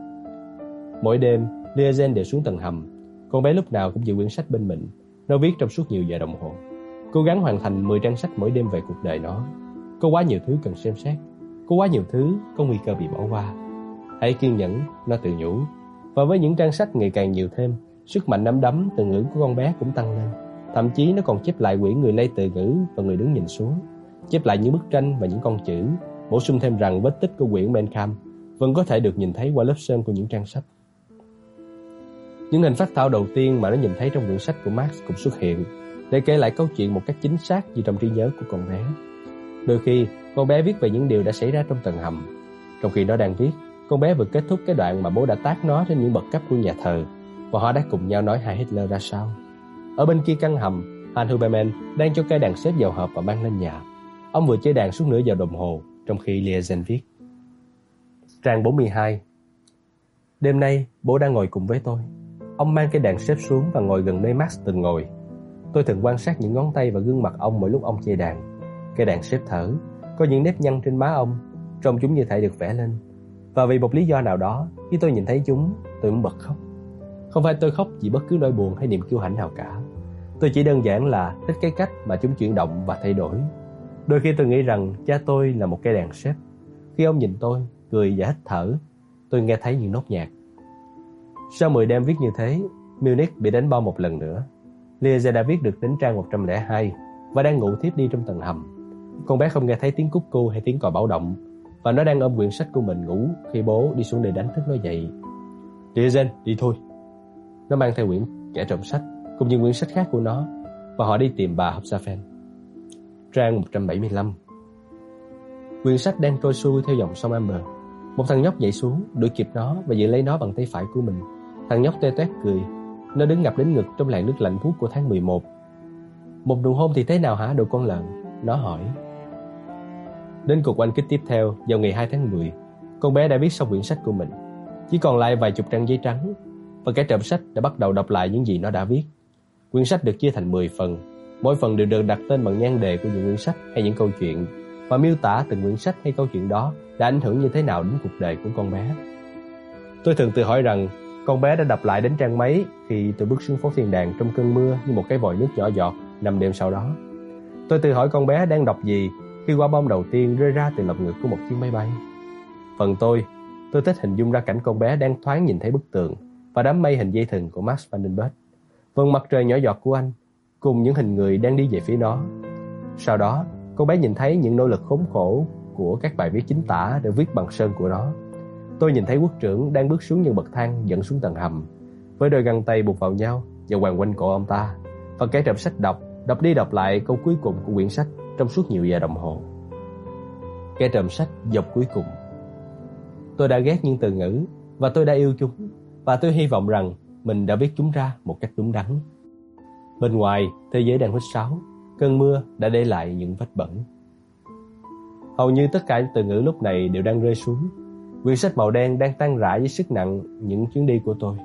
Mỗi đêm, Liazen đều xuống tầng hầm. Con bé lúc nào cũng giữ quyển sách bên mình. Nó viết trong suốt nhiều giờ đồng hồ. Cố gắng hoàn thành 10 trang sách mỗi đêm về cuộc đời nó. Có quá nhiều thứ cần xem xét. Có quá nhiều thứ có nguy cơ bị bỏ qua. Hãy kiên nhẫn, nó tự nhủ. Và với những trang sách ngày càng nhiều thêm, sức mạnh nắm đấm từ ngữ của con bé cũng tăng lên. Thậm chí nó còn chép lại quyển người lây từ ngữ và người đứng nhìn xuống. Chép lại những bức tranh và những con chữ. Bổ sung thêm rằng vết tích của quyển Menkham vẫn có thể được nhìn thấy qua lớp sơn của những trang sách. Những hình phát thảo đầu tiên mà nó nhìn thấy trong quyển sách của Marx cũng xuất hiện để kể lại câu chuyện một cách chính xác như trong trí nhớ của con bé. Đôi khi, con bé viết về những điều đã xảy ra trong tầng hầm. Trong khi nó đang viết, con bé vừa kết thúc cái đoạn mà bố đã tác nó trên những bậc cấp của nhà thờ và họ đã cùng nhau nói hai Hitler ra sao. Ở bên kia căn hầm, Hans Huberman đang cho cây đàn xếp vào hộp và mang lên nhà. Ông vừa chơi đàn suốt nửa giờ đồng hồ trong khi Liazen viết. Trang 42 Đêm nay, bố đang ngồi cùng với tôi. Ông mang cây đàn xếp xuống và ngồi gần nơi Max từng ngồi. Tôi thường quan sát những ngón tay và gương mặt ông mỗi lúc ông chơi đàn. Cây đàn xếp thở, có những nếp nhăn trên má ông, trông chúng như thể được vẽ lên. Và vì một lý do nào đó, khi tôi nhìn thấy chúng, tôi muốn bật khóc. Không phải tôi khóc vì bất cứ nỗi buồn hay niềm kiêu hãnh nào cả. Tôi chỉ đơn giản là thích cái cách mà chúng chuyển động và thay đổi. Đôi khi tôi nghĩ rằng cha tôi là một cây đàn xếp. Khi ông nhìn tôi, cười và hít thở, tôi nghe thấy những nốt nhạc. Sau 10 đêm viết như thế, Munich bị đánh bom một lần nữa. Liza đã viết được đến trang 102 và đang ngủ thiếp đi trong tầng hầm. Con bé không nghe thấy tiếng cúc cu hay tiếng còi báo động và nó đang ôm quyển sách của mình ngủ khi bố đi xuống để đánh thức nó dậy. Lizen, đi thôi. Nó mang theo quyển kẻ trộm sách cùng những quyển sách khác của nó và họ đi tìm bà Hobsafen. Trang 175 Quyển sách đang trôi xuôi theo dòng sông Amber. Một thằng nhóc nhảy xuống, đuổi kịp nó và giữ lấy nó bằng tay phải của mình. Thằng nhóc tê toét cười. Nó đứng ngập đến ngực trong làn nước lạnh buốt của tháng 11. Một nụ hôn thì thế nào hả đồ con lợn? Nó hỏi. Đến cuộc oanh kích tiếp theo vào ngày 2 tháng 10, con bé đã viết xong quyển sách của mình. Chỉ còn lại vài chục trang giấy trắng và kẻ trộm sách đã bắt đầu đọc lại những gì nó đã viết. Quyển sách được chia thành 10 phần, mỗi phần đều được đặt tên bằng nhan đề của những quyển sách hay những câu chuyện và miêu tả từng quyển sách hay câu chuyện đó đã ảnh hưởng như thế nào đến cuộc đời của con bé. Tôi thường tự hỏi rằng con bé đã đập lại đến trang mấy khi tôi bước xuống phố thiên đàng trong cơn mưa như một cái vòi nước nhỏ giọt năm đêm sau đó. Tôi tự hỏi con bé đang đọc gì khi quả bom đầu tiên rơi ra từ lồng ngực của một chiếc máy bay. Phần tôi, tôi thích hình dung ra cảnh con bé đang thoáng nhìn thấy bức tường và đám mây hình dây thừng của Max Vandenberg. Vầng mặt trời nhỏ giọt của anh cùng những hình người đang đi về phía nó. Sau đó, con bé nhìn thấy những nỗ lực khốn khổ của các bài viết chính tả được viết bằng sơn của nó. Tôi nhìn thấy quốc trưởng đang bước xuống những bậc thang dẫn xuống tầng hầm, với đôi găng tay buộc vào nhau và quàng quanh cổ ông ta. Và kẻ trộm sách đọc, đọc đi đọc lại câu cuối cùng của quyển sách trong suốt nhiều giờ đồng hồ. Kẻ trộm sách dọc cuối cùng. Tôi đã ghét những từ ngữ và tôi đã yêu chúng và tôi hy vọng rằng mình đã viết chúng ra một cách đúng đắn. Bên ngoài, thế giới đang hít sáo, cơn mưa đã để lại những vết bẩn. Hầu như tất cả những từ ngữ lúc này đều đang rơi xuống. Quyển sách màu đen đang tan rã với sức nặng những chuyến đi của tôi.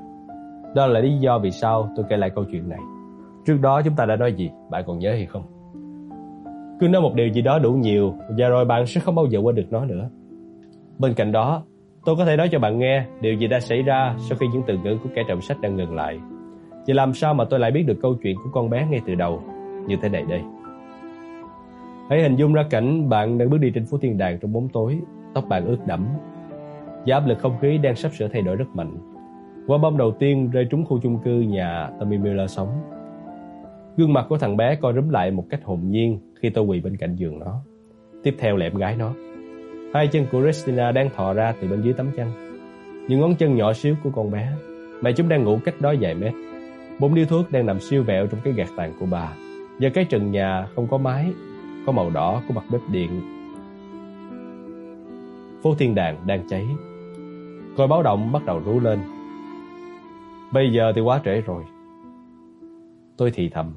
Đó là lý do vì sao tôi kể lại câu chuyện này. Trước đó chúng ta đã nói gì, bạn còn nhớ hay không? Cứ nói một điều gì đó đủ nhiều và rồi bạn sẽ không bao giờ quên được nó nữa. Bên cạnh đó, tôi có thể nói cho bạn nghe điều gì đã xảy ra sau khi những từ ngữ của kẻ trộm sách đang ngừng lại. Vậy làm sao mà tôi lại biết được câu chuyện của con bé ngay từ đầu như thế này đây? Hãy hình dung ra cảnh bạn đang bước đi trên phố thiên đàng trong bóng tối, tóc bạn ướt đẫm. Và áp lực không khí đang sắp sửa thay đổi rất mạnh. Quả bom đầu tiên rơi trúng khu chung cư nhà Tommy Miller sống. Gương mặt của thằng bé co rúm lại một cách hồn nhiên khi tôi quỳ bên cạnh giường nó. Tiếp theo là em gái nó. Hai chân của Christina đang thò ra từ bên dưới tấm chăn. Những ngón chân nhỏ xíu của con bé, mẹ chúng đang ngủ cách đó vài mét. Bốn điếu thuốc đang nằm siêu vẹo trong cái gạt tàn của bà Và cái trần nhà không có mái Có màu đỏ của mặt bếp điện Phố thiên đàng đang cháy Coi báo động bắt đầu rú lên. Bây giờ thì quá trễ rồi. Tôi thì thầm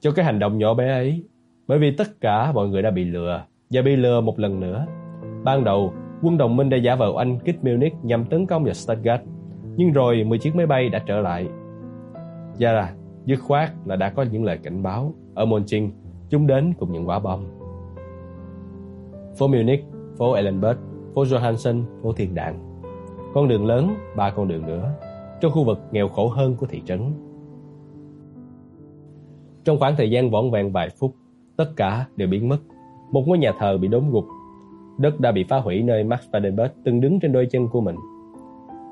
Cho cái hành động nhỏ bé ấy Bởi vì tất cả mọi người đã bị lừa Và bị lừa một lần nữa. Ban đầu quân đồng minh đã giả vờ anh kích Munich nhằm tấn công vào Stuttgart Nhưng rồi 10 chiếc máy bay đã trở lại. Và là dứt khoát là đã có những lời cảnh báo Ở Monching chúng đến cùng những quả bom. Phố Munich, phố Ellenberg, phố johansson phố Thiên Đàng. Con đường lớn, ba con đường nữa Trong khu vực nghèo khổ hơn của thị trấn trong khoảng thời gian vỏn vẹn vài phút, tất cả đều biến mất. Một ngôi nhà thờ bị đốn gục. Đất đã bị phá hủy nơi Max Vandenberg từng đứng trên đôi chân của mình.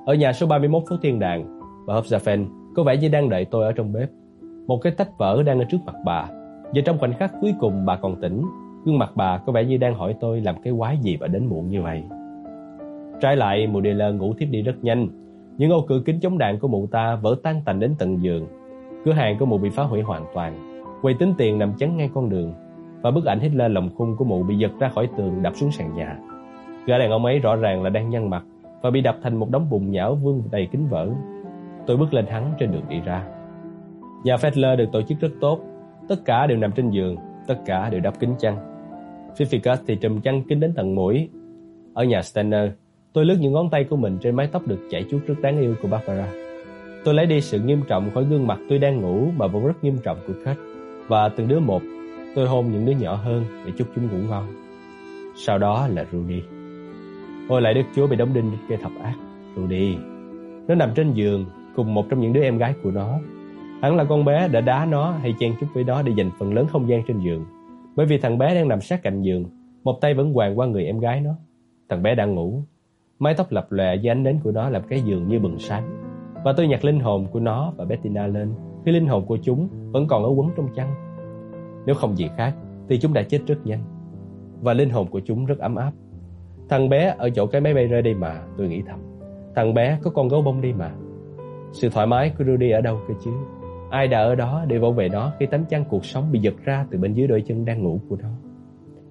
Ở nhà số 31 phố Thiên Đàng, bà Hofzafen có vẻ như đang đợi tôi ở trong bếp. Một cái tách vỡ đang ở trước mặt bà. Và trong khoảnh khắc cuối cùng bà còn tỉnh, gương mặt bà có vẻ như đang hỏi tôi làm cái quái gì và đến muộn như vậy. Trái lại, mụ dealer ngủ thiếp đi rất nhanh. Những ô cửa kính chống đạn của mụ ta vỡ tan tành đến tận giường. Cửa hàng của mụ bị phá hủy hoàn toàn. Quầy tính tiền nằm chắn ngang con đường. Và bức ảnh Hitler lồng khung của mụ bị giật ra khỏi tường đập xuống sàn nhà. Gã đàn ông ấy rõ ràng là đang nhăn mặt Và bị đập thành một đống bùn nhão vương đầy kính vỡ. Tôi bước lên hắn trên đường đi ra. Nhà Fedler được tổ chức rất tốt. Tất cả đều nằm trên giường Tất cả đều đắp kính chăn. Fificus thì trùm chăn kính đến tận mũi. Ở nhà Stenner Tôi lướt những ngón tay của mình trên mái tóc được chảy chuốt rất đáng yêu của Barbara Tôi lấy đi sự nghiêm trọng khỏi gương mặt tôi đang ngủ mà vẫn rất nghiêm trọng của khách và từng đứa một tôi hôn những đứa nhỏ hơn để chúc chúng ngủ ngon. Sau đó là Rudy. Ôi lại Đức Chúa bị đóng đinh trên cây thập ác. Rudy. Nó nằm trên giường cùng một trong những đứa em gái của nó. Hẳn là con bé đã đá nó hay chen chúc với nó để dành phần lớn không gian trên giường. Bởi vì thằng bé đang nằm sát cạnh giường, một tay vẫn quàng qua người em gái nó. Thằng bé đang ngủ, mái tóc lập lòe với ánh nến của nó làm cái giường như bừng sáng. Và tôi nhặt linh hồn của nó và Bettina lên. Khi linh hồn của chúng vẫn còn ở quấn trong chăn. Nếu không gì khác, Thì chúng đã chết rất nhanh. Và linh hồn của chúng rất ấm áp. Thằng bé ở chỗ cái máy bay rơi đây mà, Tôi nghĩ thầm. Thằng bé có con gấu bông đi mà. Sự thoải mái của Rudy ở đâu cơ chứ? Ai đã ở đó để bảo vệ nó Khi tấm chăn cuộc sống bị giật ra Từ bên dưới đôi chân đang ngủ của nó?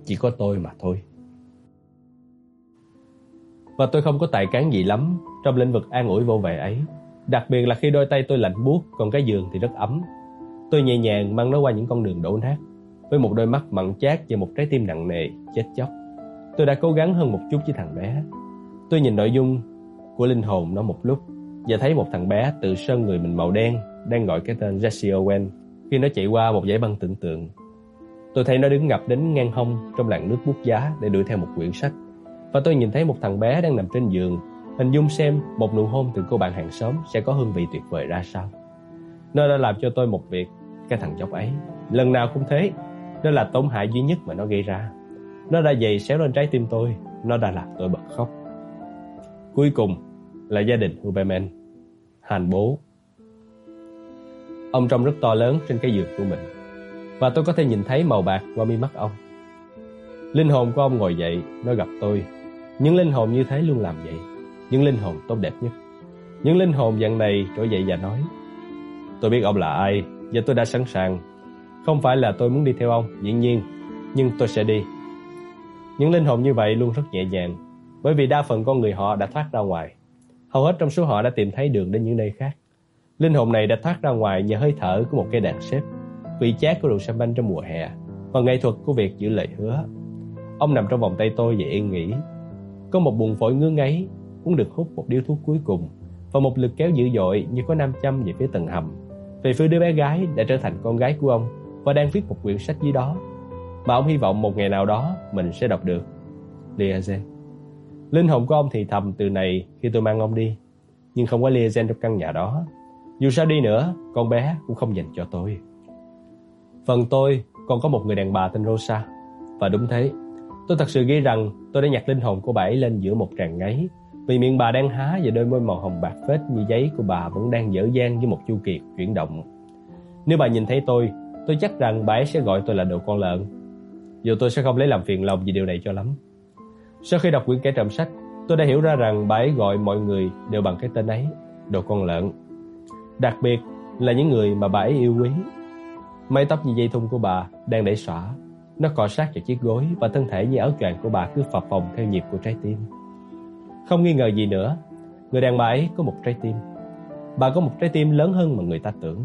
Chỉ có tôi mà thôi. Và tôi không có tài cán gì lắm Trong lĩnh vực an ủi vô vẻ ấy. Đặc biệt là khi đôi tay tôi lạnh buốt, Còn cái giường thì rất ấm. Tôi nhẹ nhàng mang nó qua những con đường đổ nát, Với một đôi mắt mặn chát và một trái tim nặng nề, Chết chóc. Tôi đã cố gắng hơn một chút với thằng bé. Tôi nhìn nội dung của linh hồn nó một lúc Và thấy một thằng bé tự sơn người mình màu đen Đang gọi cái tên Jesse Owen Khi nó chạy qua một dãy băng tưởng tượng. Tôi thấy nó đứng ngập đến ngang hông Trong làn nước bút giá để đuổi theo một quyển sách. Và tôi nhìn thấy một thằng bé đang nằm trên giường Hình dung xem một nụ hôn từ cô bạn hàng xóm sẽ có hương vị tuyệt vời ra sao. Nó đã làm cho tôi một việc, cái thằng chọc ấy. Lần nào cũng thế, đó là tổn hại duy nhất mà nó gây ra. Nó đã dày xéo lên trái tim tôi, nó đã làm tôi bật khóc. Cuối cùng là gia đình Huberman, hành bố. Ông trông rất to lớn trên cái giường của mình, và tôi có thể nhìn thấy màu bạc qua mi mắt ông. Linh hồn của ông ngồi dậy, nó gặp tôi. Những linh hồn như thế luôn làm vậy những linh hồn tốt đẹp nhất. Những linh hồn dạng này trỗi dậy và nói Tôi biết ông là ai và tôi đã sẵn sàng. Không phải là tôi muốn đi theo ông, dĩ nhiên, nhưng tôi sẽ đi. Những linh hồn như vậy luôn rất nhẹ nhàng bởi vì đa phần con người họ đã thoát ra ngoài. Hầu hết trong số họ đã tìm thấy đường đến những nơi khác. Linh hồn này đã thoát ra ngoài nhờ hơi thở của một cây đàn xếp, vị chát của rượu champagne trong mùa hè và nghệ thuật của việc giữ lời hứa. Ông nằm trong vòng tay tôi và yên nghỉ. Có một buồn phổi ngứa ngáy cũng được hút một điếu thuốc cuối cùng, và một lực kéo dữ dội như có nam châm về phía tầng hầm. Về phía đứa bé gái đã trở thành con gái của ông và đang viết một quyển sách dưới đó. Mà ông hy vọng một ngày nào đó mình sẽ đọc được. Liazen linh hồn của ông thì thầm từ này khi tôi mang ông đi, nhưng không có Liazen trong căn nhà đó. Dù sao đi nữa, con bé cũng không dành cho tôi. Phần tôi còn có một người đàn bà tên Rosa, và đúng thế tôi thật sự nghĩ rằng tôi đã nhặt linh hồn của bà ấy lên giữa một tràng ngáy vì miệng bà đang há và đôi môi màu hồng bạc phết như giấy của bà vẫn đang dở dang với một chu kỳ chuyển động. Nếu bà nhìn thấy tôi, tôi chắc rằng bà ấy sẽ gọi tôi là đồ con lợn. Dù tôi sẽ không lấy làm phiền lòng vì điều này cho lắm. Sau khi đọc quyển kẻ trộm sách, tôi đã hiểu ra rằng bà ấy gọi mọi người đều bằng cái tên ấy, đồ con lợn. Đặc biệt, là những người mà bà ấy yêu quý. Mái tóc như dây thun của bà đang để xõa, nó cọ sát vào chiếc gối và thân thể như áo choàng của bà cứ phập phồng theo nhịp của trái tim. Không nghi ngờ gì nữa, người đàn bà ấy có một trái tim. Bà có một trái tim lớn hơn mà người ta tưởng.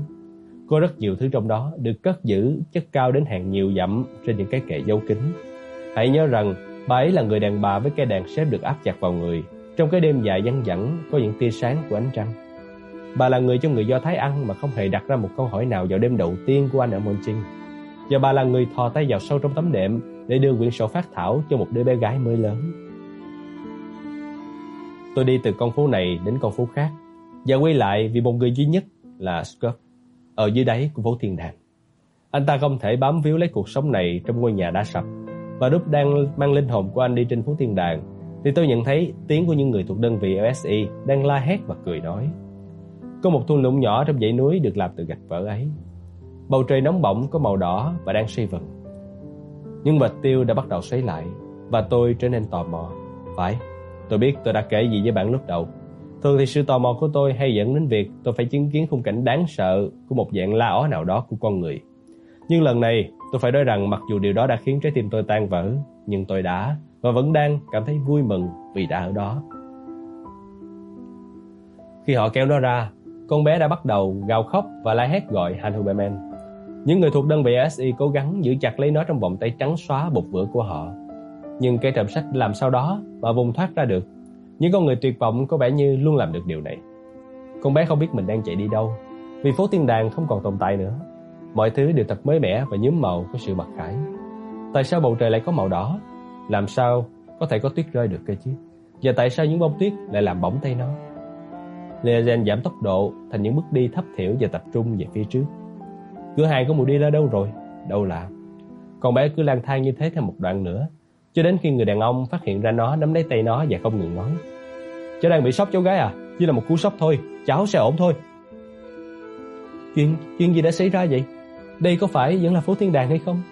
Có rất nhiều thứ trong đó được cất giữ chất cao đến hàng nhiều dặm trên những cái kệ dấu kính. Hãy nhớ rằng bà ấy là người đàn bà với cây đàn xếp được áp chặt vào người trong cái đêm dài vắng vẳng có những tia sáng của ánh trăng. Bà là người cho người Do Thái ăn mà không hề đặt ra một câu hỏi nào vào đêm đầu tiên của anh ở Monching. Và bà là người thò tay vào sâu trong tấm nệm để đưa quyển sổ phát thảo cho một đứa bé gái mới lớn. Tôi đi từ con phố này đến con phố khác và quay lại vì một người duy nhất là Scott, ở dưới đáy của phố thiên đàng. Anh ta không thể bám víu lấy cuộc sống này trong ngôi nhà đã sập và lúc đang mang linh hồn của anh đi trên phố thiên đàng, thì tôi nhận thấy tiếng của những người thuộc đơn vị LSI đang la hét và cười nói. Có một thung lũng nhỏ trong dãy núi được làm từ gạch vỡ ấy. Bầu trời nóng bỏng có màu đỏ và đang suy vần. Nhưng vệt tiêu đã bắt đầu xoáy lại và tôi trở nên tò mò. Phải, tôi biết tôi đã kể gì với bạn lúc đầu. Thường thì sự tò mò của tôi hay dẫn đến việc tôi phải chứng kiến khung cảnh đáng sợ của một dạng la ó nào đó của con người. Nhưng lần này, tôi phải nói rằng mặc dù điều đó đã khiến trái tim tôi tan vỡ, nhưng tôi đã và vẫn đang cảm thấy vui mừng vì đã ở đó. Khi họ kéo nó ra, con bé đã bắt đầu gào khóc và la hét gọi Han những người thuộc đơn vị SI cố gắng giữ chặt lấy nó trong vòng tay trắng xóa bột vữa của họ. Nhưng cây trộm sách làm sao đó và vùng thoát ra được. Những con người tuyệt vọng có vẻ như luôn làm được điều này. Con bé không biết mình đang chạy đi đâu, vì phố tiên đàng không còn tồn tại nữa. Mọi thứ đều thật mới mẻ và nhuốm màu của sự mặc khải. Tại sao bầu trời lại có màu đỏ? Làm sao có thể có tuyết rơi được cơ chứ? Và tại sao những bông tuyết lại làm bỏng tay nó? Leogen giảm tốc độ thành những bước đi thấp thiểu và tập trung về phía trước. Cửa hàng của mụ đi ra đâu rồi? Đâu là? Con bé cứ lang thang như thế thêm một đoạn nữa, cho đến khi người đàn ông phát hiện ra nó nắm lấy tay nó và không ngừng nói. Cháu đang bị sốc cháu gái à? Chỉ là một cú sốc thôi, cháu sẽ ổn thôi. Chuyện chuyện gì đã xảy ra vậy? Đây có phải vẫn là phố thiên đàng hay không?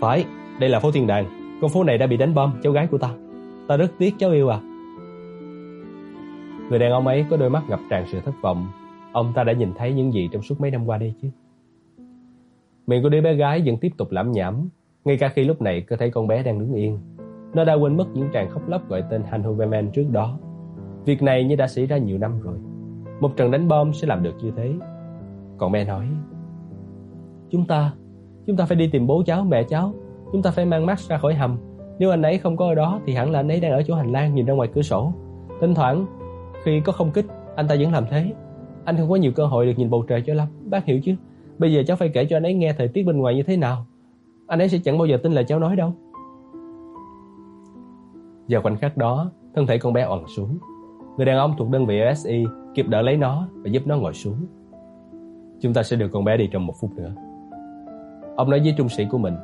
Phải, đây là phố thiên đàng. Con phố này đã bị đánh bom, cháu gái của ta. Ta rất tiếc cháu yêu à. Người đàn ông ấy có đôi mắt ngập tràn sự thất vọng. Ông ta đã nhìn thấy những gì trong suốt mấy năm qua đây chứ? Miệng của đứa bé gái vẫn tiếp tục lẩm nhẩm, ngay cả khi lúc này cơ thể con bé đang đứng yên. Nó đã quên mất những tràng khóc lóc gọi tên Han Hoverman trước đó. Việc này như đã xảy ra nhiều năm rồi. Một trận đánh bom sẽ làm được như thế. Còn mẹ nói, Chúng ta, chúng ta phải đi tìm bố cháu, mẹ cháu. Chúng ta phải mang Max ra khỏi hầm. Nếu anh ấy không có ở đó thì hẳn là anh ấy đang ở chỗ hành lang nhìn ra ngoài cửa sổ. Thỉnh thoảng khi có không kích, anh ta vẫn làm thế. Anh không có nhiều cơ hội được nhìn bầu trời cho lắm, bác hiểu chứ? Bây giờ cháu phải kể cho anh ấy nghe thời tiết bên ngoài như thế nào. Anh ấy sẽ chẳng bao giờ tin lời cháu nói đâu. Vào khoảnh khắc đó, thân thể con bé oằn xuống. Người đàn ông thuộc đơn vị SI kịp đỡ lấy nó và giúp nó ngồi xuống. Chúng ta sẽ đưa con bé đi trong một phút nữa. Ông nói với trung sĩ của mình,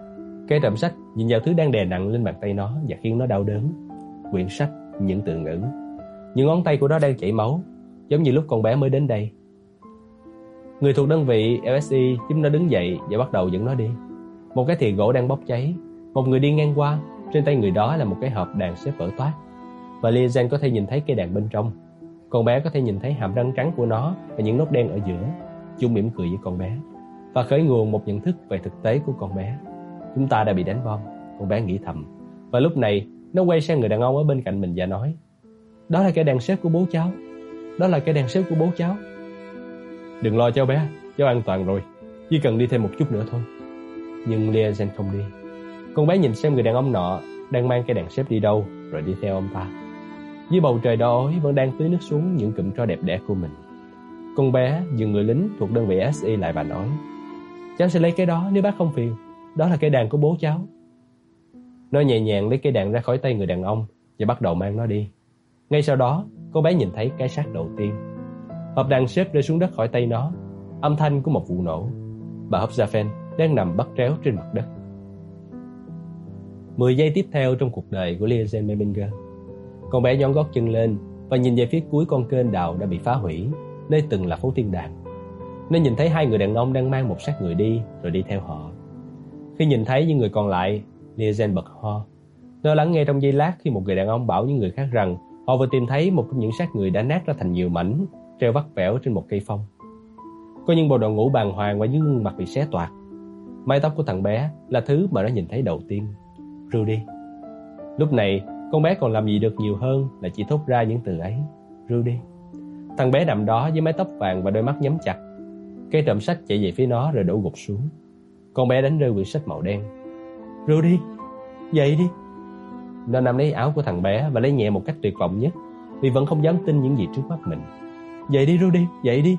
cái trầm sách nhìn vào thứ đang đè nặng lên bàn tay nó và khiến nó đau đớn. Quyển sách, những từ ngữ, những ngón tay của nó đang chảy máu, giống như lúc con bé mới đến đây. Người thuộc đơn vị LSI chúng nó đứng dậy và bắt đầu dẫn nó đi. Một cái thìa gỗ đang bốc cháy, một người đi ngang qua, trên tay người đó là một cái hộp đàn xếp vỡ toát. Và Lizen có thể nhìn thấy cây đàn bên trong. Con bé có thể nhìn thấy hàm răng trắng của nó và những nốt đen ở giữa. Chúng mỉm cười với con bé và khởi nguồn một nhận thức về thực tế của con bé. Chúng ta đã bị đánh bom, con bé nghĩ thầm. Và lúc này, nó quay sang người đàn ông ở bên cạnh mình và nói đó là cái đàn xếp của bố cháu đó là cái đèn xếp của bố cháu. Đừng lo cháu bé, Cháu an toàn rồi. Chỉ cần đi thêm một chút nữa thôi. Nhưng Liazen không đi. Con bé nhìn xem người đàn ông nọ Đang mang cái đèn xếp đi đâu, Rồi đi theo ông ta. Dưới bầu trời đỏ ối vẫn đang tưới nước xuống những cụm tro đẹp đẽ của mình. Con bé dừng người lính thuộc đơn vị SI lại và nói, Cháu sẽ lấy cái đó nếu bác không phiền. Đó là cái đàn của bố cháu. Nó nhẹ nhàng lấy cây đàn ra khỏi tay người đàn ông Và bắt đầu mang nó đi ngay sau đó, cô bé nhìn thấy cái xác đầu tiên. Hộp đàn xếp rơi xuống đất khỏi tay nó, âm thanh của một vụ nổ. Bà Hobzafen đang nằm bắt tréo trên mặt đất. 10 giây tiếp theo trong cuộc đời của Liazen Meminger. Con bé nhón gót chân lên và nhìn về phía cuối con kênh đào đã bị phá hủy, nơi từng là phố tiên đàng. Nó nhìn thấy hai người đàn ông đang mang một xác người đi rồi đi theo họ. Khi nhìn thấy những người còn lại, Liazen bật ho. Nó lắng nghe trong giây lát khi một người đàn ông bảo những người khác rằng Họ vừa tìm thấy một trong những xác người đã nát ra thành nhiều mảnh treo vắt vẻo trên một cây phong. Có những bộ đồ ngủ bàng hoàng và những gương mặt bị xé toạc. Mái tóc của thằng bé là thứ mà nó nhìn thấy đầu tiên. Rudy. Lúc này, con bé còn làm gì được nhiều hơn là chỉ thốt ra những từ ấy. Rudy. Thằng bé nằm đó với mái tóc vàng và đôi mắt nhắm chặt. Cây trộm sách chạy về phía nó rồi đổ gục xuống. Con bé đánh rơi quyển sách màu đen. Rudy, dậy đi. Nó nắm lấy áo của thằng bé và lấy nhẹ một cách tuyệt vọng nhất vì vẫn không dám tin những gì trước mắt mình. Dậy đi Rudy, dậy đi.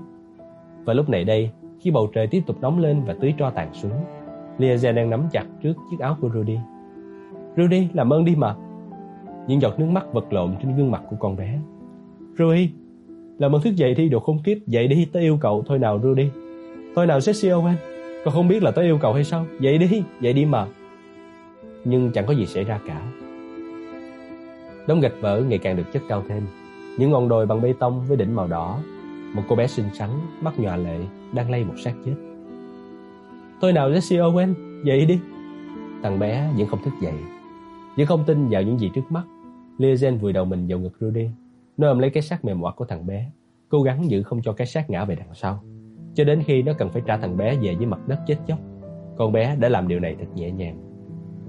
Và lúc này đây, khi bầu trời tiếp tục nóng lên và tưới tro tàn xuống, Liazen đang nắm chặt trước chiếc áo của Rudy. Rudy, làm ơn đi mà. Những giọt nước mắt vật lộn trên gương mặt của con bé. Rudy, làm ơn thức dậy đi đồ không kiếp, dậy đi, tao yêu cầu thôi nào Rudy. Thôi nào Sexy Owen, con không biết là tao yêu cầu hay sao, dậy đi, dậy đi mà. Nhưng chẳng có gì xảy ra cả. Đống gạch vỡ ngày càng được chất cao thêm. Những ngọn đồi bằng bê tông với đỉnh màu đỏ. Một cô bé xinh xắn, mắt nhòa lệ, đang lay một xác chết. Thôi nào Jesse Owen, dậy đi. Thằng bé vẫn không thức dậy. Vẫn không tin vào những gì trước mắt. Liazen vùi đầu mình vào ngực Rudy. Nó ôm lấy cái xác mềm oặt của thằng bé, cố gắng giữ không cho cái xác ngã về đằng sau. Cho đến khi nó cần phải trả thằng bé về với mặt đất chết chóc. Con bé đã làm điều này thật nhẹ nhàng.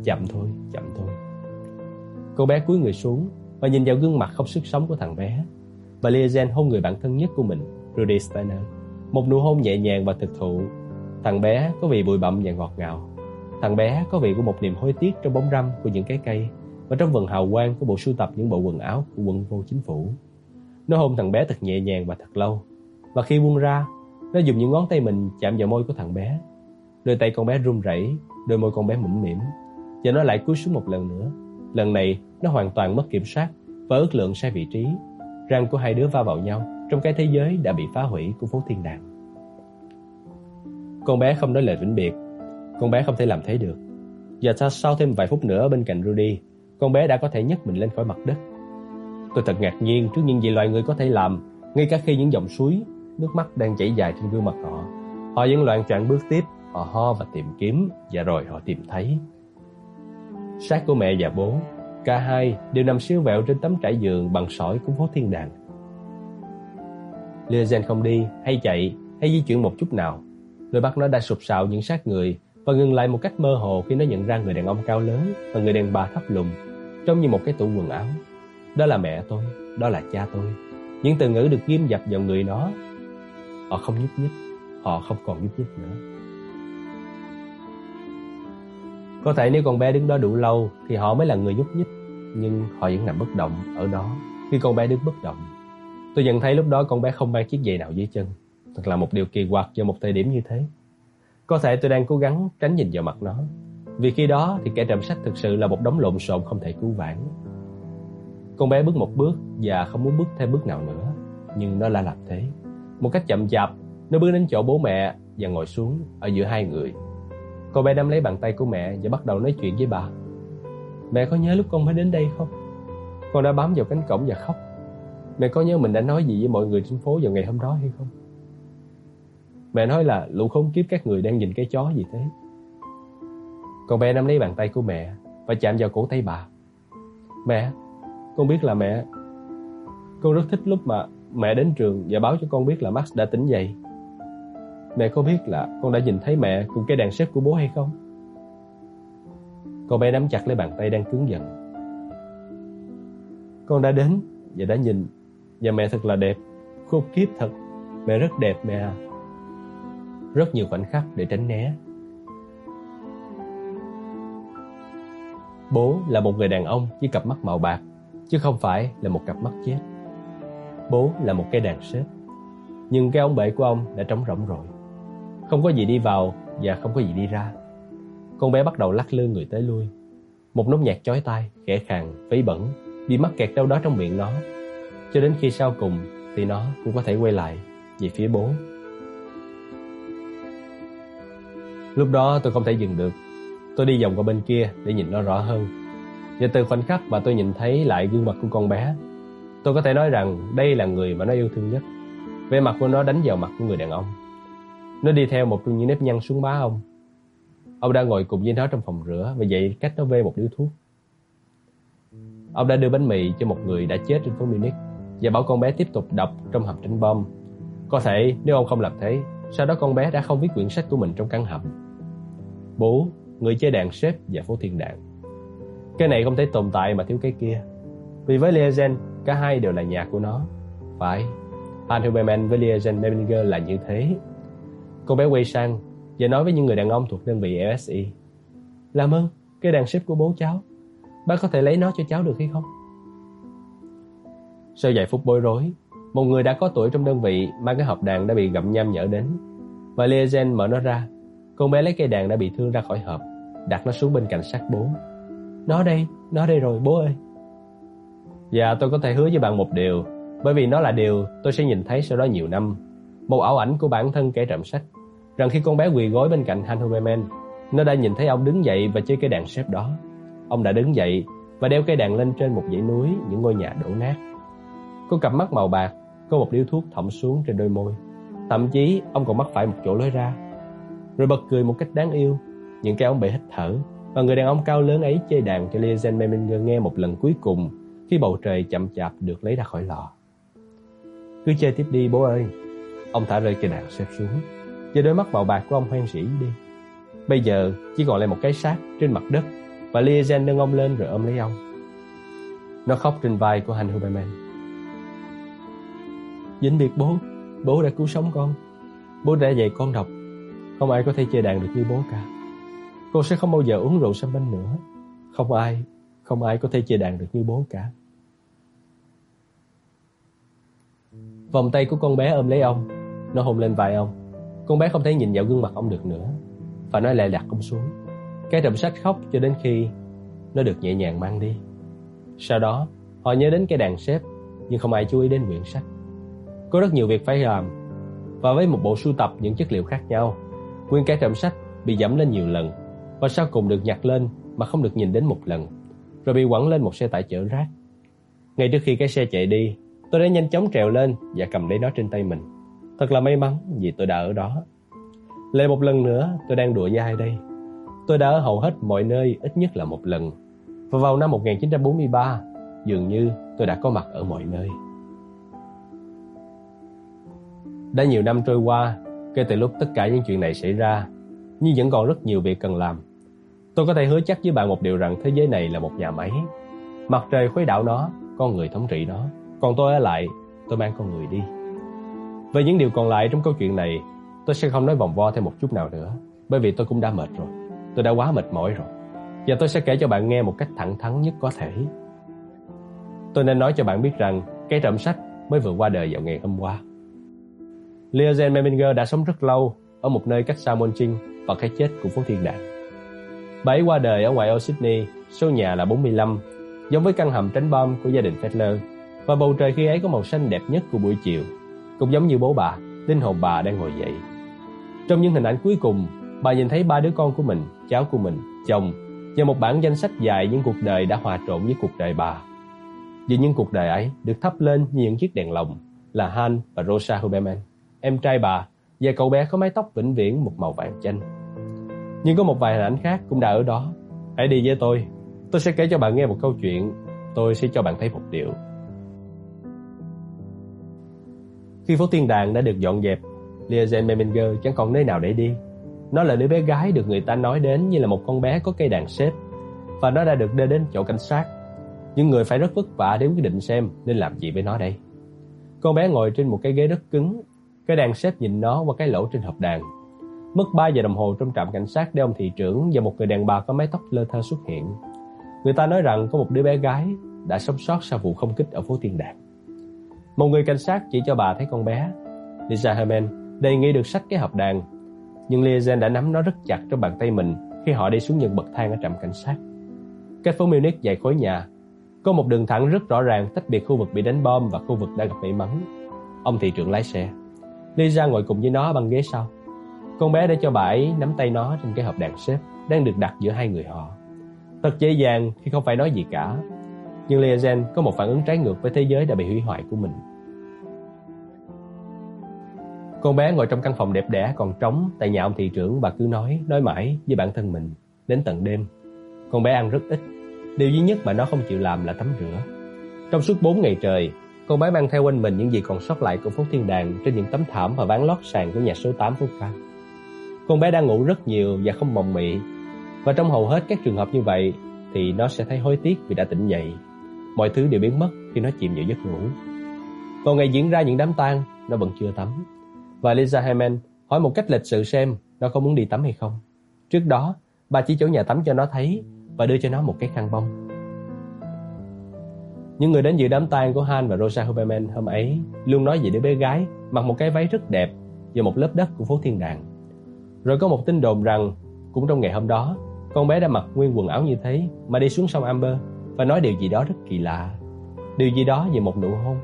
Chậm thôi, chậm thôi. Cô bé cúi người xuống và nhìn vào gương mặt không sức sống của thằng bé. Và Liazen hôn người bạn thân nhất của mình, Rudy Steiner. Một nụ hôn nhẹ nhàng và thực thụ. Thằng bé có vị bụi bặm và ngọt ngào. Thằng bé có vị của một niềm hối tiếc trong bóng râm của những cái cây và trong vần hào quang của bộ sưu tập những bộ quần áo của quân vô chính phủ. Nó hôn thằng bé thật nhẹ nhàng và thật lâu. Và khi buông ra, nó dùng những ngón tay mình chạm vào môi của thằng bé. Đôi tay con bé run rẩy, đôi môi con bé mũm mỉm. Và nó lại cúi xuống một lần nữa. Lần này, nó hoàn toàn mất kiểm soát và ước lượng sai vị trí. Răng của hai đứa va vào nhau trong cái thế giới đã bị phá hủy của phố thiên đàng. Con bé không nói lời vĩnh biệt. Con bé không thể làm thế được. giờ ta sau thêm vài phút nữa bên cạnh Rudy, con bé đã có thể nhấc mình lên khỏi mặt đất. Tôi thật ngạc nhiên trước những gì loài người có thể làm, ngay cả khi những dòng suối, nước mắt đang chảy dài trên gương mặt họ. Họ vẫn loạn trạng bước tiếp, họ ho và tìm kiếm, và rồi họ tìm thấy. Xác của mẹ và bố, cả hai đều nằm siêu vẹo trên tấm trải giường bằng sỏi của phố thiên đàng. Liazen không đi, hay chạy, hay di chuyển một chút nào. Đôi mắt nó đã sụp sạo những xác người và ngừng lại một cách mơ hồ khi nó nhận ra người đàn ông cao lớn và người đàn bà thấp lùn trông như một cái tủ quần áo. Đó là mẹ tôi, đó là cha tôi. Những từ ngữ được ghim dập vào người nó. Họ không nhúc nhích, họ không còn nhúc nhích nữa. Có thể nếu con bé đứng đó đủ lâu thì họ mới là người nhúc nhích, nhưng họ vẫn nằm bất động ở đó khi con bé đứng bất động. Tôi nhận thấy lúc đó con bé không mang chiếc giày nào dưới chân. Thật là một điều kỳ quặc vào một thời điểm như thế. Có thể tôi đang cố gắng tránh nhìn vào mặt nó, vì khi đó thì kẻ trộm sách thực sự là một đống lộn xộn không thể cứu vãn. Con bé bước một bước và không muốn bước thêm bước nào nữa, nhưng nó lại làm thế. Một cách chậm chạp, nó bước đến chỗ bố mẹ và ngồi xuống ở giữa hai người cô bé nắm lấy bàn tay của mẹ và bắt đầu nói chuyện với bà. Mẹ có nhớ lúc con mới đến đây không? Con đã bám vào cánh cổng và khóc. Mẹ có nhớ mình đã nói gì với mọi người trên phố vào ngày hôm đó hay không? Mẹ nói là lũ khốn kiếp các người đang nhìn cái chó gì thế con bé nắm lấy bàn tay của mẹ và chạm vào cổ tay bà. Mẹ, con biết là mẹ. Con rất thích lúc mà mẹ đến trường và báo cho con biết là Max đã tỉnh dậy. Mẹ có biết là con đã nhìn thấy mẹ cùng cái đàn xếp của bố hay không? Cô bé nắm chặt lấy bàn tay đang cứng dần. Con đã đến và đã nhìn và mẹ thật là đẹp. Khôn kiếp thật. Mẹ rất đẹp mẹ à. Rất nhiều khoảnh khắc để tránh né Bố là một người đàn ông với cặp mắt màu bạc, chứ không phải là một cặp mắt chết. Bố là một cái đàn xếp, nhưng cái ông bể của ông đã trống rỗng rồi. Không có gì đi vào và không có gì đi ra. Con bé bắt đầu lắc lư người tới lui. Một nốt nhạc chói tai, khẽ khàng, vấy bẩn, bị mắc kẹt đâu đó trong miệng nó. Cho đến khi sau cùng thì nó cũng có thể quay lại về phía bố. Lúc đó tôi không thể dừng được Tôi đi vòng qua bên kia để nhìn nó rõ hơn. Và từ khoảnh khắc mà tôi nhìn thấy lại gương mặt của con bé, tôi có thể nói rằng đây là người mà nó yêu thương nhất. Vẻ mặt của nó đánh vào mặt của người đàn ông. Nó đi theo một trong những nếp nhăn xuống má ông. Ông đã ngồi cùng với nó trong phòng rửa và dạy cách nó vê một điếu thuốc. Ông đã đưa bánh mì cho một người đã chết trên phố Munich và bảo con bé tiếp tục đọc trong hầm tránh bom Có thể nếu ông không làm thế, sau đó con bé đã không viết quyển sách của mình trong căn hầm. Bố, người chơi đàn xếp và phố thiên đàng. Cái này không thể tồn tại mà thiếu cái kia. Vì với Liazen, cả hai đều là nhà của nó. Phải, Han Huberman với Liazen Meminger là như thế. Cô bé quay sang và nói với những người đàn ông thuộc đơn vị LSI. Làm ơn, cái đàn ship của bố cháu. Bác có thể lấy nó cho cháu được hay không? Sau vài phút bối rối, một người đã có tuổi trong đơn vị mang cái hộp đàn đã bị gặm nham nhở đến. Và Liazen mở nó ra. Con bé lấy cây đàn đã bị thương ra khỏi hộp, đặt nó xuống bên cạnh sát bố. Nó đây, nó đây rồi bố ơi. Và tôi có thể hứa với bạn một điều, bởi vì nó là điều tôi sẽ nhìn thấy sau đó nhiều năm. Một ảo ảnh của bản thân kẻ trộm sách, rằng khi con bé quỳ gối bên cạnh Han nó đã nhìn thấy ông đứng dậy và chơi cây đàn xếp đó. Ông đã đứng dậy và đeo cây đàn lên trên một dãy núi những ngôi nhà đổ nát. Có cặp mắt màu bạc, có một điếu thuốc thẩm xuống trên đôi môi. Thậm chí ông còn mắc phải một chỗ lối ra. Rồi bật cười một cách đáng yêu, những cái ông bị hít thở và người đàn ông cao lớn ấy chơi đàn cho Liazen Meminger nghe một lần cuối cùng khi bầu trời chậm chạp được lấy ra khỏi lọ. Cứ chơi tiếp đi bố ơi. Ông thả rơi cây đàn xếp xuống, và đôi mắt màu bạc của ông hoang rỉ đi. Bây giờ chỉ còn lại một cái xác trên mặt đất và Liazen nâng ông lên rồi ôm lấy ông. Nó khóc trên vai của Hành Huberman. Vĩnh biệt bố, bố đã cứu sống con. Bố đã dạy con đọc. Không ai có thể chơi đàn được như bố cả. Con sẽ không bao giờ uống rượu xăm banh nữa. Không ai, không ai có thể chơi đàn được như bố cả. Vòng tay của con bé ôm lấy ông, nó hôn lên vai ông. Con bé không thể nhìn vào gương mặt ông được nữa, và nó lại đặt ông xuống. Cái trầm sách khóc cho đến khi nó được nhẹ nhàng mang đi. Sau đó, họ nhớ đến cái đàn xếp, nhưng không ai chú ý đến quyển sách. Có rất nhiều việc phải làm, và với một bộ sưu tập những chất liệu khác nhau, nguyên cái trầm sách bị dẫm lên nhiều lần, và sau cùng được nhặt lên mà không được nhìn đến một lần, rồi bị quẳng lên một xe tải chở rác. Ngay trước khi cái xe chạy đi, tôi đã nhanh chóng trèo lên và cầm lấy nó trên tay mình. Thật là may mắn vì tôi đã ở đó. Lại một lần nữa, tôi đang đùa với ai đây? Tôi đã ở hầu hết mọi nơi ít nhất là một lần. Và vào năm 1943, dường như tôi đã có mặt ở mọi nơi. Đã nhiều năm trôi qua, kể từ lúc tất cả những chuyện này xảy ra, nhưng vẫn còn rất nhiều việc cần làm. Tôi có thể hứa chắc với bạn một điều rằng thế giới này là một nhà máy. Mặt trời khuấy đảo nó, con người thống trị nó. Còn tôi ở lại, tôi mang con người đi. Về những điều còn lại trong câu chuyện này, tôi sẽ không nói vòng vo thêm một chút nào nữa, bởi vì tôi cũng đã mệt rồi. Tôi đã quá mệt mỏi rồi. Và tôi sẽ kể cho bạn nghe một cách thẳng thắn nhất có thể. Tôi nên nói cho bạn biết rằng cái trộm sách mới vừa qua đời vào ngày hôm qua. Leozen Meminger đã sống rất lâu ở một nơi cách xa monching và cái chết của phố thiên đàng. Bà ấy qua đời ở ngoại ô Sydney, số nhà là 45, giống với căn hầm tránh bom của gia đình Fetler. Và bầu trời khi ấy có màu xanh đẹp nhất của buổi chiều, cũng giống như bố bà, linh hồn bà đang ngồi dậy. Trong những hình ảnh cuối cùng, bà nhìn thấy ba đứa con của mình, cháu của mình, chồng và một bản danh sách dài những cuộc đời đã hòa trộn với cuộc đời bà. Vì những cuộc đời ấy được thắp lên như những chiếc đèn lồng là Han và Rosa Huberman, em trai bà và cậu bé có mái tóc vĩnh viễn một màu vàng chanh. Nhưng có một vài hình ảnh khác cũng đã ở đó. Hãy đi với tôi. Tôi sẽ kể cho bạn nghe một câu chuyện. Tôi sẽ cho bạn thấy một điều. Khi phố tiên đàng đã được dọn dẹp, Liazen Meminger chẳng còn nơi nào để đi. Nó là đứa bé gái được người ta nói đến như là một con bé có cây đàn xếp và nó đã được đưa đến chỗ cảnh sát. Nhưng người phải rất vất vả để quyết định xem nên làm gì với nó đây. Con bé ngồi trên một cái ghế rất cứng, cái đàn xếp nhìn nó qua cái lỗ trên hộp đàn. Mất 3 giờ đồng hồ trong trạm cảnh sát để ông thị trưởng và một người đàn bà có mái tóc lơ thơ xuất hiện. Người ta nói rằng có một đứa bé gái đã sống sót sau vụ không kích ở phố Tiên Đàng. Một người cảnh sát chỉ cho bà thấy con bé. Lisa Herman đề nghị được sách cái hộp đàn, nhưng Liazen đã nắm nó rất chặt trong bàn tay mình khi họ đi xuống những bậc thang ở trạm cảnh sát. Cách phố Munich dài khối nhà, có một đường thẳng rất rõ ràng tách biệt khu vực bị đánh bom và khu vực đã gặp may mắn. Ông thị trưởng lái xe. Lisa ngồi cùng với nó băng ghế sau. Con bé đã cho bà ấy nắm tay nó trên cái hộp đàn xếp đang được đặt giữa hai người họ. Thật dễ dàng khi không phải nói gì cả. Nhưng Liazen có một phản ứng trái ngược với thế giới đã bị hủy hoại của mình. Con bé ngồi trong căn phòng đẹp đẽ còn trống tại nhà ông thị trưởng bà cứ nói, nói mãi với bản thân mình đến tận đêm. Con bé ăn rất ít, điều duy nhất mà nó không chịu làm là tắm rửa. Trong suốt 4 ngày trời, con bé mang theo quanh mình những gì còn sót lại của phố thiên đàng trên những tấm thảm và ván lót sàn của nhà số 8 phố ca. Con bé đang ngủ rất nhiều và không mộng mị. Và trong hầu hết các trường hợp như vậy thì nó sẽ thấy hối tiếc vì đã tỉnh dậy. Mọi thứ đều biến mất khi nó chìm vào giấc ngủ. Còn ngày diễn ra những đám tang, nó vẫn chưa tắm. Và Lisa Hammond hỏi một cách lịch sự xem nó có muốn đi tắm hay không. Trước đó, bà chỉ chỗ nhà tắm cho nó thấy và đưa cho nó một cái khăn bông. Những người đến dự đám tang của Han và Rosa Huberman hôm ấy luôn nói về đứa bé gái mặc một cái váy rất đẹp và một lớp đất của phố thiên đàng. Rồi có một tin đồn rằng cũng trong ngày hôm đó, con bé đã mặc nguyên quần áo như thế mà đi xuống sông Amber và nói điều gì đó rất kỳ lạ. Điều gì đó về một nụ hôn,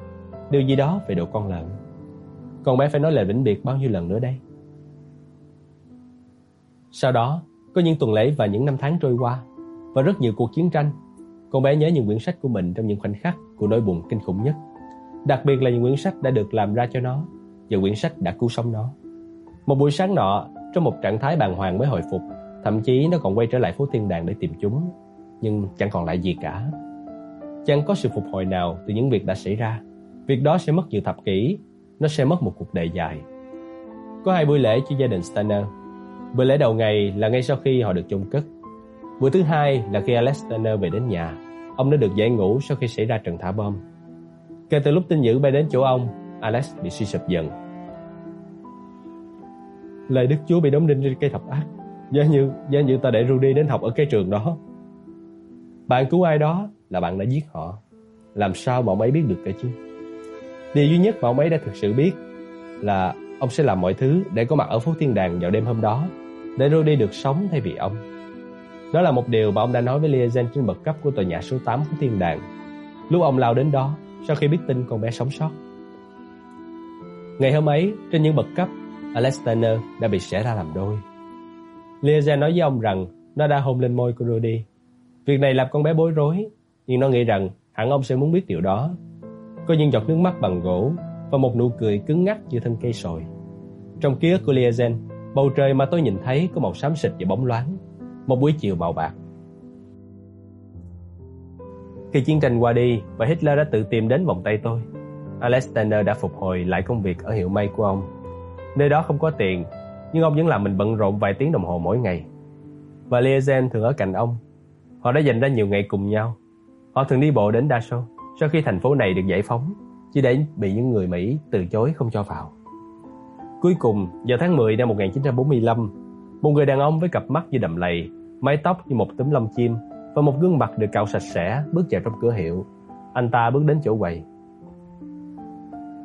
điều gì đó về độ con lợn. Con bé phải nói lời vĩnh biệt bao nhiêu lần nữa đây? Sau đó, có những tuần lễ và những năm tháng trôi qua và rất nhiều cuộc chiến tranh con bé nhớ những quyển sách của mình trong những khoảnh khắc của nỗi buồn kinh khủng nhất. Đặc biệt là những quyển sách đã được làm ra cho nó và quyển sách đã cứu sống nó. Một buổi sáng nọ, trong một trạng thái bàng hoàng mới hồi phục, thậm chí nó còn quay trở lại phố thiên đàng để tìm chúng, nhưng chẳng còn lại gì cả. Chẳng có sự phục hồi nào từ những việc đã xảy ra. Việc đó sẽ mất nhiều thập kỷ, nó sẽ mất một cuộc đời dài. Có hai buổi lễ cho gia đình Stanner. Buổi lễ đầu ngày là ngay sau khi họ được chôn cất. Buổi thứ hai là khi Alex Stanner về đến nhà, ông đã được giải ngủ sau khi xảy ra trận thả bom. Kể từ lúc tin dữ bay đến chỗ ông, Alex bị suy sụp dần. Lời Đức Chúa bị đóng đinh trên cây thập ác, giá như giá như ta để Rudy đến học ở cái trường đó. Bạn cứu ai đó là bạn đã giết họ. Làm sao bọn ấy biết được cả chứ? Điều duy nhất mà ông ấy đã thực sự biết là ông sẽ làm mọi thứ để có mặt ở phố thiên đàng vào đêm hôm đó, để Rudy được sống thay vì ông. Đó là một điều mà ông đã nói với Liazen trên bậc cấp của tòa nhà số 8 của thiên đàng. Lúc ông lao đến đó, sau khi biết tin con bé sống sót. Ngày hôm ấy, trên những bậc cấp, Alexander đã bị xẻ ra làm đôi. Liazen nói với ông rằng nó đã hôn lên môi của Rudy. Việc này làm con bé bối rối, nhưng nó nghĩ rằng hẳn ông sẽ muốn biết điều đó. Có những giọt nước mắt bằng gỗ và một nụ cười cứng ngắc như thân cây sồi. Trong ký ức của Liazen, bầu trời mà tôi nhìn thấy có màu xám xịt và bóng loáng một buổi chiều màu bạc. Khi chiến tranh qua đi và Hitler đã tự tìm đến vòng tay tôi, Alexander đã phục hồi lại công việc ở hiệu may của ông. Nơi đó không có tiền, nhưng ông vẫn làm mình bận rộn vài tiếng đồng hồ mỗi ngày. Và Liazen thường ở cạnh ông. Họ đã dành ra nhiều ngày cùng nhau. Họ thường đi bộ đến Dachau sau khi thành phố này được giải phóng, chỉ để bị những người Mỹ từ chối không cho vào. Cuối cùng, vào tháng 10 năm 1945, một người đàn ông với cặp mắt như đầm lầy mái tóc như một tấm lông chim và một gương mặt được cạo sạch sẽ bước vào trong cửa hiệu. Anh ta bước đến chỗ quầy.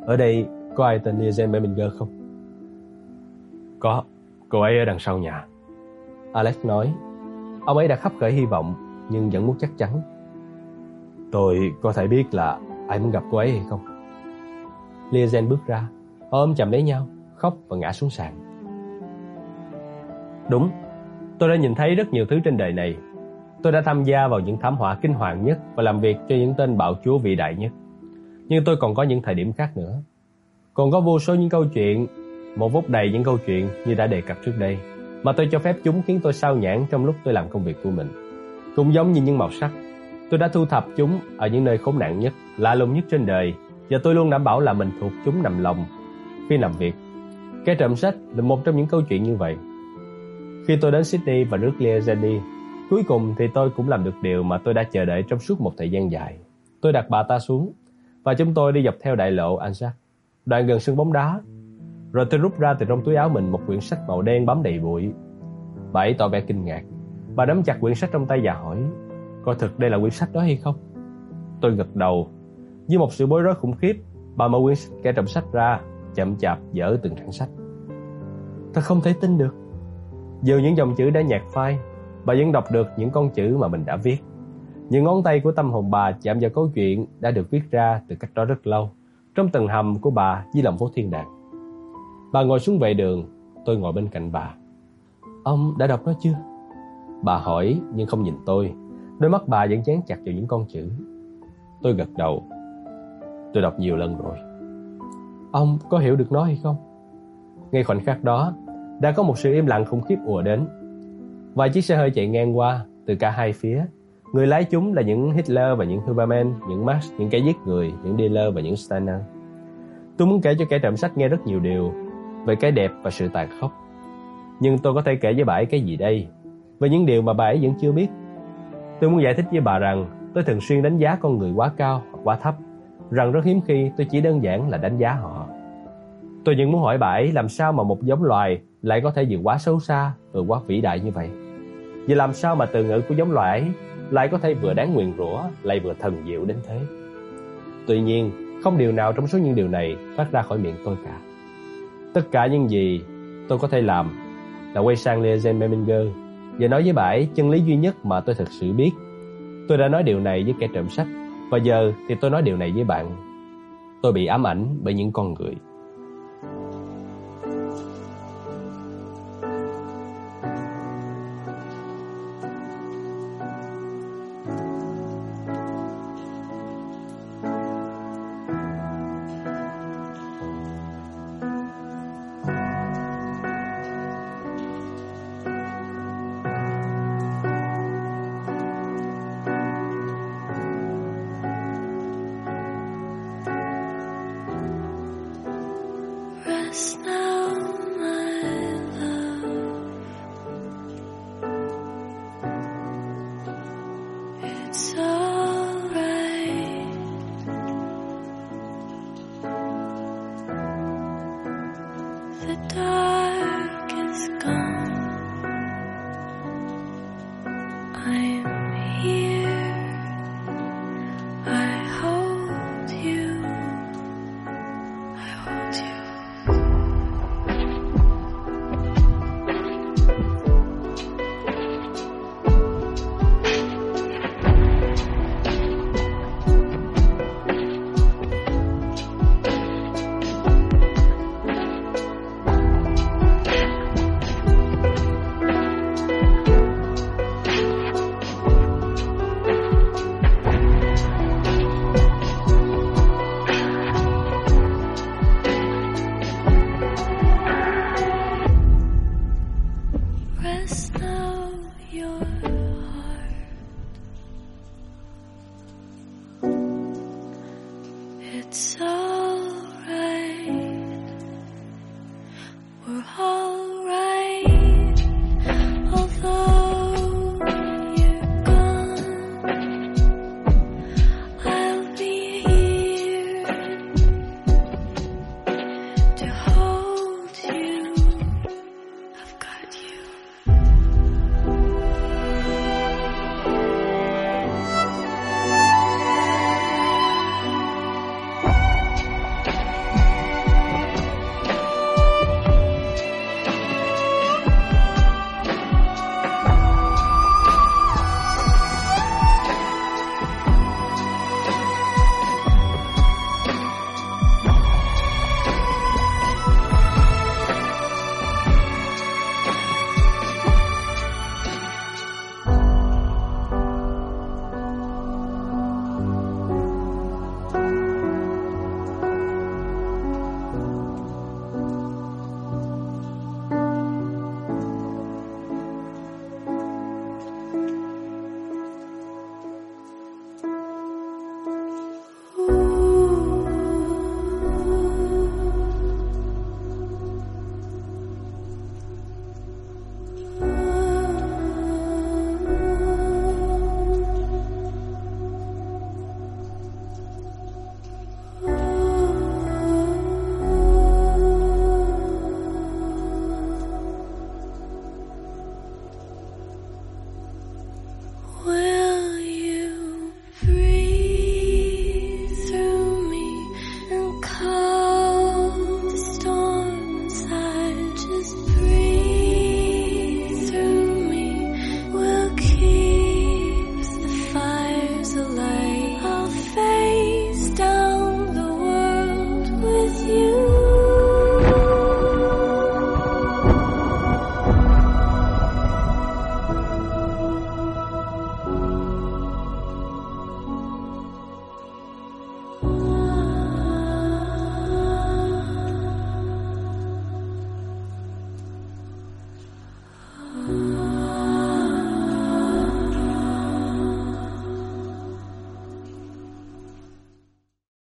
Ở đây có ai tên Liazen Meminger không? Có, cô ấy ở đằng sau nhà. Alex nói, ông ấy đã khắp khởi hy vọng nhưng vẫn muốn chắc chắn. Tôi có thể biết là ai muốn gặp cô ấy hay không? Liazen bước ra, ôm chầm lấy nhau, khóc và ngã xuống sàn. Đúng, Tôi đã nhìn thấy rất nhiều thứ trên đời này. Tôi đã tham gia vào những thảm họa kinh hoàng nhất và làm việc cho những tên bạo chúa vĩ đại nhất. Nhưng tôi còn có những thời điểm khác nữa. Còn có vô số những câu chuyện, một vốc đầy những câu chuyện như đã đề cập trước đây, mà tôi cho phép chúng khiến tôi sao nhãn trong lúc tôi làm công việc của mình. Cũng giống như những màu sắc, tôi đã thu thập chúng ở những nơi khốn nạn nhất, lạ lùng nhất trên đời, và tôi luôn đảm bảo là mình thuộc chúng nằm lòng khi làm việc. Cái trộm sách là một trong những câu chuyện như vậy. Khi tôi đến Sydney và rước ra đi, cuối cùng thì tôi cũng làm được điều mà tôi đã chờ đợi trong suốt một thời gian dài. Tôi đặt bà ta xuống và chúng tôi đi dọc theo đại lộ Anzac, đoạn gần sân bóng đá. Rồi tôi rút ra từ trong túi áo mình một quyển sách màu đen bám đầy bụi. Bà ấy tỏ vẻ kinh ngạc. Bà nắm chặt quyển sách trong tay và hỏi, coi thực đây là quyển sách đó hay không? Tôi gật đầu. Với một sự bối rối khủng khiếp, bà mở quyển kẻ trộm sách ra, chậm chạp dở từng trang sách. Tôi không thể tin được. Dù những dòng chữ đã nhạt phai, bà vẫn đọc được những con chữ mà mình đã viết. Những ngón tay của tâm hồn bà chạm vào câu chuyện đã được viết ra từ cách đó rất lâu, trong tầng hầm của bà dưới lòng phố thiên đàng. Bà ngồi xuống vệ đường, tôi ngồi bên cạnh bà. Ông đã đọc nó chưa? Bà hỏi nhưng không nhìn tôi, đôi mắt bà vẫn dán chặt vào những con chữ. Tôi gật đầu. Tôi đọc nhiều lần rồi. Ông có hiểu được nó hay không? Ngay khoảnh khắc đó, đã có một sự im lặng khủng khiếp ùa đến. Vài chiếc xe hơi chạy ngang qua từ cả hai phía Người lái chúng là những Hitler và những Huberman, những Marx, những kẻ giết người, những dealer và những Steiner. Tôi muốn kể cho kẻ trộm sách nghe rất nhiều điều về cái đẹp và sự tàn khốc. Nhưng tôi có thể kể với bà ấy cái gì đây? Về những điều mà bà ấy vẫn chưa biết. Tôi muốn giải thích với bà rằng tôi thường xuyên đánh giá con người quá cao hoặc quá thấp, rằng rất hiếm khi tôi chỉ đơn giản là đánh giá họ. Tôi vẫn muốn hỏi bà ấy làm sao mà một giống loài lại có thể vừa quá xấu xa vừa quá vĩ đại như vậy. vậy làm sao mà từ ngữ của giống loài ấy lại có thể vừa đáng nguyền rủa lại vừa thần diệu đến thế. Tuy nhiên, không điều nào trong số những điều này phát ra khỏi miệng tôi cả. Tất cả những gì tôi có thể làm là quay sang Leozen Meminger và nói với bãi chân lý duy nhất mà tôi thực sự biết. Tôi đã nói điều này với kẻ trộm sách và giờ thì tôi nói điều này với bạn. Tôi bị ám ảnh bởi những con người.